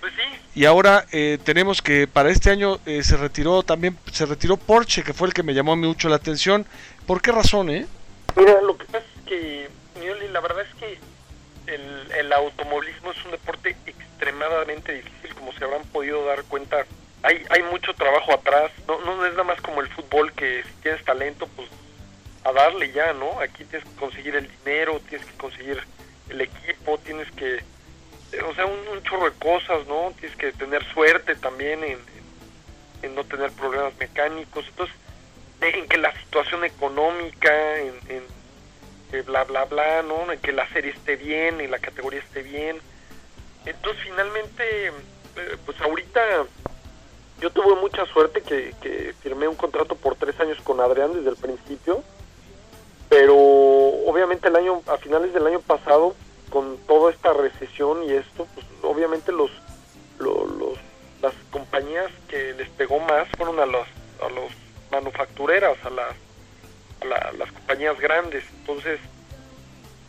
Pues sí. Y ahora eh, tenemos que para este año eh, se retiró también, se retiró Porsche, que fue el que me llamó mucho la atención. ¿Por qué razón, eh? Mira, lo que pasa es que, Mioli, la verdad es que el, el automovilismo es un deporte extremadamente difícil, como se habrán podido dar cuenta. Hay, hay mucho trabajo atrás, no, no es nada más como el fútbol que si tienes talento, pues a darle ya, ¿no? Aquí tienes que conseguir el dinero, tienes que conseguir el equipo, tienes que o sea, un, chorro de cosas, ¿no? Tienes que tener suerte también en, en- no tener problemas mecánicos. Entonces, en en que la situación económica, en, en que bla, bla, bla, ¿no? Que la serie esté bien, y la categoría esté bien. Entonces, finalmente, eh, pues ahorita yo tuve mucha suerte que, que firmé un contrato por tres años con Adrián desde el principio, pero obviamente el año a finales del año pasado, con toda esta recesión y esto, pues obviamente los, lo- los las compañías que les pegó más fueron a los a los manufactureras, a las la- las compañías grandes. Entonces,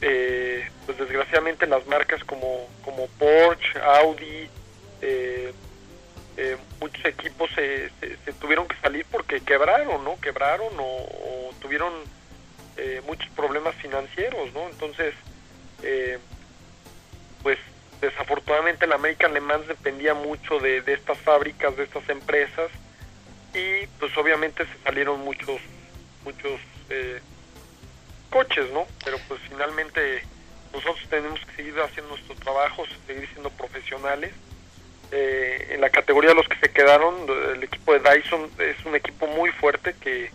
eh, pues desgraciadamente las marcas como como Porsche, Audi, eh, eh, muchos equipos se, se- tuvieron que salir porque quebraron, ¿no? Quebraron o, tuvieron eh, muchos problemas financieros, ¿no? Entonces, eh, pues desafortunadamente el American Le Mans dependía mucho de, de estas fábricas, de estas empresas y pues obviamente se salieron muchos, muchos eh, coches, ¿no? Pero pues finalmente nosotros tenemos que seguir haciendo nuestro trabajo, seguir siendo profesionales. Eh, en la categoría de los que se quedaron, el equipo de Dyson es un equipo muy fuerte que,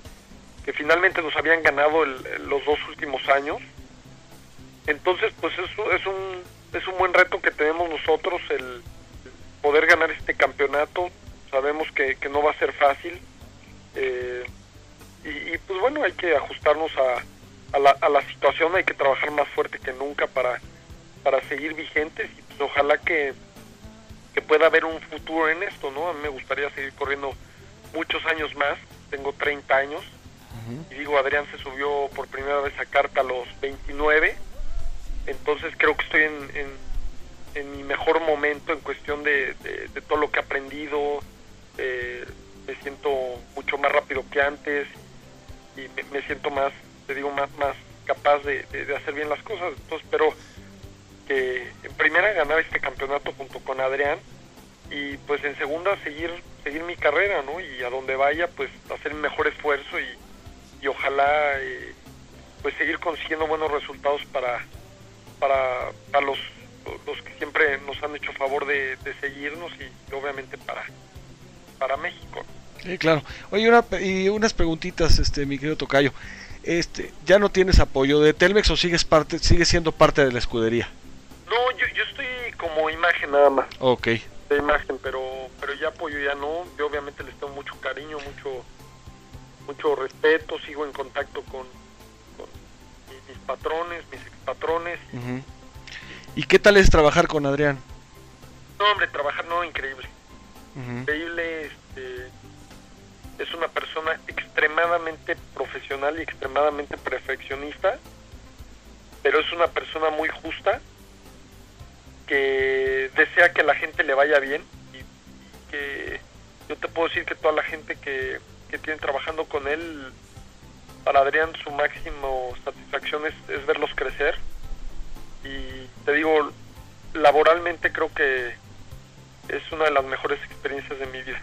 que finalmente nos habían ganado el- los dos últimos años. Entonces, pues es, un- es un es un buen reto que tenemos nosotros el poder ganar este campeonato. Sabemos que, que no va a ser fácil. Eh, y, y, pues bueno, hay que ajustarnos a, a, la, a la situación, hay que trabajar más fuerte que nunca para, para seguir vigentes y pues ojalá que, que pueda haber un futuro en esto, ¿no? A mí me gustaría seguir corriendo muchos años más, tengo 30 años. Y digo, Adrián se subió por primera vez a carta a los 29, entonces creo que estoy en, en, en mi mejor momento en cuestión de, de- de todo lo que he aprendido, eh, me siento mucho más rápido que antes y me, me siento más, te digo, más, más capaz de, de- hacer bien las cosas, entonces espero que en primera ganar este campeonato junto con Adrián y pues en segunda seguir seguir mi carrera, ¿no? Y a donde vaya pues hacer mi mejor esfuerzo y, y ojalá eh, pues seguir consiguiendo buenos resultados para para, para los, los que siempre nos han hecho favor de, de seguirnos y obviamente para para México. Sí, claro. Oye, una, y unas preguntitas, este, mi querido Tocayo. Este, ¿ya no tienes apoyo de Telmex o sigues parte, sigues siendo parte de la escudería? No, yo, yo estoy como imagen nada más. Ok. de imagen, pero pero ya apoyo ya no. Yo obviamente les tengo mucho cariño, mucho mucho respeto, sigo en contacto con, con mis, mis patrones, mis expatrones. ¿Y qué tal es trabajar con Adrián? No, hombre, trabajar no, increíble. Increíble, este, es una persona extremadamente profesional y extremadamente perfeccionista, pero es una persona muy justa que desea que la gente le vaya bien y, que yo te puedo decir que toda la gente que, que tiene trabajando con él, para Adrián su máximo satisfacción es, es verlos crecer y te digo, laboralmente creo que es una de las mejores experiencias de mi vida.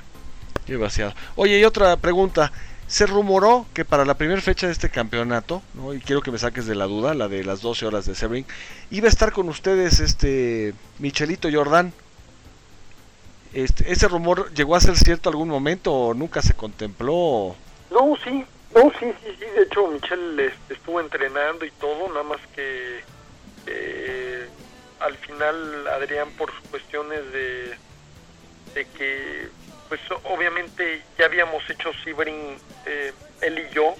Qué vaciado. Oye, y otra pregunta. Se rumoró que para la primera fecha de este campeonato, ¿no? y quiero que me saques de la duda, la de las 12 horas de Sebring, iba a estar con ustedes este Michelito Jordán. Este, ¿Ese rumor llegó a ser cierto algún momento o nunca se contempló? No, sí, no, sí, sí, sí. De hecho, Michelle este, estuvo entrenando y todo, nada más que eh, al final Adrián por cuestiones de, de que, pues obviamente ya habíamos hecho Sebring, eh, él y yo,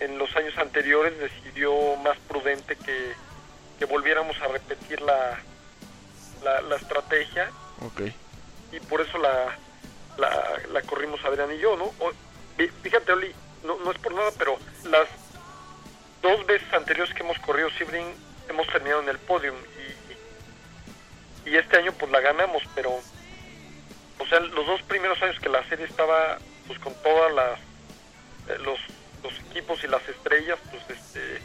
en los años anteriores decidió más prudente que, que volviéramos a repetir la, la, la estrategia Ok. y por eso la, la, la corrimos Adrián y yo, ¿no? O- fíjate, Oli, no, no es por nada, pero las dos veces anteriores que hemos corrido Sebring hemos terminado en el podium y, y este año pues la ganamos, pero o sea, los dos primeros años que la serie estaba pues con todas las eh, los, los equipos y las estrellas, pues este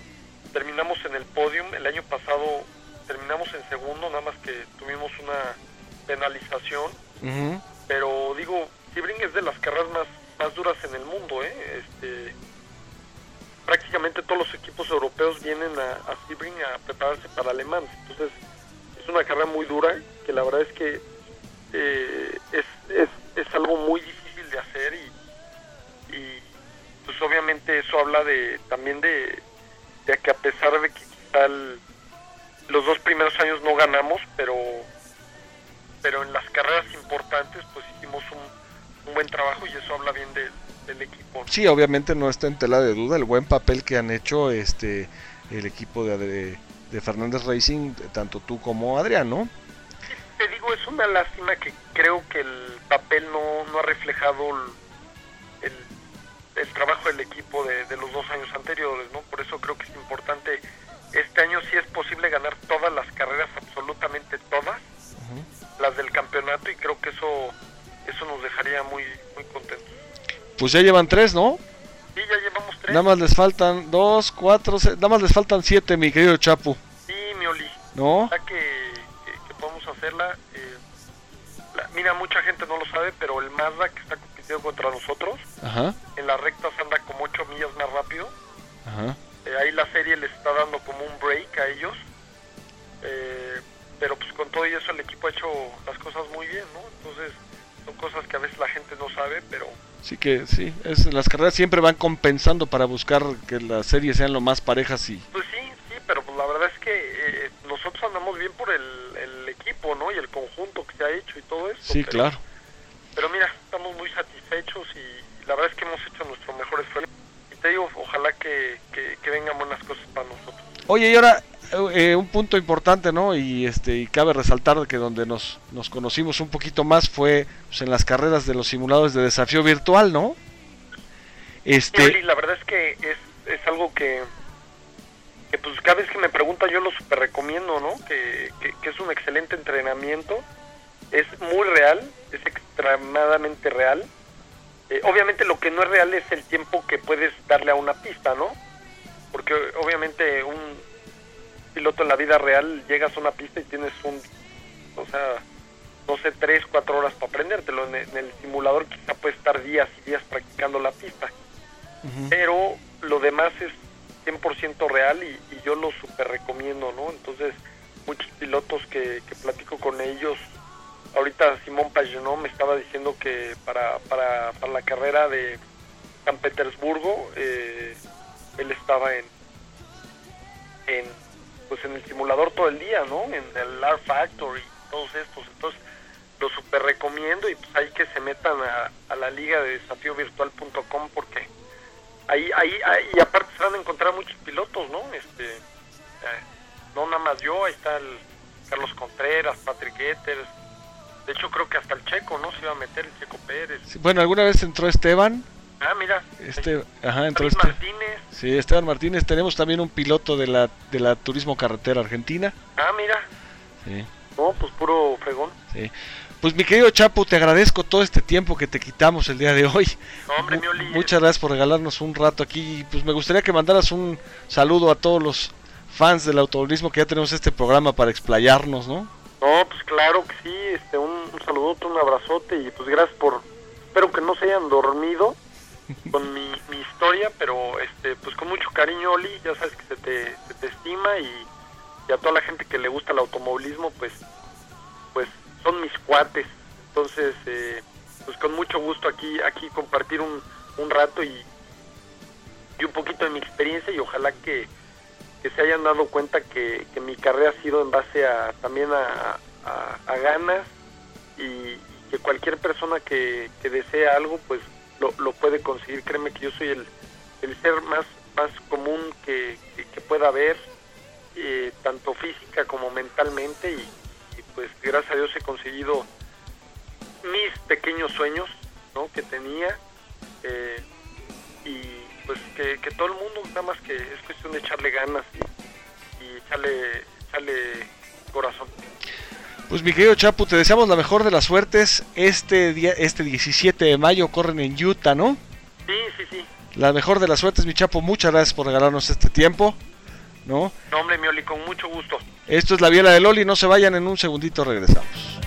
terminamos en el podium, el año pasado terminamos en segundo, nada más que tuvimos una penalización. Pero digo, Sebring es de las carreras más, más duras en el mundo, ¿eh? Este, prácticamente todos los equipos europeos vienen a, a Sebring a prepararse para Alemán, entonces es es una carrera muy dura, que la verdad es que eh, es, es, es algo muy difícil de hacer y, pues obviamente eso habla de también de, de que a pesar de que quizá los dos primeros años no ganamos, pero pero en las carreras importantes pues hicimos un, buen trabajo y eso habla bien de- del equipo. Sí, obviamente no está en tela de duda el buen papel que han hecho este el equipo de, de, de Fernández Racing, tanto tú como Adrián, ¿no? Te digo, es una lástima que creo que el papel no, no ha reflejado el, el, el trabajo del equipo de, de los dos años anteriores, ¿no? Por eso creo que es importante. Este año sí es posible ganar todas las carreras, absolutamente todas, las del campeonato, y creo que eso eso nos dejaría muy muy contentos. Pues ya llevan tres, ¿no? Sí, ya llevamos tres. Nada más les faltan dos, cuatro, se- nada más les faltan siete, mi querido Chapu. Sí, mi Oli. ¿No? Ojalá que, que, hacerla. eh, la- mira, mucha gente no lo sabe, pero el Mazda que está compitiendo contra nosotros, Ajá, en las rectas anda como 8 millas más rápido. ajá. Eh, ahí la serie les está dando como un break a ellos. Eh, pero pues con todo y eso el equipo ha hecho las cosas muy bien, ¿no? Entonces son cosas que a veces la gente no sabe, pero Sí que sí, es, las carreras siempre van compensando para buscar que las series sean lo más parejas y pues sí, sí, pero pues la verdad es que eh, nosotros andamos bien por el, el equipo, ¿no? Y el conjunto que se ha hecho y todo eso. sí, pero- claro. Pero mira, estamos muy satisfechos y la verdad es que hemos hecho nuestro mejor esfuerzo. Y te digo, ojalá que, que, que vengan buenas cosas para nosotros. Oye, y ahora eh, un punto importante, ¿no? Y este y cabe resaltar que donde nos, nos conocimos un poquito más fue pues, en las carreras de los simuladores de desafío virtual, ¿no? Este, la verdad es que es, es algo que pues cada vez que me preguntan yo lo super recomiendo, ¿no? Que, que, que es un excelente entrenamiento, es muy real, es extremadamente real. Eh, obviamente lo que no es real es el tiempo que puedes darle a una pista, ¿no? Porque obviamente un piloto en la vida real llegas a una pista y tienes un, o sea, no sé, tres, cuatro horas para aprendértelo. En, en el simulador quizá puedes estar días y días practicando la pista pero lo demás es 100% real y, y yo lo super recomiendo, ¿no? Entonces, muchos pilotos que, que platico con ellos, ahorita Simón Pagenaud me estaba diciendo que para, para, para la carrera de San Petersburgo, eh, él estaba en, en, pues en el simulador todo el día, ¿no? En el R Factor y todos estos, entonces lo super recomiendo y pues ahí que se metan a, a la liga de desafíovirtual.com porque ahí, ahí, ahí, y aparte se van a encontrar muchos pilotos, ¿no? Este, eh, no nada más yo, ahí está el Carlos Contreras, Patrick Etters, de hecho creo que hasta el Checo, ¿no? Se iba a meter el Checo Pérez. sí, bueno, alguna vez entró Esteban, Ah, mira, este, ajá, entró este, Martínez, sí, Esteban Martínez, tenemos también un piloto de la de la Turismo Carretera Argentina, ah, mira, sí, no, pues puro fregón. sí. Pues mi querido Chapu, te agradezco todo este tiempo que te quitamos el día de hoy. No, hombre, mi Oli, Muchas gracias por regalarnos un rato aquí. y, Pues me gustaría que mandaras un saludo a todos los fans del automovilismo que ya tenemos este programa para explayarnos, ¿no? No, pues claro que sí, este, un, un saludote, un abrazote y pues gracias por, espero que no se hayan dormido *laughs* con mi, mi historia, pero este, pues con mucho cariño, Oli, ya sabes que se te, se te estima y, y a toda la gente que le gusta el automovilismo, pues, pues son mis cuates, entonces, eh, pues con mucho gusto aquí, aquí compartir un, un rato y, y un poquito de mi experiencia y ojalá que, que se hayan dado cuenta que, que mi carrera ha sido en base a también a, a- ganas y, que cualquier persona que, que desea algo pues lo, lo puede conseguir. Créeme que yo soy el, el ser más más común que, que, que pueda haber eh, tanto física como mentalmente y, pues gracias a Dios he conseguido mis pequeños sueños ¿no? que tenía eh, y pues que, que todo el mundo nada más que es cuestión de echarle ganas y, y echarle, echarle corazón. Pues mi querido Chapu, te deseamos la mejor de las suertes. Este día, este 17 de mayo corren en Utah, ¿no? Sí, sí, sí. La mejor de las suertes, mi Chapo. Muchas gracias por regalarnos este tiempo, ¿no? No, hombre, Mioli, con mucho gusto. Esto es la Biela de Loli. No se vayan, en un segundito regresamos.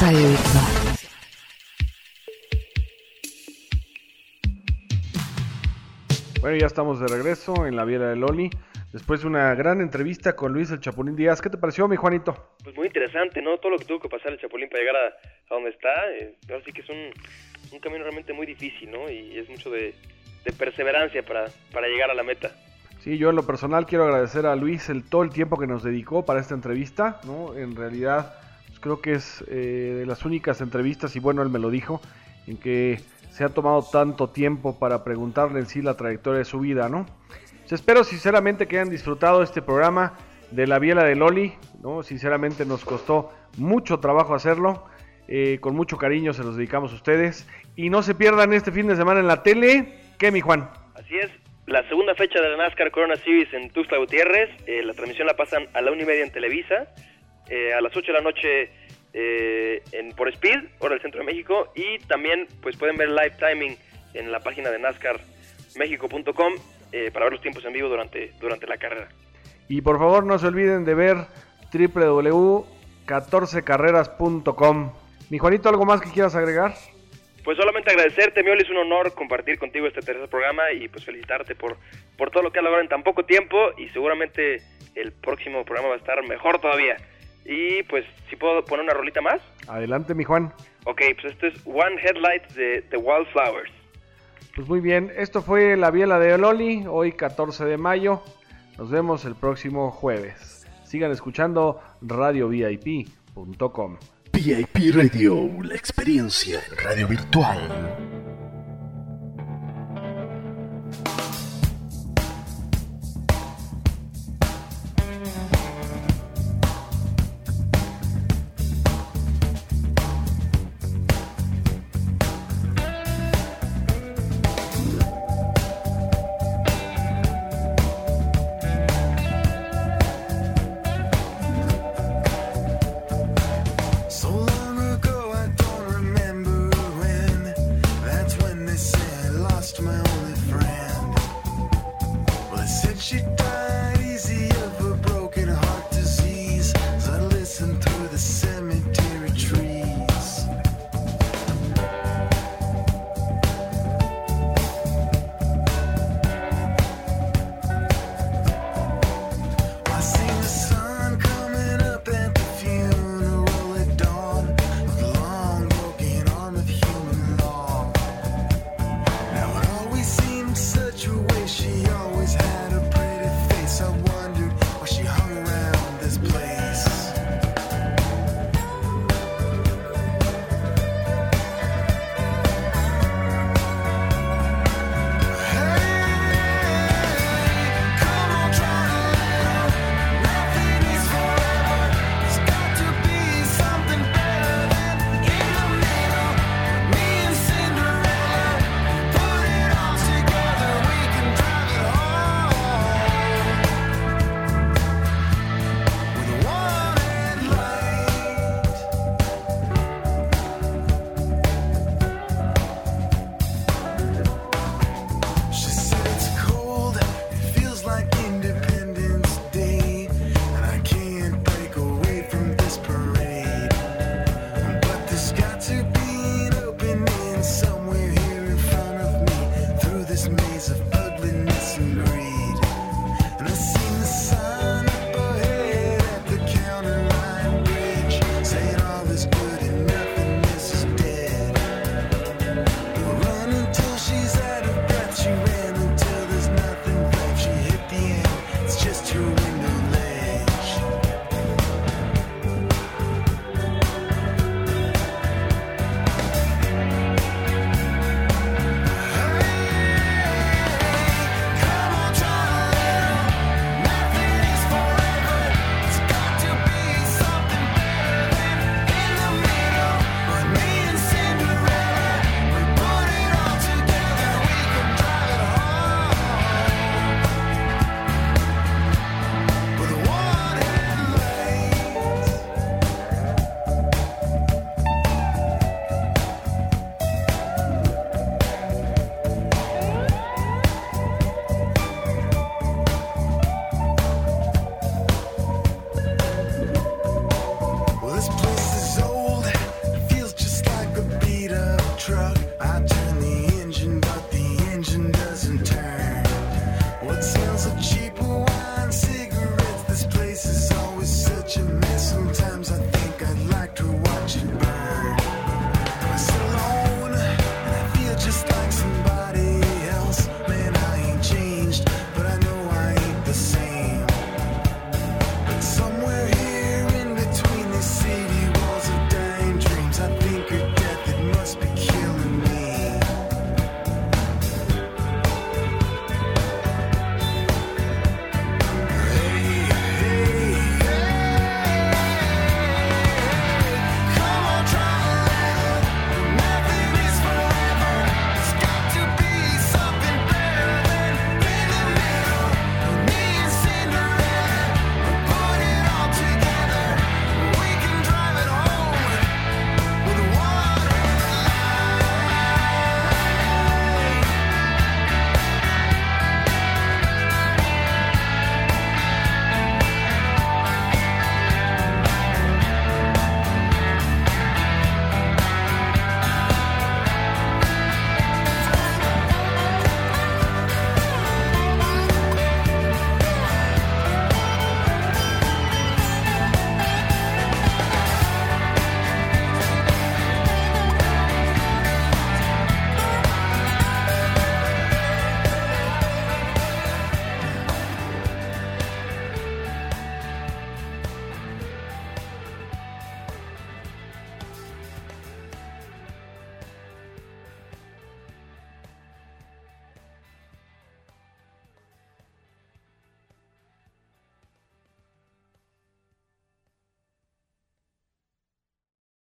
Radio virtual. Bueno, ya estamos de regreso en la Viera de Loli. Después de una gran entrevista con Luis el Chapulín Díaz. ¿Qué te pareció, mi Juanito? Pues muy interesante, ¿no? Todo lo que tuvo que pasar el Chapulín para llegar a, a donde está. eh, ahora sí que es un, un camino realmente muy difícil, ¿no? Y es mucho de, de perseverancia para, para llegar a la meta. Sí, yo en lo personal quiero agradecer a Luis el todo el tiempo que nos dedicó para esta entrevista, ¿no? En realidad, creo que es eh, de las únicas entrevistas, y bueno, él me lo dijo, en que se ha tomado tanto tiempo para preguntarle en sí la trayectoria de su vida, ¿no? Pues, espero sinceramente que hayan disfrutado este programa de la Biela de Loli, ¿no? Sinceramente nos costó mucho trabajo hacerlo, eh, con mucho cariño se los dedicamos a ustedes, y no se pierdan este fin de semana en la tele, ¿qué, mi Juan? Así es, la segunda fecha de la NASCAR Corona Series en Tuxtla Gutiérrez. eh, la transmisión la pasan a la una y media en Televisa, eh, a las 8 de la noche eh, en, por Speed, hora del centro de México, y también pues pueden ver live timing en la página de NASCARmexico.com eh, para ver los tiempos en vivo durante, durante la carrera. Y por favor no se olviden de ver www.14carreras.com. Mi Juanito, ¿algo más que quieras agregar? Pues solamente agradecerte, Mioli, es un honor compartir contigo este tercer programa y pues felicitarte por, por todo lo que has logrado en tan poco tiempo y seguramente el próximo programa va a estar mejor todavía. Y pues, si puedo poner una rolita más. Adelante, mi Juan. Ok, pues este es One Headlight de The Wildflowers. Pues muy bien, esto fue la Biela de Loli, hoy 14 de mayo. Nos vemos el próximo jueves. Sigan escuchando radiovip.com. VIP Radio, la experiencia en radio virtual.